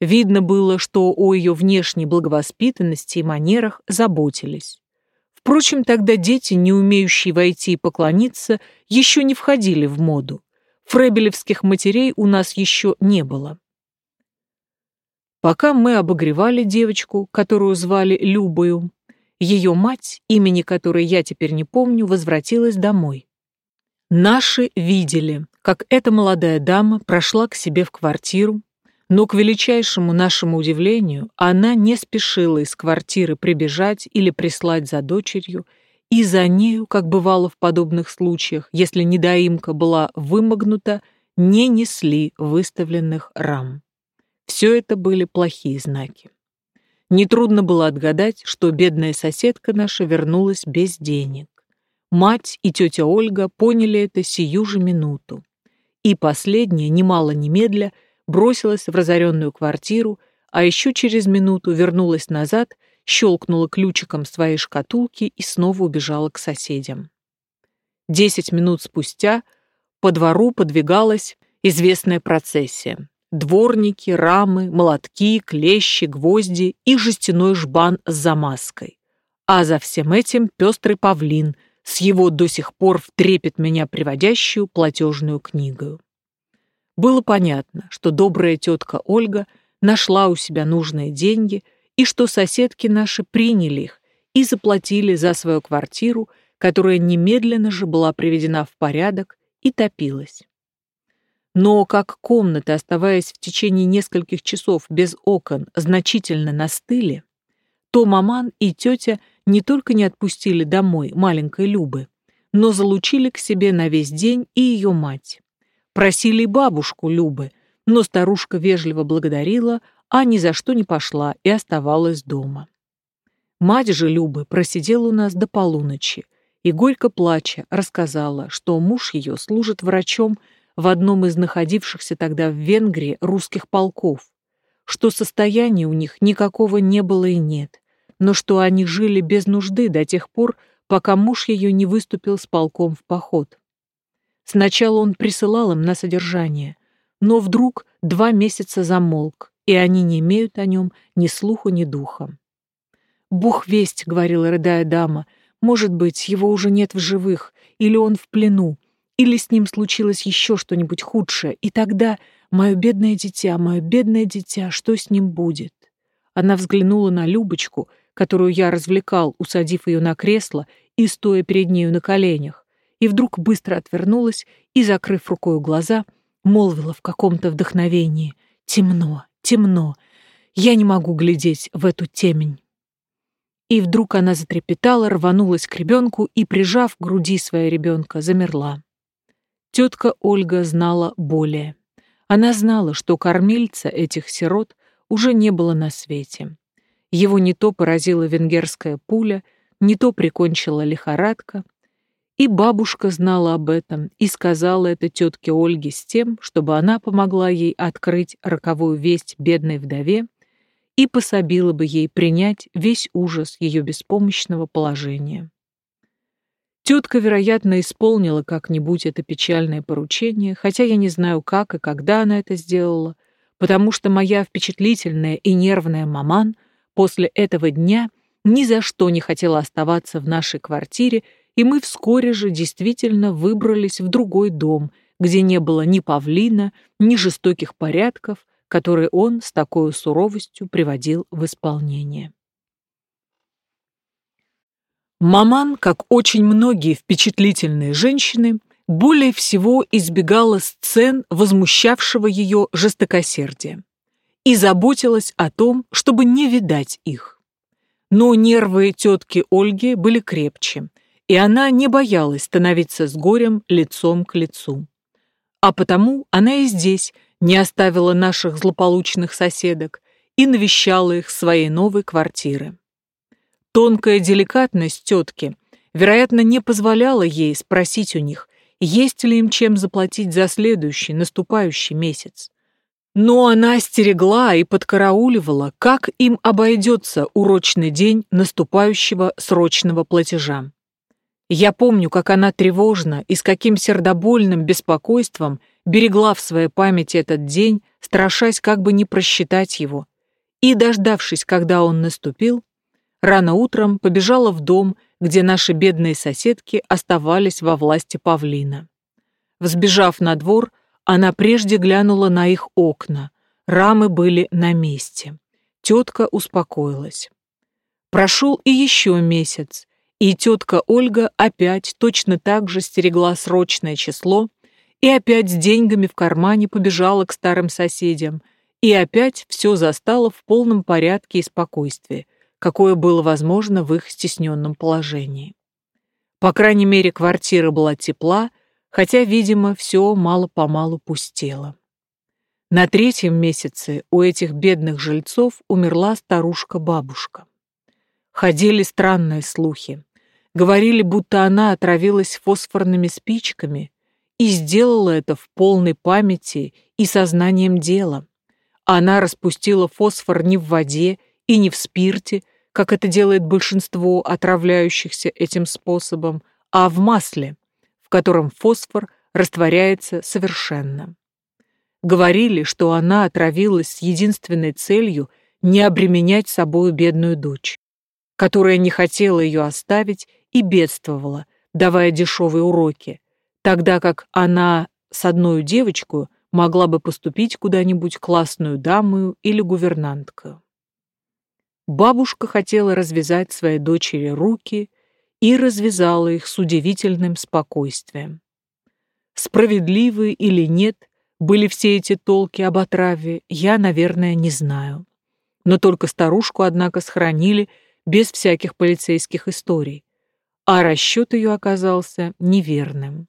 Видно было, что о ее внешней благовоспитанности и манерах заботились. Впрочем, тогда дети, не умеющие войти и поклониться, еще не входили в моду. Фребелевских матерей у нас еще не было. Пока мы обогревали девочку, которую звали Любою, ее мать, имени которой я теперь не помню, возвратилась домой. Наши видели, как эта молодая дама прошла к себе в квартиру, но, к величайшему нашему удивлению, она не спешила из квартиры прибежать или прислать за дочерью, и за нею, как бывало в подобных случаях, если недоимка была вымогнута, не несли выставленных рам. Все это были плохие знаки. Нетрудно было отгадать, что бедная соседка наша вернулась без денег. Мать и тетя Ольга поняли это сию же минуту. И последняя, немало немедля, бросилась в разоренную квартиру, а еще через минуту вернулась назад, щелкнула ключиком своей шкатулки и снова убежала к соседям. Десять минут спустя по двору подвигалась известная процессия дворники, рамы, молотки, клещи, гвозди и жестяной жбан с замазкой. А за всем этим пестрый павлин с его до сих пор в меня приводящую платежную книгою. Было понятно, что добрая тетка Ольга нашла у себя нужные деньги и что соседки наши приняли их и заплатили за свою квартиру, которая немедленно же была приведена в порядок и топилась. Но как комнаты, оставаясь в течение нескольких часов без окон, значительно настыли, то маман и тетя не только не отпустили домой маленькой Любы, но залучили к себе на весь день и ее мать. Просили бабушку Любы, но старушка вежливо благодарила, а ни за что не пошла и оставалась дома. Мать же Любы просидела у нас до полуночи и, горько плача, рассказала, что муж ее служит врачом в одном из находившихся тогда в Венгрии русских полков, что состояния у них никакого не было и нет, но что они жили без нужды до тех пор, пока муж ее не выступил с полком в поход. Сначала он присылал им на содержание, но вдруг два месяца замолк, и они не имеют о нем ни слуху, ни духа. «Бог весть», — говорила рыдая дама, — «может быть, его уже нет в живых, или он в плену, или с ним случилось еще что-нибудь худшее, и тогда, мое бедное дитя, мое бедное дитя, что с ним будет? Она взглянула на Любочку, которую я развлекал, усадив ее на кресло и стоя перед нею на коленях, и вдруг быстро отвернулась и, закрыв рукой глаза, молвила в каком-то вдохновении «Темно, темно, я не могу глядеть в эту темень». И вдруг она затрепетала, рванулась к ребенку и, прижав к груди своего ребенка, замерла. Тетка Ольга знала более. Она знала, что кормильца этих сирот уже не было на свете. Его не то поразила венгерская пуля, не то прикончила лихорадка. И бабушка знала об этом и сказала это тетке Ольге с тем, чтобы она помогла ей открыть роковую весть бедной вдове и пособила бы ей принять весь ужас ее беспомощного положения. Тетка, вероятно, исполнила как-нибудь это печальное поручение, хотя я не знаю, как и когда она это сделала, потому что моя впечатлительная и нервная маман после этого дня ни за что не хотела оставаться в нашей квартире, и мы вскоре же действительно выбрались в другой дом, где не было ни павлина, ни жестоких порядков, которые он с такой суровостью приводил в исполнение. Маман, как очень многие впечатлительные женщины, более всего избегала сцен возмущавшего ее жестокосердия. и заботилась о том, чтобы не видать их. Но нервы тетки Ольги были крепче, и она не боялась становиться с горем лицом к лицу. А потому она и здесь не оставила наших злополучных соседок и навещала их в своей новой квартиры. Тонкая деликатность тетки, вероятно, не позволяла ей спросить у них, есть ли им чем заплатить за следующий, наступающий месяц. Но она стерегла и подкарауливала, как им обойдется урочный день наступающего срочного платежа. Я помню, как она тревожно и с каким сердобольным беспокойством берегла в своей памяти этот день, страшась как бы не просчитать его. И, дождавшись, когда он наступил, рано утром побежала в дом, где наши бедные соседки оставались во власти павлина. Взбежав на двор, она прежде глянула на их окна. Рамы были на месте. Тетка успокоилась. Прошел и еще месяц, и тетка Ольга опять точно так же стерегла срочное число и опять с деньгами в кармане побежала к старым соседям, и опять все застало в полном порядке и спокойствии, какое было возможно в их стесненном положении. По крайней мере, квартира была тепла, хотя, видимо, все мало-помалу пустело. На третьем месяце у этих бедных жильцов умерла старушка-бабушка. Ходили странные слухи. Говорили, будто она отравилась фосфорными спичками и сделала это в полной памяти и сознанием дела. Она распустила фосфор не в воде и не в спирте, как это делает большинство отравляющихся этим способом, а в масле, котором фосфор растворяется совершенно. Говорили, что она отравилась с единственной целью не обременять собою бедную дочь, которая не хотела ее оставить и бедствовала, давая дешевые уроки, тогда как она с одной девочкой могла бы поступить куда-нибудь классную дамою или гувернанткою. Бабушка хотела развязать своей дочери руки и развязала их с удивительным спокойствием. Справедливы или нет были все эти толки об отраве, я, наверное, не знаю. Но только старушку, однако, сохранили без всяких полицейских историй, а расчет ее оказался неверным.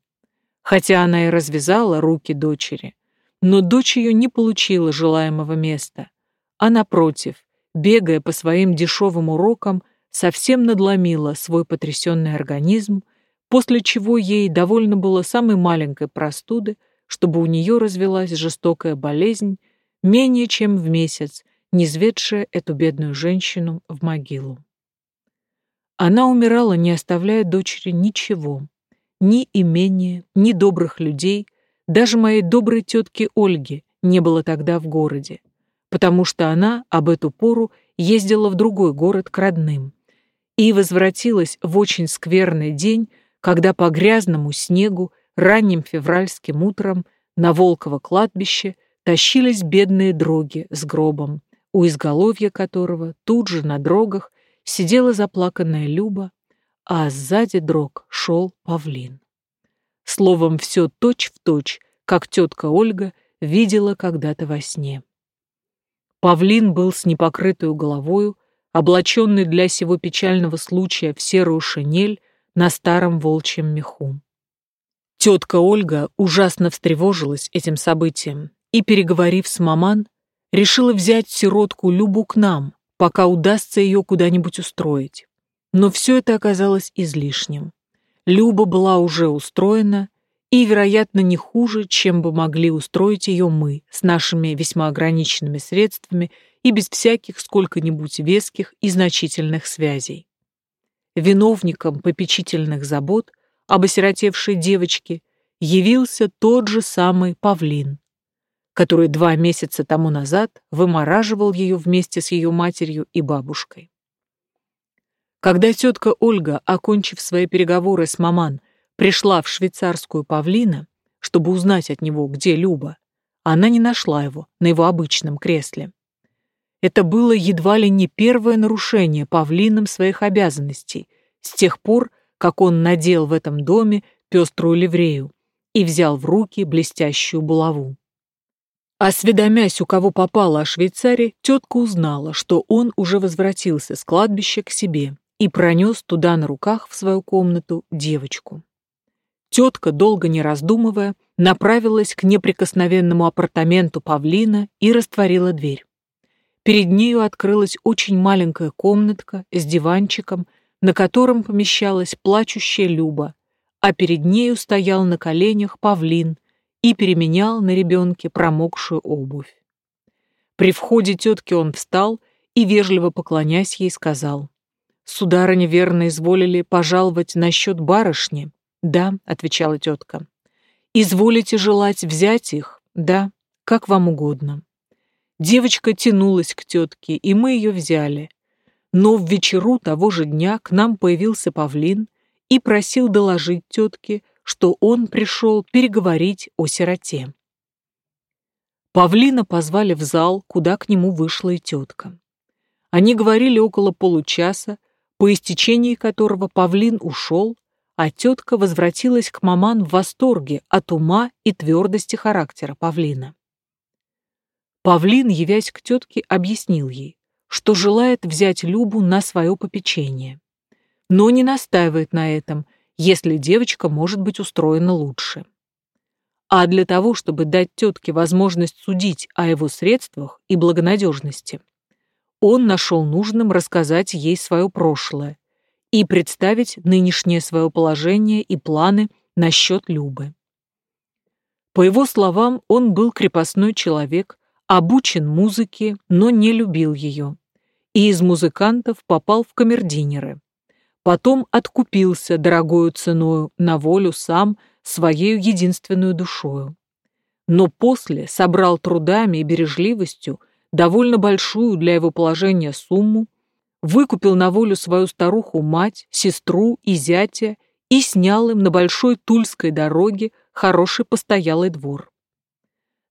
Хотя она и развязала руки дочери, но дочь ее не получила желаемого места, а, напротив, бегая по своим дешевым урокам, совсем надломила свой потрясенный организм, после чего ей довольно было самой маленькой простуды, чтобы у нее развелась жестокая болезнь, менее чем в месяц, низведшая эту бедную женщину в могилу. Она умирала, не оставляя дочери ничего, ни имения, ни добрых людей, даже моей доброй тетки Ольги не было тогда в городе, потому что она об эту пору ездила в другой город к родным, и возвратилась в очень скверный день, когда по грязному снегу ранним февральским утром на Волково кладбище тащились бедные дроги с гробом, у изголовья которого тут же на дрогах сидела заплаканная Люба, а сзади дрог шел павлин. Словом, все точь-в-точь, как тетка Ольга видела когда-то во сне. Павлин был с непокрытую головою, облаченный для сего печального случая в серую шинель на старом волчьем меху. Тетка Ольга ужасно встревожилась этим событием и, переговорив с маман, решила взять сиротку Любу к нам, пока удастся ее куда-нибудь устроить. Но все это оказалось излишним. Люба была уже устроена и, вероятно, не хуже, чем бы могли устроить ее мы с нашими весьма ограниченными средствами и без всяких сколько-нибудь веских и значительных связей. Виновником попечительных забот об осиротевшей девочке явился тот же самый павлин, который два месяца тому назад вымораживал ее вместе с ее матерью и бабушкой. Когда тетка Ольга, окончив свои переговоры с маман, пришла в швейцарскую павлина, чтобы узнать от него, где Люба, она не нашла его на его обычном кресле. Это было едва ли не первое нарушение павлином своих обязанностей с тех пор, как он надел в этом доме пеструю ливрею и взял в руки блестящую булаву. Осведомясь, у кого попало о Швейцаре, тетка узнала, что он уже возвратился с кладбища к себе и пронес туда на руках в свою комнату девочку. Тетка, долго не раздумывая, направилась к неприкосновенному апартаменту павлина и растворила дверь. Перед нею открылась очень маленькая комнатка с диванчиком, на котором помещалась плачущая Люба, а перед нею стоял на коленях павлин и переменял на ребенке промокшую обувь. При входе тетки он встал и, вежливо поклонясь ей, сказал, «Сударыня верно изволили пожаловать насчет барышни?» «Да», — отвечала тетка. «Изволите желать взять их?» «Да, как вам угодно». Девочка тянулась к тетке, и мы ее взяли. Но в вечеру того же дня к нам появился павлин и просил доложить тетке, что он пришел переговорить о сироте. Павлина позвали в зал, куда к нему вышла и тетка. Они говорили около получаса, по истечении которого Павлин ушел, а тетка возвратилась к маман в восторге от ума и твердости характера Павлина. Павлин, явясь к тетке, объяснил ей, что желает взять Любу на свое попечение, но не настаивает на этом, если девочка может быть устроена лучше. А для того, чтобы дать тетке возможность судить о его средствах и благонадежности, он нашел нужным рассказать ей свое прошлое и представить нынешнее свое положение и планы насчет Любы. По его словам, он был крепостной человек, обучен музыке, но не любил ее, и из музыкантов попал в камердинеры. Потом откупился дорогою ценою на волю сам своей единственную душою. Но после собрал трудами и бережливостью довольно большую для его положения сумму, выкупил на волю свою старуху-мать, сестру и зятя и снял им на большой Тульской дороге хороший постоялый двор.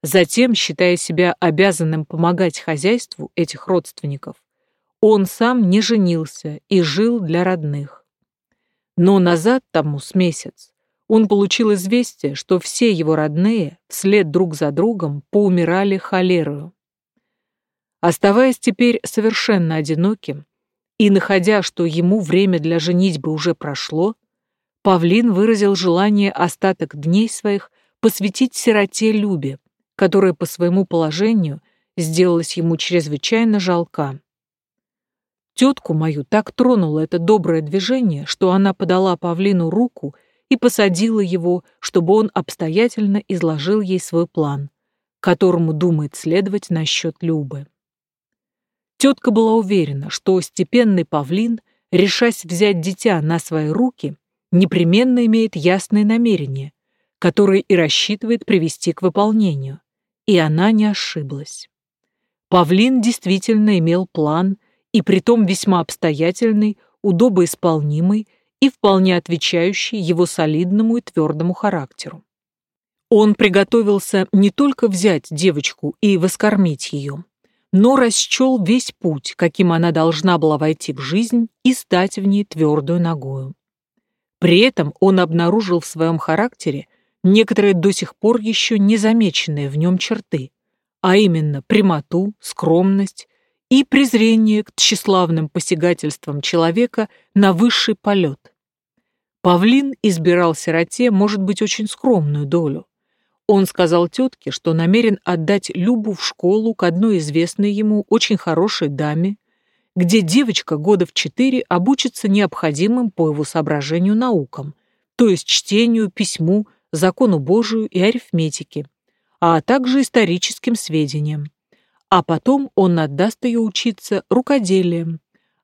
Затем, считая себя обязанным помогать хозяйству этих родственников, он сам не женился и жил для родных. Но назад тому с месяц он получил известие, что все его родные вслед друг за другом поумирали холерою. Оставаясь теперь совершенно одиноким и находя, что ему время для женитьбы уже прошло, Павлин выразил желание остаток дней своих посвятить сироте Любе, которая по своему положению сделалась ему чрезвычайно жалка. Тетку мою так тронуло это доброе движение, что она подала Павлину руку и посадила его, чтобы он обстоятельно изложил ей свой план, которому думает следовать насчет Любы. Тетка была уверена, что степенный павлин, решась взять дитя на свои руки, непременно имеет ясные намерения, которые и рассчитывает привести к выполнению. И она не ошиблась. Павлин действительно имел план, и притом весьма обстоятельный, удобоисполнимый и вполне отвечающий его солидному и твердому характеру. Он приготовился не только взять девочку и воскормить ее, но расчел весь путь, каким она должна была войти в жизнь и стать в ней твердую ногою. При этом он обнаружил в своем характере некоторые до сих пор еще незамеченные в нем черты, а именно прямоту, скромность и презрение к тщеславным посягательствам человека на высший полет. Павлин избирал сироте, может быть, очень скромную долю, он сказал тетке, что намерен отдать Любу в школу к одной известной ему очень хорошей даме, где девочка года в четыре обучится необходимым по его соображению наукам, то есть чтению, письму, закону Божию и арифметике, а также историческим сведениям. А потом он отдаст ее учиться рукоделием,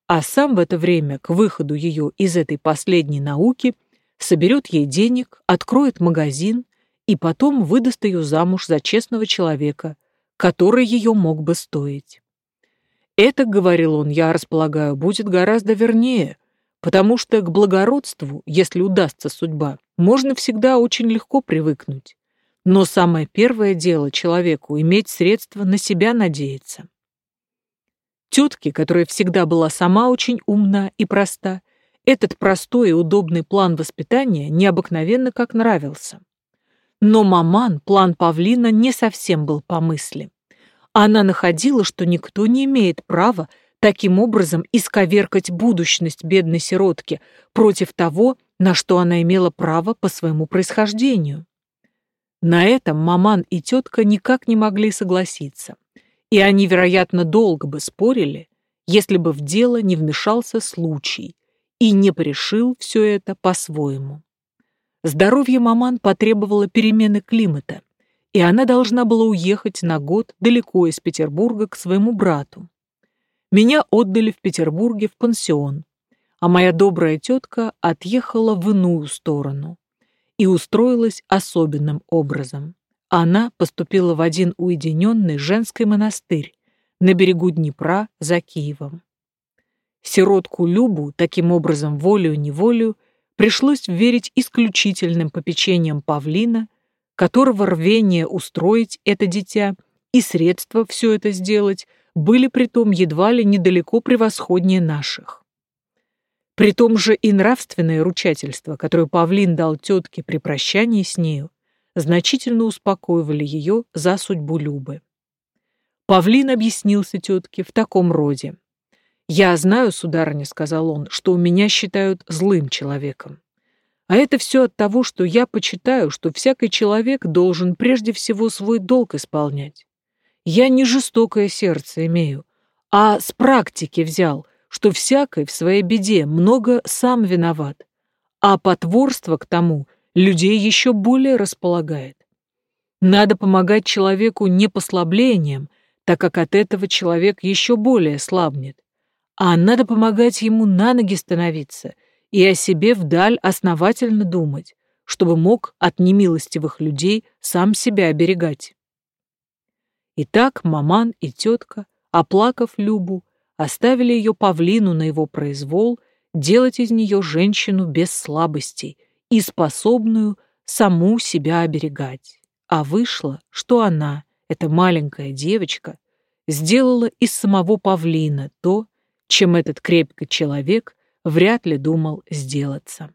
а сам в это время к выходу ее из этой последней науки соберет ей денег, откроет магазин, и потом выдаст ее замуж за честного человека, который ее мог бы стоить. Это, говорил он, я располагаю, будет гораздо вернее, потому что к благородству, если удастся судьба, можно всегда очень легко привыкнуть. Но самое первое дело человеку — иметь средства на себя надеяться. Тетке, которая всегда была сама очень умна и проста, этот простой и удобный план воспитания необыкновенно как нравился. Но маман план павлина не совсем был по мысли. Она находила, что никто не имеет права таким образом исковеркать будущность бедной сиротки против того, на что она имела право по своему происхождению. На этом маман и тетка никак не могли согласиться, и они, вероятно, долго бы спорили, если бы в дело не вмешался случай и не порешил все это по-своему. Здоровье маман потребовало перемены климата, и она должна была уехать на год далеко из Петербурга к своему брату. Меня отдали в Петербурге в пансион, а моя добрая тетка отъехала в иную сторону и устроилась особенным образом. Она поступила в один уединенный женский монастырь на берегу Днепра за Киевом. Сиротку Любу, таким образом, волею-неволею, пришлось верить исключительным попечениям павлина, которого рвение устроить это дитя и средства все это сделать были притом едва ли недалеко превосходнее наших. При том же и нравственное ручательство, которое Павлин дал тетке при прощании с нею, значительно успокоивали ее за судьбу Любы. Павлин объяснился тетке в таком роде. «Я знаю, сударыня, — сказал он, — что меня считают злым человеком. А это все от того, что я почитаю, что всякий человек должен прежде всего свой долг исполнять. Я не жестокое сердце имею, а с практики взял, что всякой в своей беде много сам виноват, а потворство к тому людей еще более располагает. Надо помогать человеку не послаблением, так как от этого человек еще более слабнет, а надо помогать ему на ноги становиться и о себе вдаль основательно думать, чтобы мог от немилостивых людей сам себя оберегать. И так маман и тетка, оплакав Любу, оставили ее павлину на его произвол делать из нее женщину без слабостей и способную саму себя оберегать. А вышло, что она, эта маленькая девочка, сделала из самого павлина то, чем этот крепкий человек вряд ли думал сделаться.